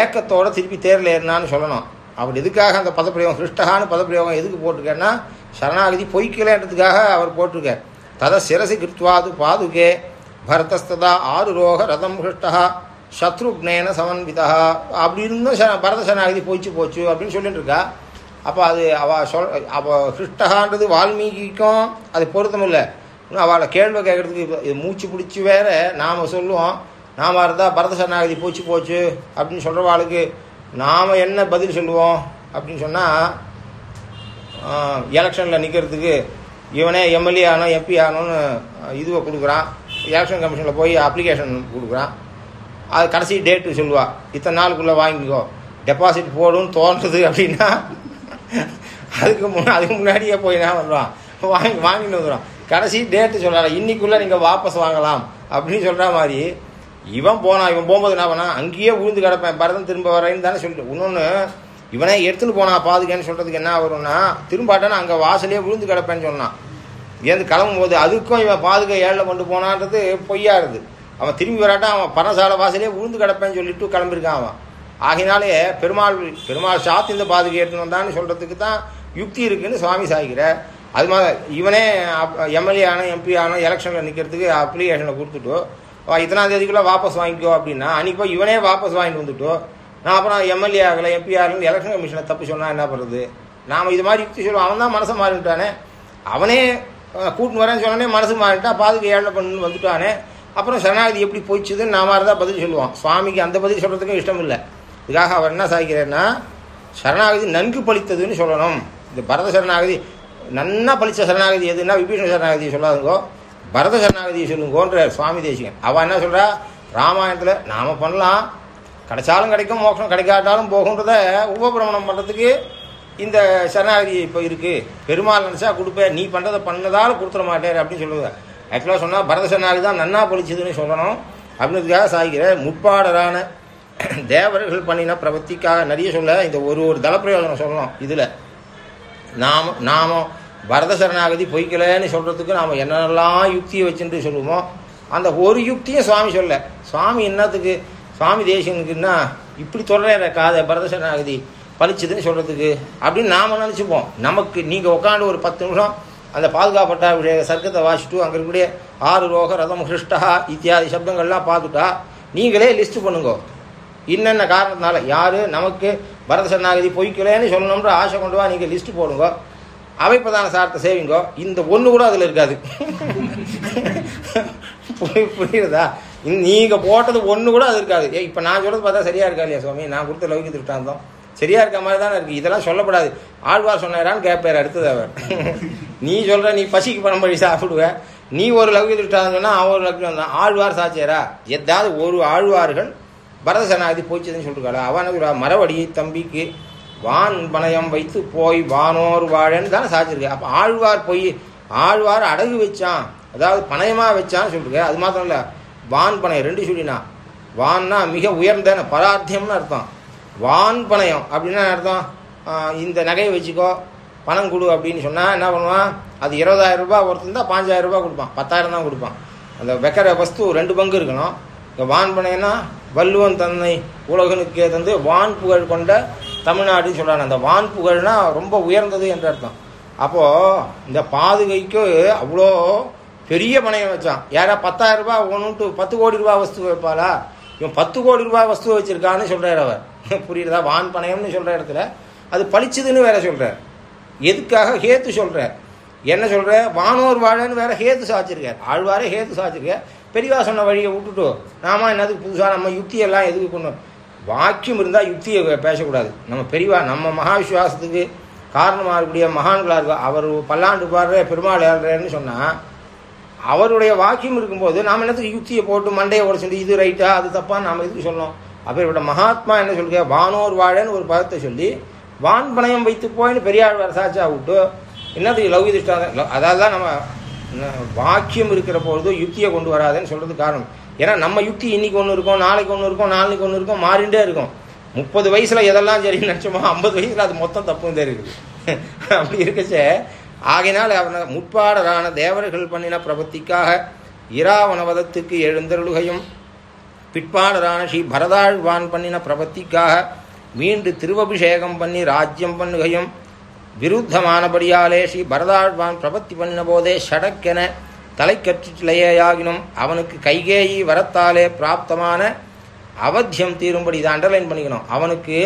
ஏக்கத்தோட திருப்பி தேரில் ஏறினான்னு சொல்லணும். அவர் எதுக்காக அந்த பதப்பிரயோகம் ஹிருஷ்டகான்னு பதப்பிரயோகம் எதுக்கு போட்டிருக்கேன்னா சரணாகதி பொய்க்கலன்றதுக்காக அவர் போட்டிருக்கார். தத சிரசி கிருத்வாது பாதுகே பரதஸ்ததா ஆறு ரோக ரதம் ஹிருஷ்டா சத்ருக்னேன சமன்விதா. அப்படி இருந்தும் ச பரத சரணாகதி போச்சு போச்சு அப்படின்னு சொல்லிட்டு இருக்கா. அப்போ அது அவள் சொல் அவள் கிருஷ்டகான்றது வால்மீகிக்கும் அது பொருத்தம் இல்லை. இன்னும் அவளை கேள்வி கேட்கறதுக்கு இது மூச்சு பிடிச்சி வேற நாம் சொல்லுவோம். நாம் இருந்தால் பரத சரணாகதி போச்சு போச்சு அப்படின்னு சொல்கிறவாளுக்கு நாம் என்ன பதில் சொல்லுவோம் அப்படின்னு சொன்னால் எலெக்ஷனில் நிற்கிறதுக்கு இவனே எம்எல்ஏ ஆனோம் எம்பி ஆனோன்னு இதுவை கொடுக்குறான். எலெக்ஷன் கமிஷனில் போய் அப்ளிகேஷன் கொடுக்குறான். அது கடைசி டேட்டு சொல்லுவா. இத்தனை நாளுக்குள்ளே வாங்கிக்கோ. டெபாசிட் போடும் தோன்றது அப்படின்னா அதுக்கு முன்னா அதுக்கு முன்னாடியே போய் என்ன வருவான் வாங்கி வாங்கிட்டு வந்துடும் கடைசி டேட்டு சொல்கிறாங்க இன்னைக்குள்ளே நீங்கள் வாபஸ் வாங்கலாம். அப்படின்னு சொல்கிற மாதிரி இவன் போனான் இவன் போகும்போது என்ன பண்ணா அங்கேயே விழுந்து கிடப்பேன். பரதம் திரும்ப வரேன்னு தானே சொல்லிட்டு இன்னொன்று இவனே எடுத்துன்னு போனா பாதுகேன்னு சொல்றதுக்கு என்ன வரும்னா திரும்பாட்டான அங்கே வாசலே விழுந்து கிடப்பேன்னு சொன்னான். ஏந்து கிளம்பும் போது அதுக்கும் இவன் பாதுகா ஏழில் கொண்டு போனான்றது பொய்யா இருக்குது. அவன் திரும்பி வராட்டா அவன் பரசால வாசலே உழுந்து கிடப்பேன்னு சொல்லிட்டு கிளம்பியிருக்கான் அவன். ஆகினாலே பெருமாள் பெருமாள் சாத்து இந்த பாதுகை எடுத்துன்னு வந்தான்னு சொல்றதுக்கு தான் யுக்தி இருக்குன்னு சுவாமி சாய்கிறார். அது மாதிரி இவனே எம்எல்ஏ ஆனோ எம்பி ஆனோ எலெக்ஷனில் நிற்கிறதுக்கு அப்ளிகேஷனை கொடுத்துட்டு இத்தனாம் தேதிக்குள்ளே வாபஸ் வாங்கிக்கோ அப்படின்னா அன்னைக்கு போய் இவனே வாபஸ் வாங்கிட்டு வந்துட்டோ நான் அப்புறம் எம்எல்ஏ ஆகலை எம்பி ஆகலன்னு எலெக்ஷன் கமிஷனை தப்பு சொன்னால் என்ன பண்ணுறது நாம் இது மாதிரி யுக்தி சொல்லுவோம். அவன் தான் மனசை மாறிட்டானே. அவனே கூட்டின்னு வரேன்னு சொன்னோடனே மனசு மாறிட்டா பாதுகை ஏழை பண்ணுன்னு வந்துட்டானே. அப்புறம் சரணாகதி எப்படி போயிச்சுதுன்னு நாம இருந்தால் பதில் சொல்லுவோம் சுவாமிக்கு அந்த பதில் சொல்கிறதுக்கும் இஷ்டம் இல்லை இதுக்காக அவர் என்ன சாய்க்கிறேன்னா சரணாகதி நன்கு பலித்ததுன்னு சொல்லணும். இந்த பரத சரணாகதி நன்னா பழித்த சரணாகதி எதுன்னா விபீஷண சரணாகதி சொல்லாதுங்கோ. பரத சரணாகதியை சொல்லுங்கோன்ற சுவாமி தேசிகன். அவன் என்ன சொல்கிறா ராமாயணத்தில் நாம் பண்ணலாம். கிடைச்சாலும் கிடைக்கும் மோட்சம் கிடைக்காட்டாலும் போகுன்றத உபபிரமணம் பண்ணுறதுக்கு இந்த சரணாகதி இப்போ இருக்குது பெருமாள் நினச்சா கொடுப்பேன் நீ பண்ணுறதை பண்ணதால் கொடுத்துட மாட்டேன் அப்படின்னு சொல்லுவேன் ஆக்சுவலாக சொன்னால் பரத சரணாகதி தான் நன்னா பலிச்சதுன்னு சொல்லணும். அப்படின்றதுக்காக சாய்கிற முற்பாடரான தேவர்கள் பண்ணின பிரபத்திக்காக நிறைய சொல்ல இந்த ஒரு ஒரு தளப்பிரயோஜனம் சொல்லணும் இதில். நாம நாம பரத சரணாகதி பொய்க்கலன்னு சொல்கிறதுக்கு நாம் என்னென்னலாம் யுக்தியை வச்சுட்டு சொல்லுவோமோ அந்த ஒரு யுக்தியும் சுவாமி சொல்ல. சுவாமி என்னத்துக்கு சுவாமி தேசியனுக்குன்னா இப்படி தொடர காதை பரத சரணாகதி பழிச்சதுன்னு சொல்கிறதுக்கு அப்படின்னு நாம் நினச்சிப்போம். நமக்கு நீங்கள் உட்காந்து ஒரு பத்து நிமிஷம் அந்த பாதுகாப்பட்ட சர்க்கத்தை வாசிட்டு அங்கே இருக்கக்கூடிய ஆறு ரோக ரதம் ஹிருஷ்டா இத்தியாதி சப்தங்கள்லாம் பார்த்துட்டா நீங்களே லிஸ்ட் பண்ணுங்க. இன்னென்ன காரணத்தினால? யார்? நமக்கு பரத சரணாகதி பொய்க்கலன்னு சொல்லணும்ன்ற ஆசை கொண்டு வா நீங்கள் லிஸ்ட் போடுங்க. அமைப்பதான சார்த்தை சாரத்தை சேவிங்கோ. இந்த ஒன்று கூட அதில் இருக்காது. புரியுதா? இந்த- போட்டது ஒன்று கூட அது இருக்காது. இப்போ நான் சொல்கிறது பார்த்தா சரியாக இருக்கா இல்லையா சுவாமி? நான் கொடுத்த லௌகிக திருஷ்டாந்தம் சரியா இருக்க மாதிரி தானே இருக்கு. இதெல்லாம் சொல்லப்படாது. ஆழ்வார் சொன்னாரான்னு கேட்பார் அடுத்தது அவர். நீ சொல்ற நீ பசிக்கு பணம் வழி சாப்பிடுவ. நீ ஒரு லௌகிக திருஷ்டாந்தம் அவன் ஒரு லௌகிக தான் ஆழ்வார் சாச்சியரா எதாவது ஒரு ஆழ்வார்கள் பரத சனாதி போச்சுதுன்னு சொல்லிருக்காளா? அவன் மரவடி தம்பிக்கு வான் பணயம் வைத்து போய் வானோர் வாழன்னு தானே சாச்சிருக்கு அப்போ ஆழ்வார் போய் ஆழ்வார் அடகு வச்சான். அதாவது பணயமா வச்சான்னு சொல்லிருக்கு. அது மாத்திரம் இல்லை. வான் பணயம் ரெண்டு சொல்லினா வான்னா மிக உயர்ந்த பராத்தியம்னு அர்த்தம். வான் பணயம் அப்படின்னா என்ன அர்த்தம்? இந்த நகையை வச்சுக்கோ பணம் கொடு அப்படின்னு சொன்னால் என்ன பண்ணுவான்? அது இருபதாயிரம் ரூபாய் ஒருத்தன் தான் பாஞ்சாயிரம் ரூபாய் கொடுப்பான். பத்தாயிரம் தான் கொடுப்பான். அந்த வைக்கிற வஸ்து ரெண்டு பங்கு இருக்கணும். இந்த வான் வள்ளுவன் தன்னை உலகனுக்கே தந்து வான் புகழ் கொண்ட தமிழ்நாடுன்னு சொல்கிறாங்க அந்த வான் புகழ்னா ரொம்ப உயர்ந்தது என்ற அர்த்தம். அப்போது இந்த பாதுகைக்கு அவ்வளோ பெரிய பணையம் வச்சான். யாரா பத்தாயிரம் ரூபாய் ஒன்று பத்து கோடி ரூபாய் வஸ்து வைப்பாளா? இவன் பத்து கோடி ரூபாய் வஸ்து வச்சிருக்கான்னு சொல்றாரு அவர். புரியுறதா? வான் பணையம்னு சொல்ற இடத்துல. அது பளிச்சுதுன்னு வேற சொல்றார். எதுக்காக? ஹேத்து சொல்றார். என்ன சொல்ற? வானோர் வாழன்னு வேற ஹேத்து சாச்சிருக்கார். ஆழ்வாரே ஹேத்து சாச்சிருக்கார். பெரியவா சொன்ன வழியை விட்டுட்டு. நாம என்னதுக்கு புதுசா நம்ம யுக்தியெல்லாம் எதுக்கு கொண்டு வாக்கியம் இருந்தால் யுக்தியை பேசக்கூடாது. நம்ம பெரியவா நம்ம மகாவிஸ்வாசத்துக்கு காரணமாக இருக்கக்கூடிய மகான்களாக இருக்கும் அவர் பல்லாண்டு பாடுற பெருமாள் ஏழ்றேன்னு சொன்னால் அவருடைய வாக்கியம் இருக்கும்போது நாம் என்னத்துக்கு யுக்தியை போட்டு மண்டையை உடச்சுட்டு இது ரைட்டா அது தப்பா நாம் எதுக்கு சொல்லணும்? அப்பேற்பட்ட மகாத்மா என்ன சொல்லுங்க? வானோர் வாழன்னு ஒரு பதத்தை சொல்லி வான் பணயம் வைத்து போயின்னு பெரியாழ்வார் சாச்சா விட்டு என்னது லௌகி திருஷ்டாந்தம் அதாவது தான் நம்ம வாக்கியம் இருக்கிற பொழுது யுக்தியை கொண்டு வராதுன்னு சொல்கிறது காரணம். ஏன்னா நம்ம யுக்தி இன்னைக்கு ஒன்று இருக்கும் நாளைக்கு ஒன்று இருக்கும் நாளைக்கு ஒன்று இருக்கும் மாறிண்டே இருக்கும். முப்பது வயசில் எதெல்லாம் சரி நினச்சோமோ ஐம்பது வயசில் அது மொத்தம் தப்பும் தெரியுது. அப்படி இருக்கச்சே ஆகையினால் அவன முற்பாடரான தேவர்கள் பண்ணின பிரபத்திக்காக இராவணவதத்துக்கு எழுந்தருளுகையும் பிற்பாடரான ஸ்ரீ பரதாழ்வான் பண்ணின பிரபத்திக்காக மீண்டு திருவபிஷேகம் பண்ணி ராஜ்யம் பண்ணுகையும் விருத்தமானபடியாலே ஸ்ரீ பரதாழ்வான் பிரபத்தி பண்ணின போதே ஷடக்கென தலைக்கற்றிலேயாகினும் அவனுக்கு கைகேயி வரத்தாலே பிராப்தமான அவத்தியம் தீரும்படி இதை அண்டர்லைன் பண்ணிக்கணும். அவனுக்கு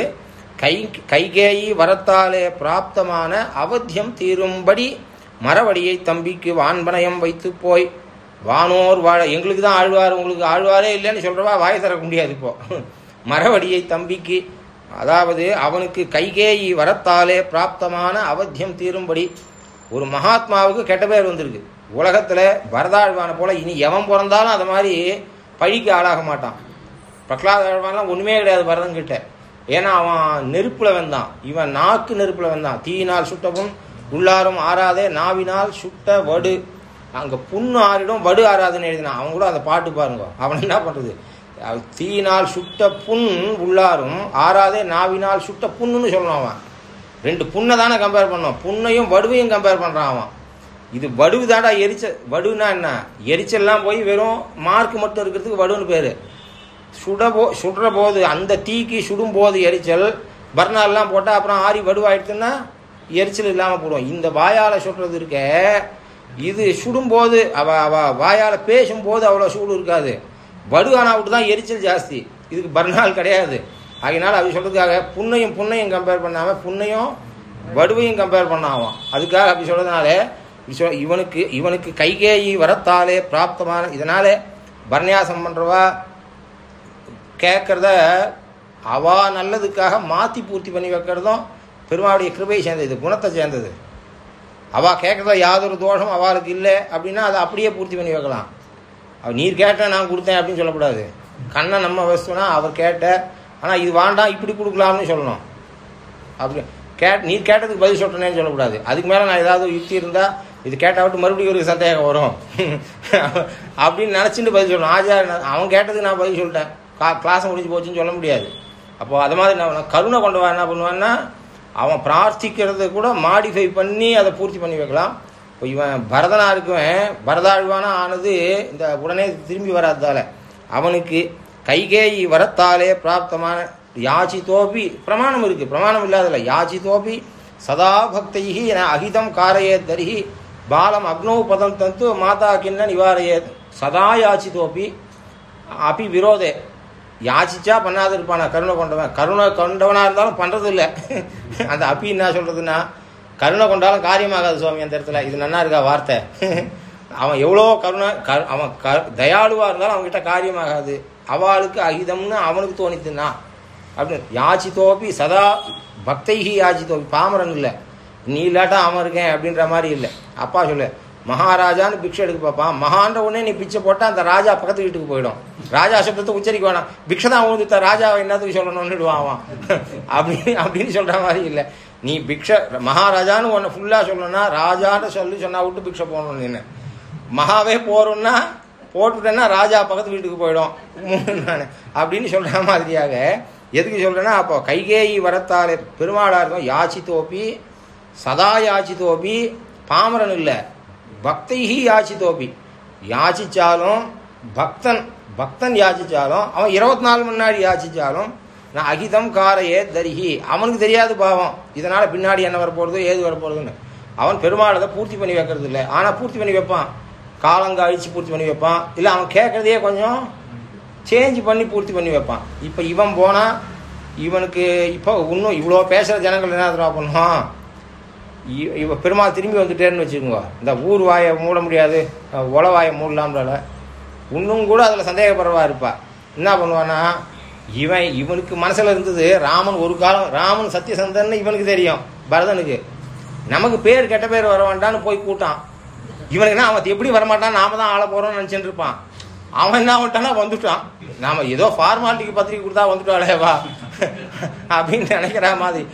கை கைகேயி வரத்தாலே பிராப்தமான அவத்தியம் தீரும்படி மரவடியை தம்பிக்கு வான்பனயம் வைத்து போய் வானோர் வாழ எங்களுக்கு தான் ஆழ்வார் உங்களுக்கு ஆழ்வாரே இல்லைன்னு சொல்றவா வாய் தரக்க முடியாது இப்போ. மரவடியை தம்பிக்கு அதாவது அவனுக்கு கைகேயி வரத்தாலே பிராப்தமான அவத்தியம் தீரும்படி ஒரு மகாத்மாவுக்கு கெட்ட பேர் வந்திருக்கு. உலகத்தில் வரதாழ்வான போல இனி எவன் பிறந்தாலும் அது மாதிரி பழிக்கு ஆளாக மாட்டான். பிரகலாத ஆழ்வான்லாம் ஒன்றுமே கிடையாது பரதங்கிட்ட ஏன்னா அவன் நெருப்புல வந்தான் இவன் நாக்கு நெருப்புல வந்தான் தீயினால் சுட்டவும் உள்ளாரும் ஆறாதே நாவினால் சுட்ட வடு. அங்க புண்ணு ஆறிடும் வடு ஆறாதுன்னு எழுதினான் அவன் கூட அந்த பாட்டு பாருங்க. அவன் என்ன பண்றது? தீயினால் சுட்ட புண் உள்ளாரும் ஆறாதே நாவினால் சுட்ட புண்ணுன்னு சொல்லணும் அவன். ரெண்டு புண்ணை தானே கம்பேர் பண்ணோம் புண்ணையும் வடுவையும் கம்பேர் பண்ணுறான் அவன். இது வடுவு தாண்டா எரிச்சல். வடுனா என்ன? எரிச்சல்லாம் போய் வெறும் மார்க் மட்டும் இருக்கிறதுக்கு வடுன்னு பேர். சுட போ சுடுற போது அந்த தீக்கு சுடும்போது எரிச்சல் பர்னாலெலாம் போட்டால் அப்புறம் ஆறி வடுவாயிடுச்சுன்னா எரிச்சல் இல்லாமல் போடும். இந்த வாயால் சுடுறது இருக்க இது சுடும்போது அவ அவ வாயால் பேசும்போது அவ்வளோ சூடு இருக்காது. வடுவானா விட்டு தான் எரிச்சல் ஜாஸ்தி. இதுக்கு பர்னால் கிடையாது. அதனால் அப்படி சொல்கிறதுக்காக புண்ணையும் புண்ணையும் கம்பேர் பண்ணாமல் புண்ணையும் வடுவையும் கம்பேர் பண்ணாவும். அதுக்காக அப்படி சொல்கிறதுனால இவனுக்கு இவனுக்கு கைகேயி வரத்தாலே பிராப்தமான இதனால் பர்ணியாசம் பண்ணுறவா கேட்குறத அவா நல்லதுக்காக மாற்றி பூர்த்தி பண்ணி வைக்கிறதும் பெருமாளுடைய கிருபையை சேர்ந்தது இது குணத்தை சேர்ந்தது. அவா கேட்குறத யாதொரு தோஷம் அவளுக்கு இல்லை அப்படின்னா அதை அப்படியே பூர்த்தி பண்ணி வைக்கலாம். அவர் நீர் கேட்டேன் நான் கொடுத்தேன் அப்படின்னு சொல்லக்கூடாது. கண்ணை நம்ம வசுனா அவர் கேட்ட ஆனால் இது வேண்டாம் இப்படி கொடுக்கலாம்னு சொல்லணும். அப்படி கேட் நீர் கேட்டதுக்கு பதில் சொல்கிறேன்னு சொல்லக்கூடாது. அதுக்கு மேலே நான் ஏதாவது யுக்தி இருந்தால் இது கேட்டால் விட்டு மறுபடியும் ஒரு சந்தேகம் வரும். அப்படின்னு நினச்சிட்டு பதில் சொல்லணும். ஆஜார் அவன் கேட்டதுக்கு நான் பதில் சொல்லிட்டேன். கா கிளாஸ் முடிஞ்சு போச்சுன்னு சொல்ல முடியாது. அப்போ அது மாதிரி நான் கருணை கொண்டு என்ன பண்ணுவான்னா அவன் பிரார்த்திக்கிறது கூட மாடிஃபை பண்ணி அதை பூர்த்தி பண்ணி வைக்கலாம். இப்போ இவன் பரதனாக இருக்குவன் பரதாழ்வானா ஆனது இந்த உடனே திரும்பி வராதால அவனுக்கு கைகேயி வரத்தாலே பிராப்தமான யாச்சிதோபி பிரமாணம் இருக்குது பிரமாணம் இல்லாதல யாச்சிதோபி சதா பக்தைகி என அகிதம் காரையே தரிஹி பாலம் அக்னோ பதம் தந்து மாதா கிண்ண நிவாரையே. சதா யாச்சிதோபி அப்பி விரோதே. யாச்சிச்சா பண்ணாது இருப்பானா கருணை கொண்டவன். கருணை கொண்டவனாக இருந்தாலும் பண்ணுறது இல்லை அந்த அப்பி என்ன சொல்கிறதுன்னா கருணை கொண்டாலும் காரியமாகாது சுவாமி அந்த இடத்துல. இது நன்னா இருக்கா வார்த்தை? அவன் எவ்வளோ கருணை க அவன் க தயாளுவாக இருந்தாலும் அவன்கிட்ட காரியமாகாது. அவளுக்கு அகிதம்னு அவனுக்கு தோணித்துன்னா. அப்படின்னு யாச்சித்தோப்பி சதா பக்தைஹி யாச்சித்தோப்பி பாமரன் இல்லை. நீ இல்லாட்டா அவன் இருக்கேன் அப்படின்ற மாதிரி இல்லை. அப்பா சொல்லு மகாராஜான்னு பிக்ஷை எடுக்க பார்ப்பான். மகான்ற உடனே நீ பிச்சை போட்டால் அந்த ராஜா பக்கத்து வீட்டுக்கு போயிடும். ராஜா சப்தத்தை உச்சரிக்க வேணாம். பிக்ஷை தான் உழுந்துட்ட ராஜாவை என்னத்துக்கு சொல்லணும்னுடுவான் அவன். அப்படின்னு அப்படின்னு சொல்கிற மாதிரி இல்லை. நீ பிக்ஷை மகாராஜான்னு உன்னை ஃபுல்லாக சொல்லணும்னா ராஜான்னு சொல்லி சொன்னா விட்டு பிக்ஷை போகணும் நீ மகாவே போறோம்னா போட்டுட்டேன்னா ராஜா பக்கத்து வீட்டுக்கு போயிடும். நான் அப்படின்னு சொல்ற மாதிரியாக எதுக்கு சொல்றேன்னா அப்போ கைகேயி வரத்தாலே பெருமாளா இருக்கும். யாச்சித்தோப்பி சதா யாச்சித்தோப்பி பாமரன் இல்லை. பக்தைஹி யாச்சித்தோப்பி யாச்சிச்சாலும் பக்தன் பக்தன் யாச்சிச்சாலும் அவன் இருபத்தி நாலு முன்னாடி யாச்சிச்சாலும் நான் அகிதம் காரையே தரிகி அவனுக்கு தெரியாது பாவம். இதனால் பின்னாடி என்ன வரப்போகிறதோ ஏது வரப்போகிறதுன்னு அவன் பெருமாளதை பூர்த்தி பண்ணி வைக்கிறது இல்லை ஆனால் பூர்த்தி பண்ணி வைப்பான். காலங்க அழித்து பூர்த்தி பண்ணி வைப்பான். இல்லை அவன் கேட்குறதையே கொஞ்சம் சேஞ்ச் பண்ணி பூர்த்தி பண்ணி வைப்பான். இப்போ இவன் போனால் இவனுக்கு இப்போ இன்னும் இவ்வளோ பேசுகிற ஜனங்கள் என்ன தெரியுமா பண்ணுவான்? இவ பெருமாள் திரும்பி வந்துட்டேன்னு வச்சுக்கோங்க. இந்த ஊர் வாயை மூட முடியாது அஹ் உல வாயை மூடலாம்ல இன்னும் கூட அதில் சந்தேகப்படுறவா இருப்பா. என்ன பண்ணுவான்னா இவன் இவனுக்கு மனசில் இருந்தது ராமன் ஒரு காலம் ராமன் சத்தியசந்தன்னு இவனுக்கு தெரியும் பரதனுக்கு. நமக்கு பேர் கெட்ட பேர் வர வேண்டான்னு போய் கூட்டான். இவனுக்குன்னா அவன் எப்படி வரமாட்டான் நாம தான் ஆள போகிறோம்னு நினச்சிட்டு இருப்பான். அவன் என்ன பண்ணிட்டானா வந்துட்டான். நாம ஏதோ ஃபார்மாலிட்டிக்கு பத்திரிக்கை கொடுத்தா வந்துட்டாளே வா அப்படின்னு நினைக்கிற மாதிரி.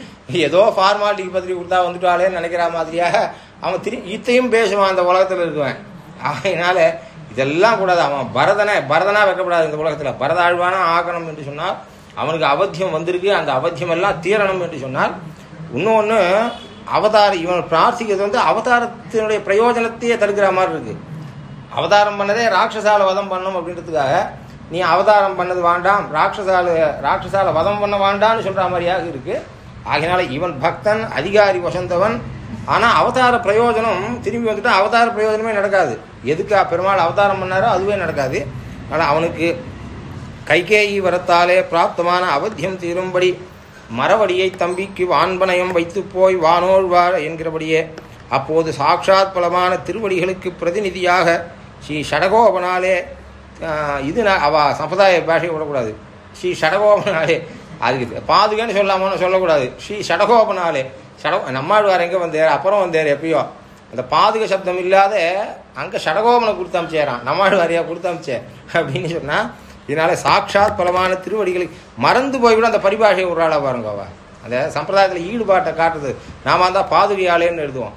ஏதோ ஃபார்மாலிட்டிக்கு பத்திரிக்கை கொடுத்தா வந்துட்டாளேன்னு நினைக்கிற மாதிரியாக அவன் திரு இத்தையும் பேசுவான் அந்த உலகத்தில் இருக்குவேன். அதனால இதெல்லாம் கூடாது. அவன் பரதனை பரதனா வைக்கப்படாது இந்த உலகத்தில். பரதாழ்வானா ஆகணும் என்று சொன்னால் அவனுக்கு அவத்தியம் வந்திருக்கு. அந்த அவத்தியம் எல்லாம் தீரணும் என்று சொன்னால் இன்னொன்று அவதார இவன் பிரார்த்திக்கிறது வந்து அவதாரத்தினுடைய பிரயோஜனத்தையே தடுக்கிற மாதிரி இருக்கு. அவதாரம் பண்ணதே ராட்சசால வதம் பண்ணும் அப்படின்றதுக்காக நீ அவதாரம் பண்ணது வேண்டாம் ராட்சசால ராட்சசால வதம் பண்ண வேண்டாம்னு சொல்கிற மாதிரியாக இருக்குது ஆகினால இவன் பக்தன் அதிகாரி வசந்தவன். ஆனா அவதார பிரயோஜனம் திரும்பி வந்துட்டா அவதார பிரயோஜனமே நடக்காது. எதுக்கு பெருமாள் அவதாரம் பண்ணாரோ அதுவே நடக்காது. ஆனால் அவனுக்கு கைகேயி வரத்தாலே பிராப்தமான அவத்தியம் தீரும்படி மரவடியை தம்பிக்கு வான்பனயம் வைத்து போய் வானோழ்வார் என்கிறபடியே அப்போது சாட்சாத் பலமான திருவடிகளுக்கு பிரதிநிதியாக ஸ்ரீ ஷடகோபனாலே இது அவ சம்பிரதாய பாஷையை விடக்கூடாது. ஸ்ரீ ஷடகோபனாலே அதுக்கு பாதுகான்னு சொல்லாமனு சொல்லக்கூடாது. ஸ்ரீ ஷடகோபனாலே ஷட நம்மாழ்வார் எங்கே வந்தார்? அப்புறம் வந்தார் எப்பயோ. அந்த பாதுக சப்தம் இல்லாத அங்கே ஷடகோபனை கொடுத்து அமிச்சேறான் நம்மாழ்வாரியாக கொடுத்து அமிச்சே. அப்படின்னு சொன்னால் இதனால் சாட்சாத் பலமான திருவடிகளுக்கு மறந்து போய் அந்த பரிபாஷையை ஒரு பாருங்கவா அந்த சம்பிரதாயத்தில் ஈடுபாட்டை காட்டுது. நாம தான் பாதுகையாளேன்னு எழுதுவோம்.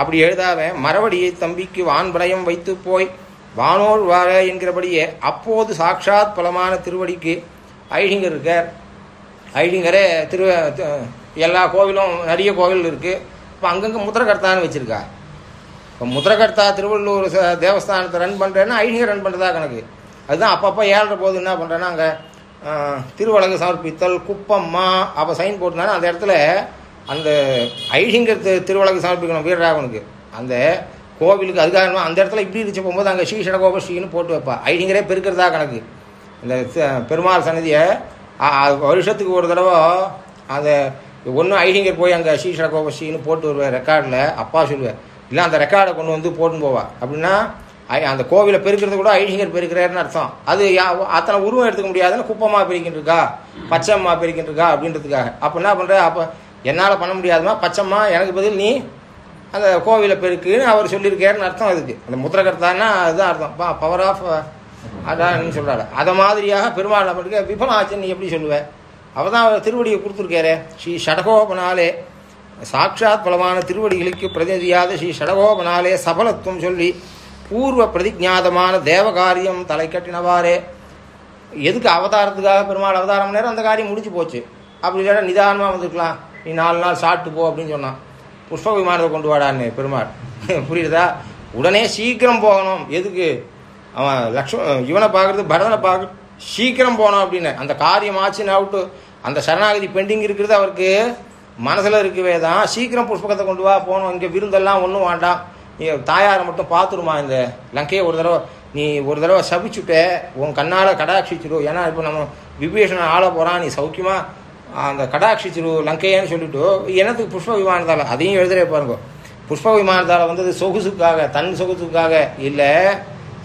அப்படி எழுதாம மறுபடியை தம்பிக்கு வான்படையம் வைத்து போய் வானோர் வார என்கிறபடியே அப்போது சாட்சாத் பலமான திருவடிக்கு ஐடிங்கர் இருக்கார். ஐடிங்கரே திரு எல்லா கோவிலும் நிறைய கோவில் இருக்குது இப்போ அங்கங்கே முத்திரகர்த்தான்னு வச்சுருக்கா. இப்போ முத்திரகர்த்தா திருவள்ளூர் தேவஸ்தானத்தை ரன் பண்ணுறேன்னா ஐடிங்க ரன் பண்ணுறதா கணக்கு. அதுதான் அப்பப்போ ஏழரை போது என்ன பண்ணுறேன்னா அங்கே திருவழகு சமர்ப்பித்தல் குப்பம்மா அப்போ சைன் போட்டுனாலும் அந்த இடத்துல அந்த ஐடிங்கர் திருவழகு சமர்ப்பிக்கணும் வீரராகவனுக்கு. அந்த கோவிலுக்கு அதுக்காக அந்த இடத்துல இப்படி இருந்துச்சு. போகும்போது அங்கே ஸ்ரீ ஷடகோப ஸ்ரீன்னு போட்டு வைப்பா. ஐடிங்கரே பெருக்கிறதா கணக்கு. இந்த பெருமாள் சன்னதியை வருஷத்துக்கு ஒரு தடவை அந்த ஒன்று ஐடிங்கர் போய் அங்கே ஸ்ரீஷா கோபஸ்ரீன்னு போட்டு வருவேன் ரெக்கார்டில் அப்பா சொல்லுவேன் இல்லை அந்த ரெக்கார்டை கொண்டு வந்து போட்டுன்னு போவா. அப்படின்னா அந்த கோவிலை பெருக்கிறது கூட ஐடிங்கர் பெருக்கிறாருன்னு அர்த்தம். அது அத்தனை உருவம் எடுத்துக்க முடியாதுன்னு குப்பமாக பிரிக்கிட்டு இருக்கா பச்சைம்மா பிரிக்கிட்டு இருக்கா அப்படின்றதுக்காக. அப்போ என்ன பண்ணுற அப்போ என்னால் பண்ண முடியாதுமா? பச்சைம்மா எனக்கு பதில் நீ அந்த கோவிலை பெருக்குன்னு அவர் சொல்லியிருக்காருன்னு அர்த்தம் அதுக்கு. அந்த முத்திரகர்த்தான்னா அதுதான் அர்த்தம். பவர் ஆஃப் அதான் சொல்கிறாரு அதை மாதிரியாக பெருமாள் நம்மளுக்கு விபலாச்சன் நீ எப்படி சொல்லுவேன் அவள் தான் அவர் திருவடியை கொடுத்துருக்காரு. ஸ்ரீ ஷடகோபனாலே சாட்சாத் பலமான திருவடிகளுக்கு பிரதிநிதியாத ஸ்ரீ ஷடகோபனாலே சபலத்துவம் சொல்லி பூர்வ பிரதிஜாதமான தேவகாரியம் தலை கட்டினவாறே. எதுக்கு அவதாரத்துக்காக பெருமாள் அவதாரம் நேரம் அந்த காரியம் முடிஞ்சு போச்சு. அப்படி இல்லைன்னா நிதானமாக வந்துருக்கலாம். நீ நாலு நாள் சாப்பிட்டு போ அப்படின்னு சொன்னான். புஷ்ப விமானத்தை கொண்டு வாடான்னு பெருமாள். புரியுதா? உடனே சீக்கிரம் போகணும். எதுக்கு? அவன் லக்ஷ்மண் இவனை பார்க்கறது பரதனை பார்க்க சீக்கிரம் போனோம் அப்படின்னு. அந்த காரியம் ஆச்சுன்னு அவுட்டு அந்த சரணாகதி பெண்டிங் இருக்கிறது அவருக்கு மனசில் இருக்கவே தான். சீக்கிரம் புஷ்பகத்தை கொண்டு வா போகணும். இங்கே விருந்தெல்லாம் ஒன்றும் வேண்டாம். நீ தாயாரை மட்டும் பார்த்துருமா இந்த லங்கையை ஒரு தடவை? நீ ஒரு தடவை சபிச்சுட்ட உன் கண்ணால் கடாட்சிச்சிரு ஏன்னா இப்போ நம்ம விபீஷணன் ஆள போகிறான் நீ சௌக்கியமாக அந்த கடாட்சிச்சிரு லங்கையான்னு சொல்லிட்டு எனத்துக்கு புஷ்ப விமானத்தால்? அதையும் எழுதுறே பாருங்க. புஷ்ப விமானத்தால் வந்தது சொகுசுக்காக தன் சொகுசுக்காக இல்லை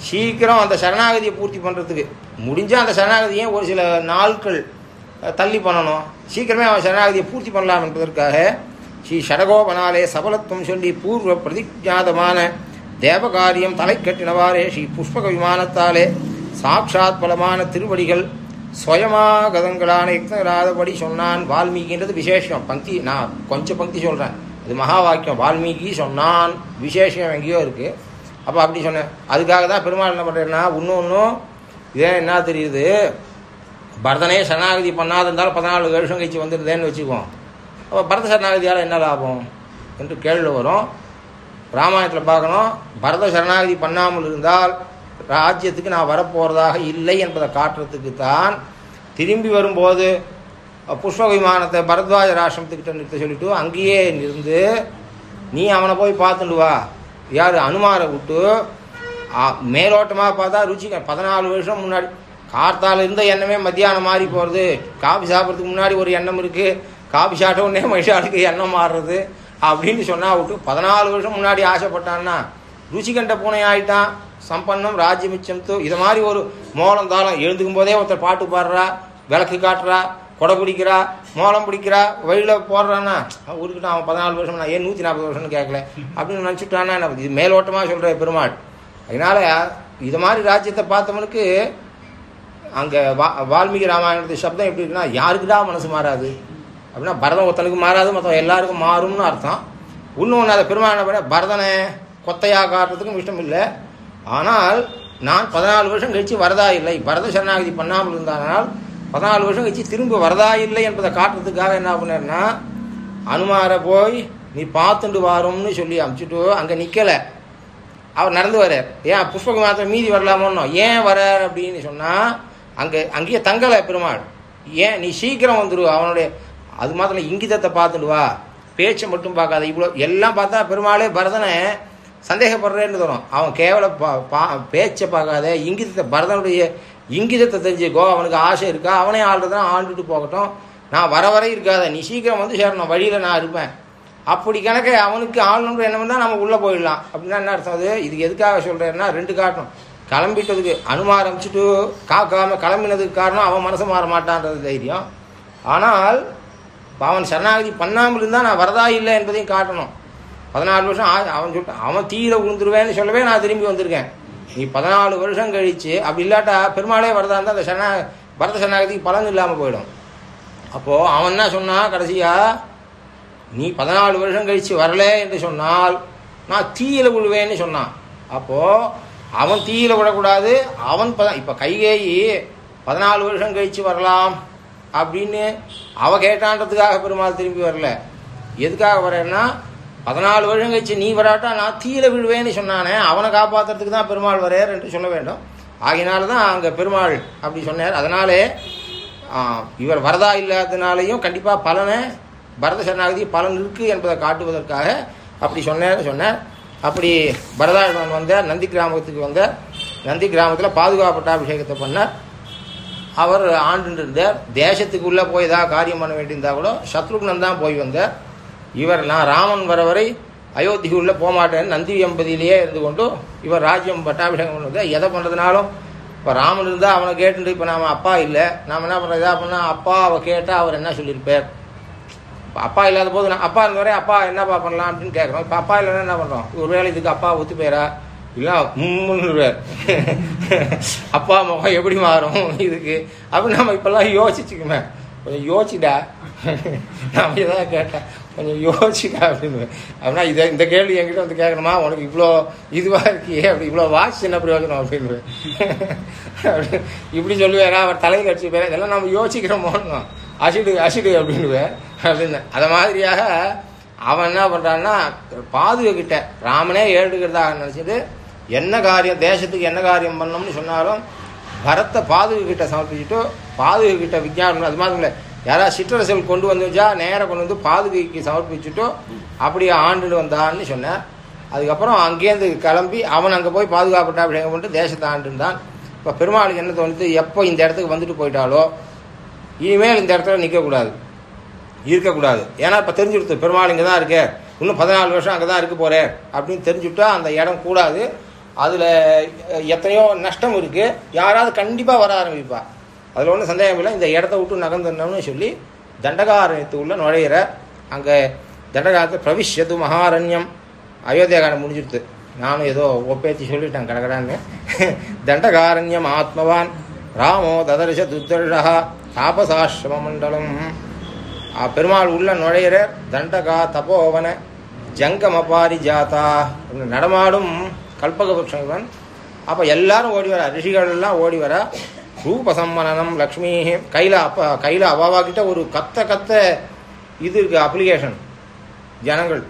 சீக்கிரம் அந்த சரணாகதியை பூர்த்தி பண்ணுறதுக்கு முடிஞ்சால் அந்த சரணாகதியை ஒரு சில நாட்கள் தள்ளி பண்ணணும். சீக்கிரமே அவன் சரணாகதியை பூர்த்தி பண்ணலாம் என்பதற்காக ஸ்ரீ ஷடகோபனாலே சபலத்துவம் சொல்லி பூர்வ பிரதிஜாதமான தேவகாரியம் தலை கட்டினவாறே ஸ்ரீ புஷ்பக விமானத்தாலே சாட்சாத் பலமான திருவடிகள் சுயமாகதங்களான யக்னராதபடி சொன்னான் வால்மீகின்றது விசேஷம். பங்கி நான் கொஞ்சம் பங்கி சொல்கிறேன் இது மகா வாக்கியம் வால்மீகி சொன்னான். விசேஷம் எங்கேயோ இருக்குது அப்போ அப்படி சொன்னேன். அதுக்காக தான் பெருமாள் என்ன பண்ணுறேன்னா இன்னும் இன்னும் இதே என்ன தெரியுது? பரதனே சரணாகதி பண்ணாத இருந்தாலும் பதினாலு வருஷம் கழிச்சு வந்துருந்தேன்னு வச்சுக்குவோம். அப்போ பரத சரணாகதியால் என்ன லாபம்? என்று கேள்வி வரும். ராமாயணத்தில் பார்க்கணும். பரத சரணாகதி பண்ணாமல் இருந்தால் ராஜ்யத்துக்கு நான் வரப்போகிறதாக இல்லை என்பதை காட்டுறதுக்கு தான் திரும்பி வரும்போது புஷ்ப விமானத்தை பரத்வாஜ ராஷ்டிரத்துக்கிட்ட நிறுத்த சொல்லிவிட்டு அங்கேயே இருந்து நீ அவனை போய் பார்த்துட்டு வா. யார் அனுமாரை விட்டு மேலோட்டமாக பார்த்தா ருச்சிக்க பதினாலு வருஷம் முன்னாடி. கார்த்தால இருந்த எண்ணமே மத்தியானம் மாறி போகிறது காஃபி சாப்பிட்றதுக்கு முன்னாடி ஒரு எண்ணம் இருக்குது காஃபி சாப்பிட்ட உடனே மனுஷாளுக்கு எண்ணம் மாறுறது. அப்படின்னு சொன்னால் விட்டு பதினாலு வருஷம் முன்னாடி ஆசைப்பட்டான்னா ருச்சிகண்ட பூனை ஆகிட்டான் சம்பன்னம் ராஜ்யமிச்சம் தூ இதை மாதிரி ஒரு மோளம் தாளம் எழுந்துக்கும் போதே ஒருத்தர் பாட்டு பாடுறா விளக்கு காட்டுறா கொடை பிடிக்கிறா மோளம் பிடிக்கிறா வழியில் போடுறான்னா ஊருக்கிட்ட அவன் பதினாலு வருஷம் நான் ஏன் நூற்றி நாற்பது வருஷம்னு கேட்கல? அப்படின்னு நினச்சிட்டானா என்ன இது மேலோட்டமாக சொல்கிற பெருமாள். அதனால் இது மாதிரி ராஜ்யத்தை பார்த்தவனுக்கு அங்கே வா வால்மீகி ராமாயணத்து சப்தம் எப்படி இருக்குன்னா யாருக்குடா மனசு மாறாது? அப்படின்னா பரதம் ஒருத்தனுக்கு மாறாது மற்ற எல்லாருக்கும் மாறும்னு அர்த்தம். இன்னொன்று அதை பெருமாள் என்ன பண்ண பரதனை கொத்தையாக காட்டுறதுக்கும் இஷ்டம் இல்லை. ஆனால் நான் பதினாலு வருஷம் கழிச்சு வரதா இல்லை. பரத சரணாகதி பண்ணாமல் இருந்தானால் பதினாலு வருஷம் கழிச்சு திரும்ப வரதா இல்லை என்பதை காட்டுறதுக்காக என்ன பண்ணார்னா அனுமாரை போய் நீ பார்த்துட்டு வாரோம்னு சொல்லி அமுச்சுட்டு அங்கே நிற்கலை அவர் நடந்து வரார் ஏன் புஷ்பக மாத்திரம் மீதி வரலாமோன்னோ? ஏன் வரார் அப்படின்னு சொன்னால் அங்கே அங்கேயே தங்கலை பெருமாள். ஏன்? நீ சீக்கிரம் வந்துடு அவனுடைய அது மாத்திரம் இங்கிதத்தை பார்த்துட்டு வா. பேச்சை மட்டும் பார்க்காத. இவ்வளோ எல்லாம் பார்த்தா பெருமாளே பரதனை சந்தேகப்படுறேன்னு தரும் அவன் கேவல பா பா பேச்சை பார்க்காத. இங்கிதத்தை பரதனுடைய இங்கிதத்தை தெரிஞ்சுக்கோ அவனுக்கு ஆசை இருக்கா அவனே ஆள்றதுனா ஆண்டுட்டு போகட்டும். நான் வர வரை இருக்காத நீ சீக்கிரம் வந்து சேரணும் வழியில் நான் இருப்பேன். அப்படி கணக்கை அவனுக்கு ஆளணுன்ற எண்ணம் தான் நம்ம உள்ளே போயிடலாம். அப்படின்னா என்ன அர்த்தம் அது? இதுக்கு எதுக்காக சொல்கிறேன்னா ரெண்டு காட்டணும் கிளம்பிட்டதுக்கு அனும ஆரம்பிச்சுட்டு காக்காம கிளம்பினதுக்கு காரணம் அவன் மனசு மாற மாட்டான்றது தைரியம். ஆனால் அவன் சரணாகதி பண்ணாமல் இருந்தால் நான் வரதா இல்லை என்பதையும் காட்டணும். பதினாலு வருஷம் ஆ- அவன் சொல்லிட்டு அவன் தீயில விழுந்துருவேன்னு சொல்லவே நான் திரும்பி வந்திருக்கேன். நீ பதினாலு வருஷம் கழிச்சு அப்படி இல்லாட்டா பெருமாளே வரதா இருந்தால் அந்த சரணா பரத சரணாகதிக்கு பலன் இல்லாமல் போயிடும். அப்போது அவன் என்ன சொன்னான் கடைசியா நீ பதினாலு வருஷம் கழிச்சு வரல என்று சொன்னால் நான் தீயில விழுவேன்னு சொன்னான். அப்போது அவன் தீயில விடக்கூடாது அவன் பத இப்போ கைகேயி பதினாலு வருஷம் கழிச்சு வரலாம் அப்படின்னு அவ கேட்டான்றதுக்காக பெருமாள் திரும்பி வரல. எதுக்காக வரேன்னா பதினாலு வருஷம் கழிச்சு நீ வராட்டா நான் தீயில விழுவேன்னு சொன்னானே அவனை காப்பாத்துறதுக்கு தான் பெருமாள் வரையர் என்று சொல்ல வேண்டும். ஆகினால தான் அங்கே பெருமாள் அப்படி சொன்னார். அதனாலே இவர் வரதா இல்லாதனாலையும் கண்டிப்பாக பலனை பரத சரணாகதி பலன் இருக்குது என்பதை காட்டுவதற்காக அப்படி சொன்னார் சொன்னார். அப்படி பரதாயுடன் வந்தார் நந்தி கிராமத்துக்கு வந்தார். நந்தி கிராமத்தில் பாதுகாப்பட்டாபிஷேகத்தை பண்ணார். அவர் ஆண்டு இருந்தார். தேசத்துக்குள்ளே போய் ஏதாவது காரியம் பண்ண வேண்டியிருந்தா கூட சத்ருக்னன் தான் போய் வந்தார். இவர் நான் ராமன் வர வரை அயோத்திக்குள்ளே போக போகமாட்டேன்னு நந்தி எம்பதியிலேயே இருந்து கொண்டு இவர் ராஜ்யம் பட்டாபிஷேகம் பண்ணுறது. எதை பண்ணுறதுனாலும் இப்போ ராமன் இருந்தால் அவனை கேட்டுட்டு இப்போ நாம் அப்பா இல்லை. நாம் என்ன பண்ணுறது இதா பண்ணால் அப்பா அவ கேட்டால் அவர் என்ன சொல்லியிருப்பார்? இப்போ அப்பா இல்லாத போது நான் அப்பா இருந்த வரை அப்பா என்னப்பா பண்ணலாம் அப்படின்னு கேட்குறோம். இப்போ அப்பா இல்லைன்னா என்ன பண்ணுறோம் ஒரு இதுக்கு அப்பா ஒத்து போயிரா? இல்லை முன்னுருவார் அப்பா முகம் எப்படி மாறும் இதுக்கு? அப்படி நம்ம இப்போல்லாம் யோசிச்சுக்குமே. கொஞ்சம் யோசிடா. நான் ஏதாவது கேட்டேன் கொஞ்சம் யோசிடா அப்படின்னு. அப்படின்னா இதை இந்த கேள்வி என்கிட்ட வந்து கேட்கணுமா? உனக்கு இவ்வளோ இதுவாக இருக்கியே அப்படி இவ்வளோ வாட்ச் என்ன பிரயோஜனம் அப்படின்னு. அப்படி இப்படி சொல்லுவேன் அவர் தலையில் அடிச்சு போய் இதெல்லாம் நம்ம யோசிக்கிறோமோன்னு அசிடு அசிடு அப்படின்னுவேன். அப்படின்னு. அதை மாதிரியாக அவன் என்ன பண்ணுறான்னா பாதுகிட்ட ராமனே ஏழுகிறதாக நினச்சிட்டு என்ன காரியம் தேசத்துக்கு என்ன காரியம் பண்ணோம்னு சொன்னாலும் பரத்தை பாதுகிட்ட சமர்ப்பிச்சுட்டு பாதுகிட்ட விஞ்ஞானம் அது மாதிரி இல்லை. யாராவது சிற்றரசல் கொண்டு வந்து வச்சா நேராக கொண்டு வந்து பாதுகைக்கு சமர்ப்பிச்சுட்டோ அப்படியே ஆண்டுட்டு வந்தான்னு சொன்னேன் அதுக்கப்புறம் அங்கேருந்து கிளம்பி அவன் அங்கே போய் பாதுகாப்பட்டா அப்படிங்க பண்ணிட்டு தேசத்தை ஆண்டுந்தான். இப்போ பெருமாளுக்கு என்ன தோணுது? எப்போ இந்த இடத்துக்கு வந்துட்டு போயிட்டாலோ இனிமேல் இந்த இடத்துல நிற்கக்கூடாது இருக்கக்கூடாது. ஏன்னா இப்போ தெரிஞ்சுடுத்து பெருமாள் இங்கே தான் இருக்கே. இன்னும் பதினாலு வருஷம் அங்கே தான் இருக்க போகிறேன் அப்படின்னு தெரிஞ்சுட்டா அந்த இடம் கூடாது. அதில் எத்தனையோ நஷ்டம் இருக்குது யாராவது கண்டிப்பாக வர ஆரம்பிப்பா. அதில் ஒன்றும் சந்தேகம் இல்லை. இந்த இடத்த விட்டு நகர்ந்துடணும்னு சொல்லி தண்டகாரண்யத்து உள்ள நுழையிற அங்கே தண்டகாரத்தில் பிரவிஷ்யது மகாரண்யம். அயோத்தியாகாரம் முடிஞ்சிடுது நானும் ஏதோ ஒப்பேத்தி சொல்லிட்டேன் கடகடான்னு. தண்டகாரண்யம் ஆத்மவான். ராமோ ததர்ஷ துத்தர்ஷா தாபசாசிரம மண்டலம். பெருமாள் உள்ள நுழையிற தண்டகா தபோவன ஜங்கம ஜாதா நடமாடும் கல்பகபக்ஷன் அப்போ எல்லாரும் ஓடி வர. ரிஷிகள் எல்லாம் ஓடி வர. ரூபசம்மனனம் லக்ஷ்மி கையில் அப்போ கையில் அவாவாக்கிட்ட ஒரு கத்த கத்த இது இருக்குது அப்ளிகேஷன் ஜனங்கள்.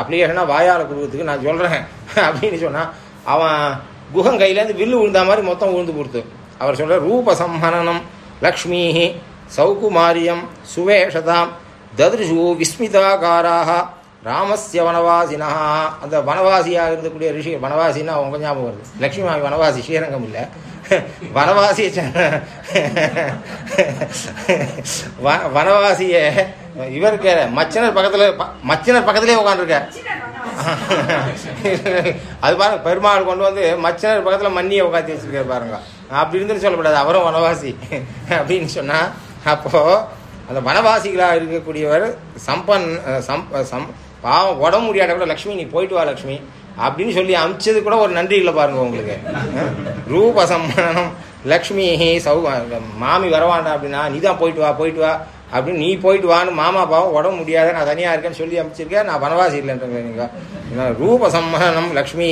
அப்ளிகேஷனாக வாயால் கொடுக்கறதுக்கு நான் சொல்கிறேன் அப்படின்னு சொன்னால் அவன் குகம் கையிலேருந்து வில்லு விழுந்த மாதிரி மொத்தம் விழுந்து கொடுத்து அவர் சொல்கிற ரூபசம்ஹனனம் லக்ஷ்மி சௌகுமாரியம் சுவேஷதாம் ததிருஷு விஸ்மிதாகாராக ராமஸ்ய வனவாசினா அந்த வனவாசியாக இருக்கக்கூடிய ரிஷி வனவாசின்னா அவங்க ஞாபகம் வருது. லக்ஷ்மி மாமி வனவாசி ஸ்ரீரங்கம் இல்லை. வனவாசியை வனவாசிய இவர் வனவாசிய மச்சனர் பக்கத்துல மச்சனர் பக்கத்திலே உட்காந்துருக்க அது பாருங்க பெருமாள் கொண்டு வந்து மச்சனர் பக்கத்துல மண்ணியை உட்காந்து வச்சிருக்காரு பாருங்க. அப்படி இருந்துன்னு சொல்லக்கூடாது அவரும் வனவாசி அப்படின்னு சொன்னா அப்போ அந்த வனவாசிகளாக இருக்கக்கூடியவர் சம்பன் சம் சம் பாவம் உடம்பு முடியாத கூட லக்ஷ்மி நீ போயிட்டு வா லக்ஷ்மி அப்படின்னு சொல்லி அமிச்சது கூட ஒரு நன்றி இல்லை பாருங்க உங்களுக்கு. ரூப சம்மானம் லக்ஷ்மி சௌ மாமி வரவாண்டா அப்படின்னா நீ தான் போயிட்டு வா போயிட்டு வா அப்படின்னு நீ போயிட்டு வான்னு மாமா பாவம் உடம்பு முடியாத நான் தனியாக இருக்கேன்னு சொல்லி அமைச்சிருக்கேன் நான் வனவாசி இல்லைன்றேன் நீங்கள் ரூப சம்மானம் லக்ஷ்மி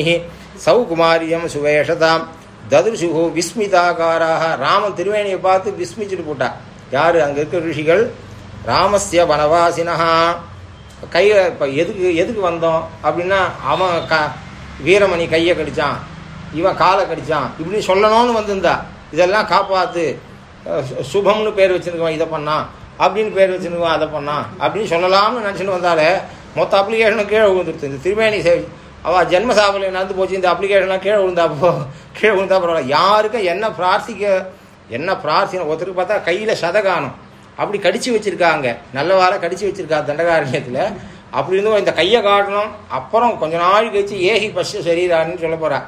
சௌகுமாரியம் சுவேஷதாம் ததுர்சுகு விஸ்மிதாகாராக ராமன் திருவேணியை பார்த்து விஸ்மிச்சுட்டு போட்டா. யார்? அங்கே இருக்க ரிஷிகள் ராமஸ்ய வனவாசினா கையில் இப்போ எதுக்கு எதுக்கு வந்தோம்? அப்படின்னா அவன் க வீரமணி கையை கடித்தான் இவன் காலை கடிச்சான். இப்படி சொல்லணும்னு வந்திருந்தா இதெல்லாம் காப்பாற்று சு- சுபம்னு பேர் வச்சுருக்குவான் இதை பண்ணான். அப்படின்னு பேர் வச்சுருக்குவான் அதை பண்ணான். அப்படின்னு சொல்லலாம்னு நினச்சிட்டு வந்தாலே மொத்த அப்ளிகேஷனும் கீழே விழுந்துருச்சு. இந்த திருவேணி சேவை அவள் ஜென்மசாபல நடந்து போச்சு. இந்த அப்ளிகேஷன்லாம் கீழே விழுந்தா போ கீழே விழுந்தா பரவாயில்ல. யாருக்கும் என்ன பிரார்த்திக்க என்ன பிரார்த்தனை ஒருத்தருக்கு பார்த்தா கையில் சதகானம். அப்படி கடிச்சு வச்சிருக்காங்க. நல்ல வார கடிச்சு வச்சிருக்கா தண்டகாரண்யத்தில். அப்படி இருந்தும் இந்த கையை காட்டணும். அப்புறம் கொஞ்ச நாள் கழிச்சு ஏகி பஸ்ட் சரீரான்னு சொல்ல போறா.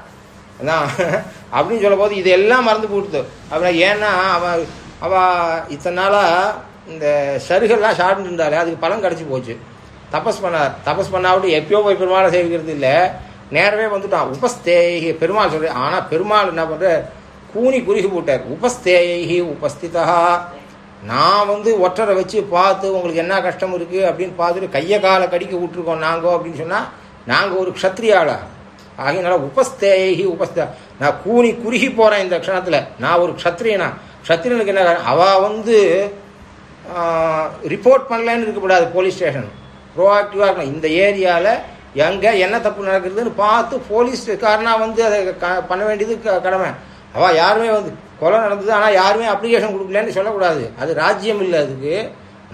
அதான். அப்படின்னு சொல்ல போது இதெல்லாம் மறந்து போட்டுது. அப்புறம் ஏன்னா அவன் அவ இத்தனை நாளா இந்த சருகெல்லாம் சாப்பிட்டு இருந்தாலே அதுக்கு பலன் கிடச்சி போச்சு. தபஸ் பண்ணார் தபஸ் பண்ணாவிட்டு எப்பயோ போய் பெருமாளை சேவிக்கிறது இல்லை. நேரவே வந்துட்டான். உபஸ்தேகி பெருமாள் சொல்கிறேன் ஆனால் பெருமாள் என்ன பண்ணுற கூனி குறுகி போட்டார். உபஸ்தேகி உபஸ்திதா. நான் வந்து ஒற்றரை வச்சு பார்த்து உங்களுக்கு என்ன கஷ்டம் இருக்குது அப்படின்னு பார்த்துட்டு கையை காலை கடிக்க விட்டுருக்கோம் நாங்கோ அப்படின்னு சொன்னால் நாங்கள் ஒரு க்ஷத்ரியாளா ஆகியனால உபஸ்தேகி உபஸ்த நான் கூனி குறுகி போகிறேன் இந்த க்ஷணத்தில். நான் ஒரு க்ஷத்ரியனா க்ஷத்ரியனுக்கு என்ன அவள் அவ வந்து ரிப்போர்ட் பண்ணலன்னு இருக்கக்கூடாது போலீஸ் ஸ்டேஷன் ப்ரோஆக்டிவாக இருக்கணும். இந்த ஏரியாவில் எங்கே என்ன தப்பு நடக்குதுன்னு பார்த்து போலீஸ்காரனா வந்து அதை க- பண்ண வேண்டியது க- கடமை. அவள் யாருமே வந்து கொலை நடந்தது ஆனால் யாருமே அப்ளிகேஷன் கொடுக்கலன்னு சொல்லக்கூடாது. அது ராஜ்யம் இல்லை அதுக்கு.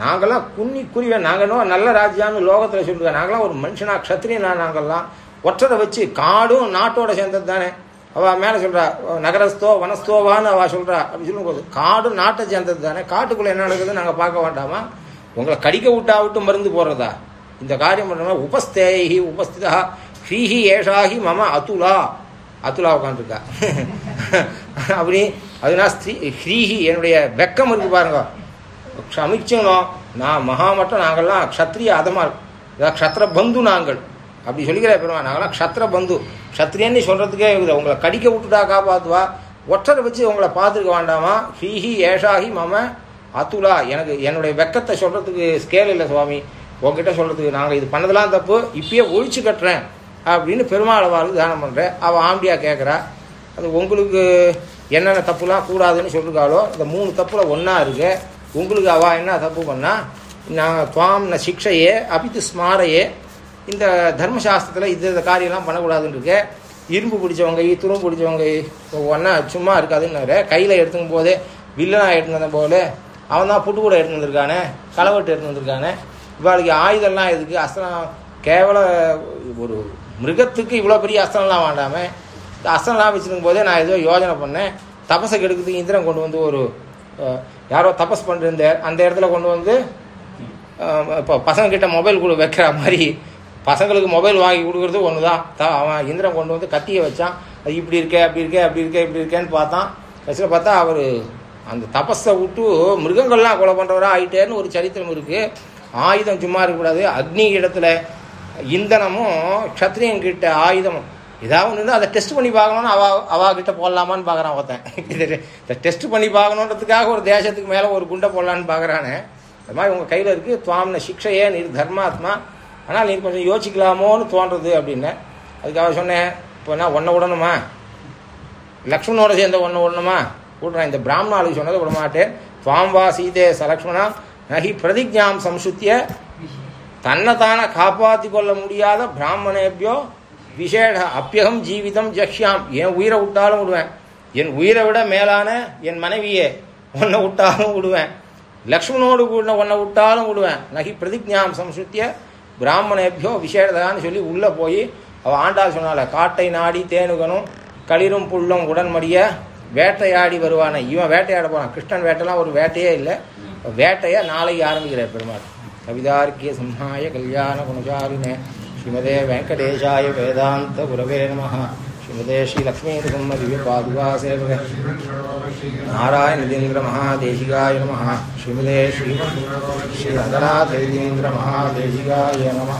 நாங்கள்லாம் குன்னி குருவேன் நாங்கள் நல்ல ராஜ்யம்னு லோகத்தில் சொல்லுவேன் நாங்களாம் ஒரு மனுஷனா க்ஷத்ரியனா நாங்கள்லாம் ஒற்றரை வச்சு காடும் நாட்டோட சேர்ந்தது தானே அவள் மேலே சொல்கிறா நகரஸ்தோ வனஸ்தோவான்னு அவள் சொல்கிறா அப்படி சொல்லும்போது காடும் நாட்டை சேர்ந்தது தானே காட்டுக்குள்ளே என்ன நடக்குதுன்னு நாங்கள் பார்க்க வேண்டாமா? உங்களை கடிக்க விட்டா விட்டு மருந்து போடுறதா? இந்த காரியம் பண்ணுறோம்னா உபஸ்தேகி உபஸ்திதா ஃபீஹி ஏஷாஹி மம அதுலா அதுலா உட்காந்துருக்கா அப்படி அதனால் ஸ்ரீ ஸ்ரீஹி என்னுடைய வெக்கம் இருக்கு பாருங்க. க்ஷமிச்சணும் நான் மகாமட்டம் நாங்கள்லாம் க்ஷத்ரிய அதமா இருக்கும். க்ஷத்ர பந்து நாங்கள். அப்படி சொல்லிக்கிற பெருமா நாங்களாம் க்ஷத்ர பந்து. க்ஷத்ரியன்னு சொல்கிறதுக்கே இருக்குது. உங்களை கடிக்க விட்டுட்டா காப்பாற்றுவா ஒற்றரை வச்சு உங்களை பார்த்துருக்க வேண்டாமா? ஸ்ரீஹி ஏஷாஹி மம அத்துலா. எனக்கு என்னுடைய வெக்கத்தை சொல்கிறதுக்கு ஸ்கேல் இல்லை சுவாமி. உங்ககிட்ட சொல்கிறதுக்கு நாங்கள் இது பண்ணதெல்லாம் தப்பு. இப்பயே ஒழிச்சு கட்டுறேன். அப்படின்னு பெருமாள் வாழ்வு தானம் பண்ணுறேன் அவள் ஆம்பியா கேட்குறா அது உங்களுக்கு என்னென்ன தப்புலாம் கூடாதுன்னு சொல்லிருக்காளோ இந்த மூணு தப்பில் ஒன்றா இருக்கு. உங்களுக்கு அவள் என்ன தப்பு பண்ணால் நான் துவாம் சிக்ஷையே அபித்து ஸ்மாரையே இந்த தர்மசாஸ்திரத்தில் இது இந்த காரியம்லாம் பண்ணக்கூடாதுன்னு இருக்கு. இரும்பு பிடிச்சவங்க துரும்பு பிடிச்சவங்க ஒன்றா சும்மா இருக்காதுன்னு கையில் எடுத்துக்கும் போதே வில்லனாக எடுத்து வந்த போல அவன் தான் புட்டு கூட எடுத்து வந்திருக்கானே களவெட்டு எடுத்து வந்திருக்கானே. இவாளுக்கு ஆயுதம்லாம் எதுக்கு? அஸ்திரம் கேவல ஒரு மிருகத்துக்கு இவ்வளோ பெரிய அஸ்திரம்லாம் வேண்டாமல் இந்த வச்சுருக்கும் போதே நான் ஏதோ யோஜனை பண்ணேன். தபஸுக்கு கெடுக்கிறதுக்கு இந்திரன் கொண்டு வந்து ஒரு யாரோ தபஸ் பண்ணிருந்த அந்த இடத்துல கொண்டு வந்து இப்போ பசங்கக்கிட்ட மொபைல் கொடு வைக்கிற மாதிரி பசங்களுக்கு மொபைல் வாங்கி கொடுக்குறது ஒன்று தான் த- அவன் இந்திரன் கொண்டு வந்து கத்தியை வச்சான். அது இப்படி இருக்கே அப்படி இருக்கே அப்படி இருக்கே இப்படி இருக்கேன்னு பார்த்தான். கடைசியில் பார்த்தா அவர் அந்த தபஸை விட்டு மிருகங்கள்லாம் கொலை பண்ணுறவராக ஆயிட்டேன்னு ஒரு சரித்திரம் இருக்குது ஆயுதம் சும்மா இருக்கக்கூடாது. அக்னி இடத்துல இந்தனமும் க்ஷத்ரியன் கிட்ட ஆயுதமும் ஏதாவது ஒன்று அதை டெஸ்ட் பண்ணி பார்க்கணும்னு அவ அவா கிட்ட போடலாமான்னு பார்க்குறான் ஒருத்தன். இது இதை டெஸ்ட் பண்ணி பார்க்கணுன்றதுக்காக ஒரு தேசத்துக்கு மேலே ஒரு குண்டை போடலான்னு பார்க்குறானே. அது மாதிரி உங்கள் கையில் இருக்குது துவாம்ன சிக்ஷையே நீர் தர்மாத்மா. ஆனால் நீ கொஞ்சம் யோசிக்கலாமோன்னு தோன்றது அப்படின்னு. அதுக்காக சொன்னேன் இப்போ என்ன ஒன்றை விடணுமா? லக்ஷ்மணோட சேர்ந்த ஒன்று விடணுமா? விடுறேன் இந்த பிராமணாளுக்கு சொன்னதை விட மாட்டேன். துவாம் வா சீதே சலக்ஷ்மணா நகி பிரதிஜாம் சம்சுத்திய. தன்னைத்தானே காப்பாற்றி கொள்ள முடியாத பிராமணேபியோ விசேட அப்பியகம் ஜீவிதம் ஜக்ஷாம் என் உயிரை விட்டாலும் விடுவேன். என் உயிரை விட மேலான என் மனைவியே உன்னை விட்டாலும் விடுவேன். லக்ஷ்மணோடு கூட உன்னை விட்டாலும் விடுவேன். நகி பிரதிஜாம் சம்சுத்திய பிராமணேபியோ விசேடதான்னு சொல்லி உள்ளே போய் அவள் ஆண்டாள் சொன்னால காட்டை நாடி தேனுகனும் களிரும் புல்லும் உடன்மடிய வேட்டையாடி வருவானே. இவன் வேட்டையாட போனான் கிருஷ்ணன் வேட்டைலாம் ஒரு வேட்டையே இல்லை. வேட்டையை நாளைக்கு ஆரம்பிக்கிறார் பெருமாள். கவிதார்க்கிய சிம்ஹாய கல்யாண ශ්‍රීමදේ වෙංකටේශාය වේදාන්ත ගුරවේ නමහ ශ්‍රීමදේ ශ්‍රී ලක්ෂ්මී කුම්ම දිව්‍ය පාදුකා සේවක නාරායණ දේන්ද්‍ර මහා දේශිකාය නමහ ශ්‍රීමදේ ශ්‍රී ශ්‍රී රංගනා දේන්ද්‍ර මහා දේශිකාය නමහ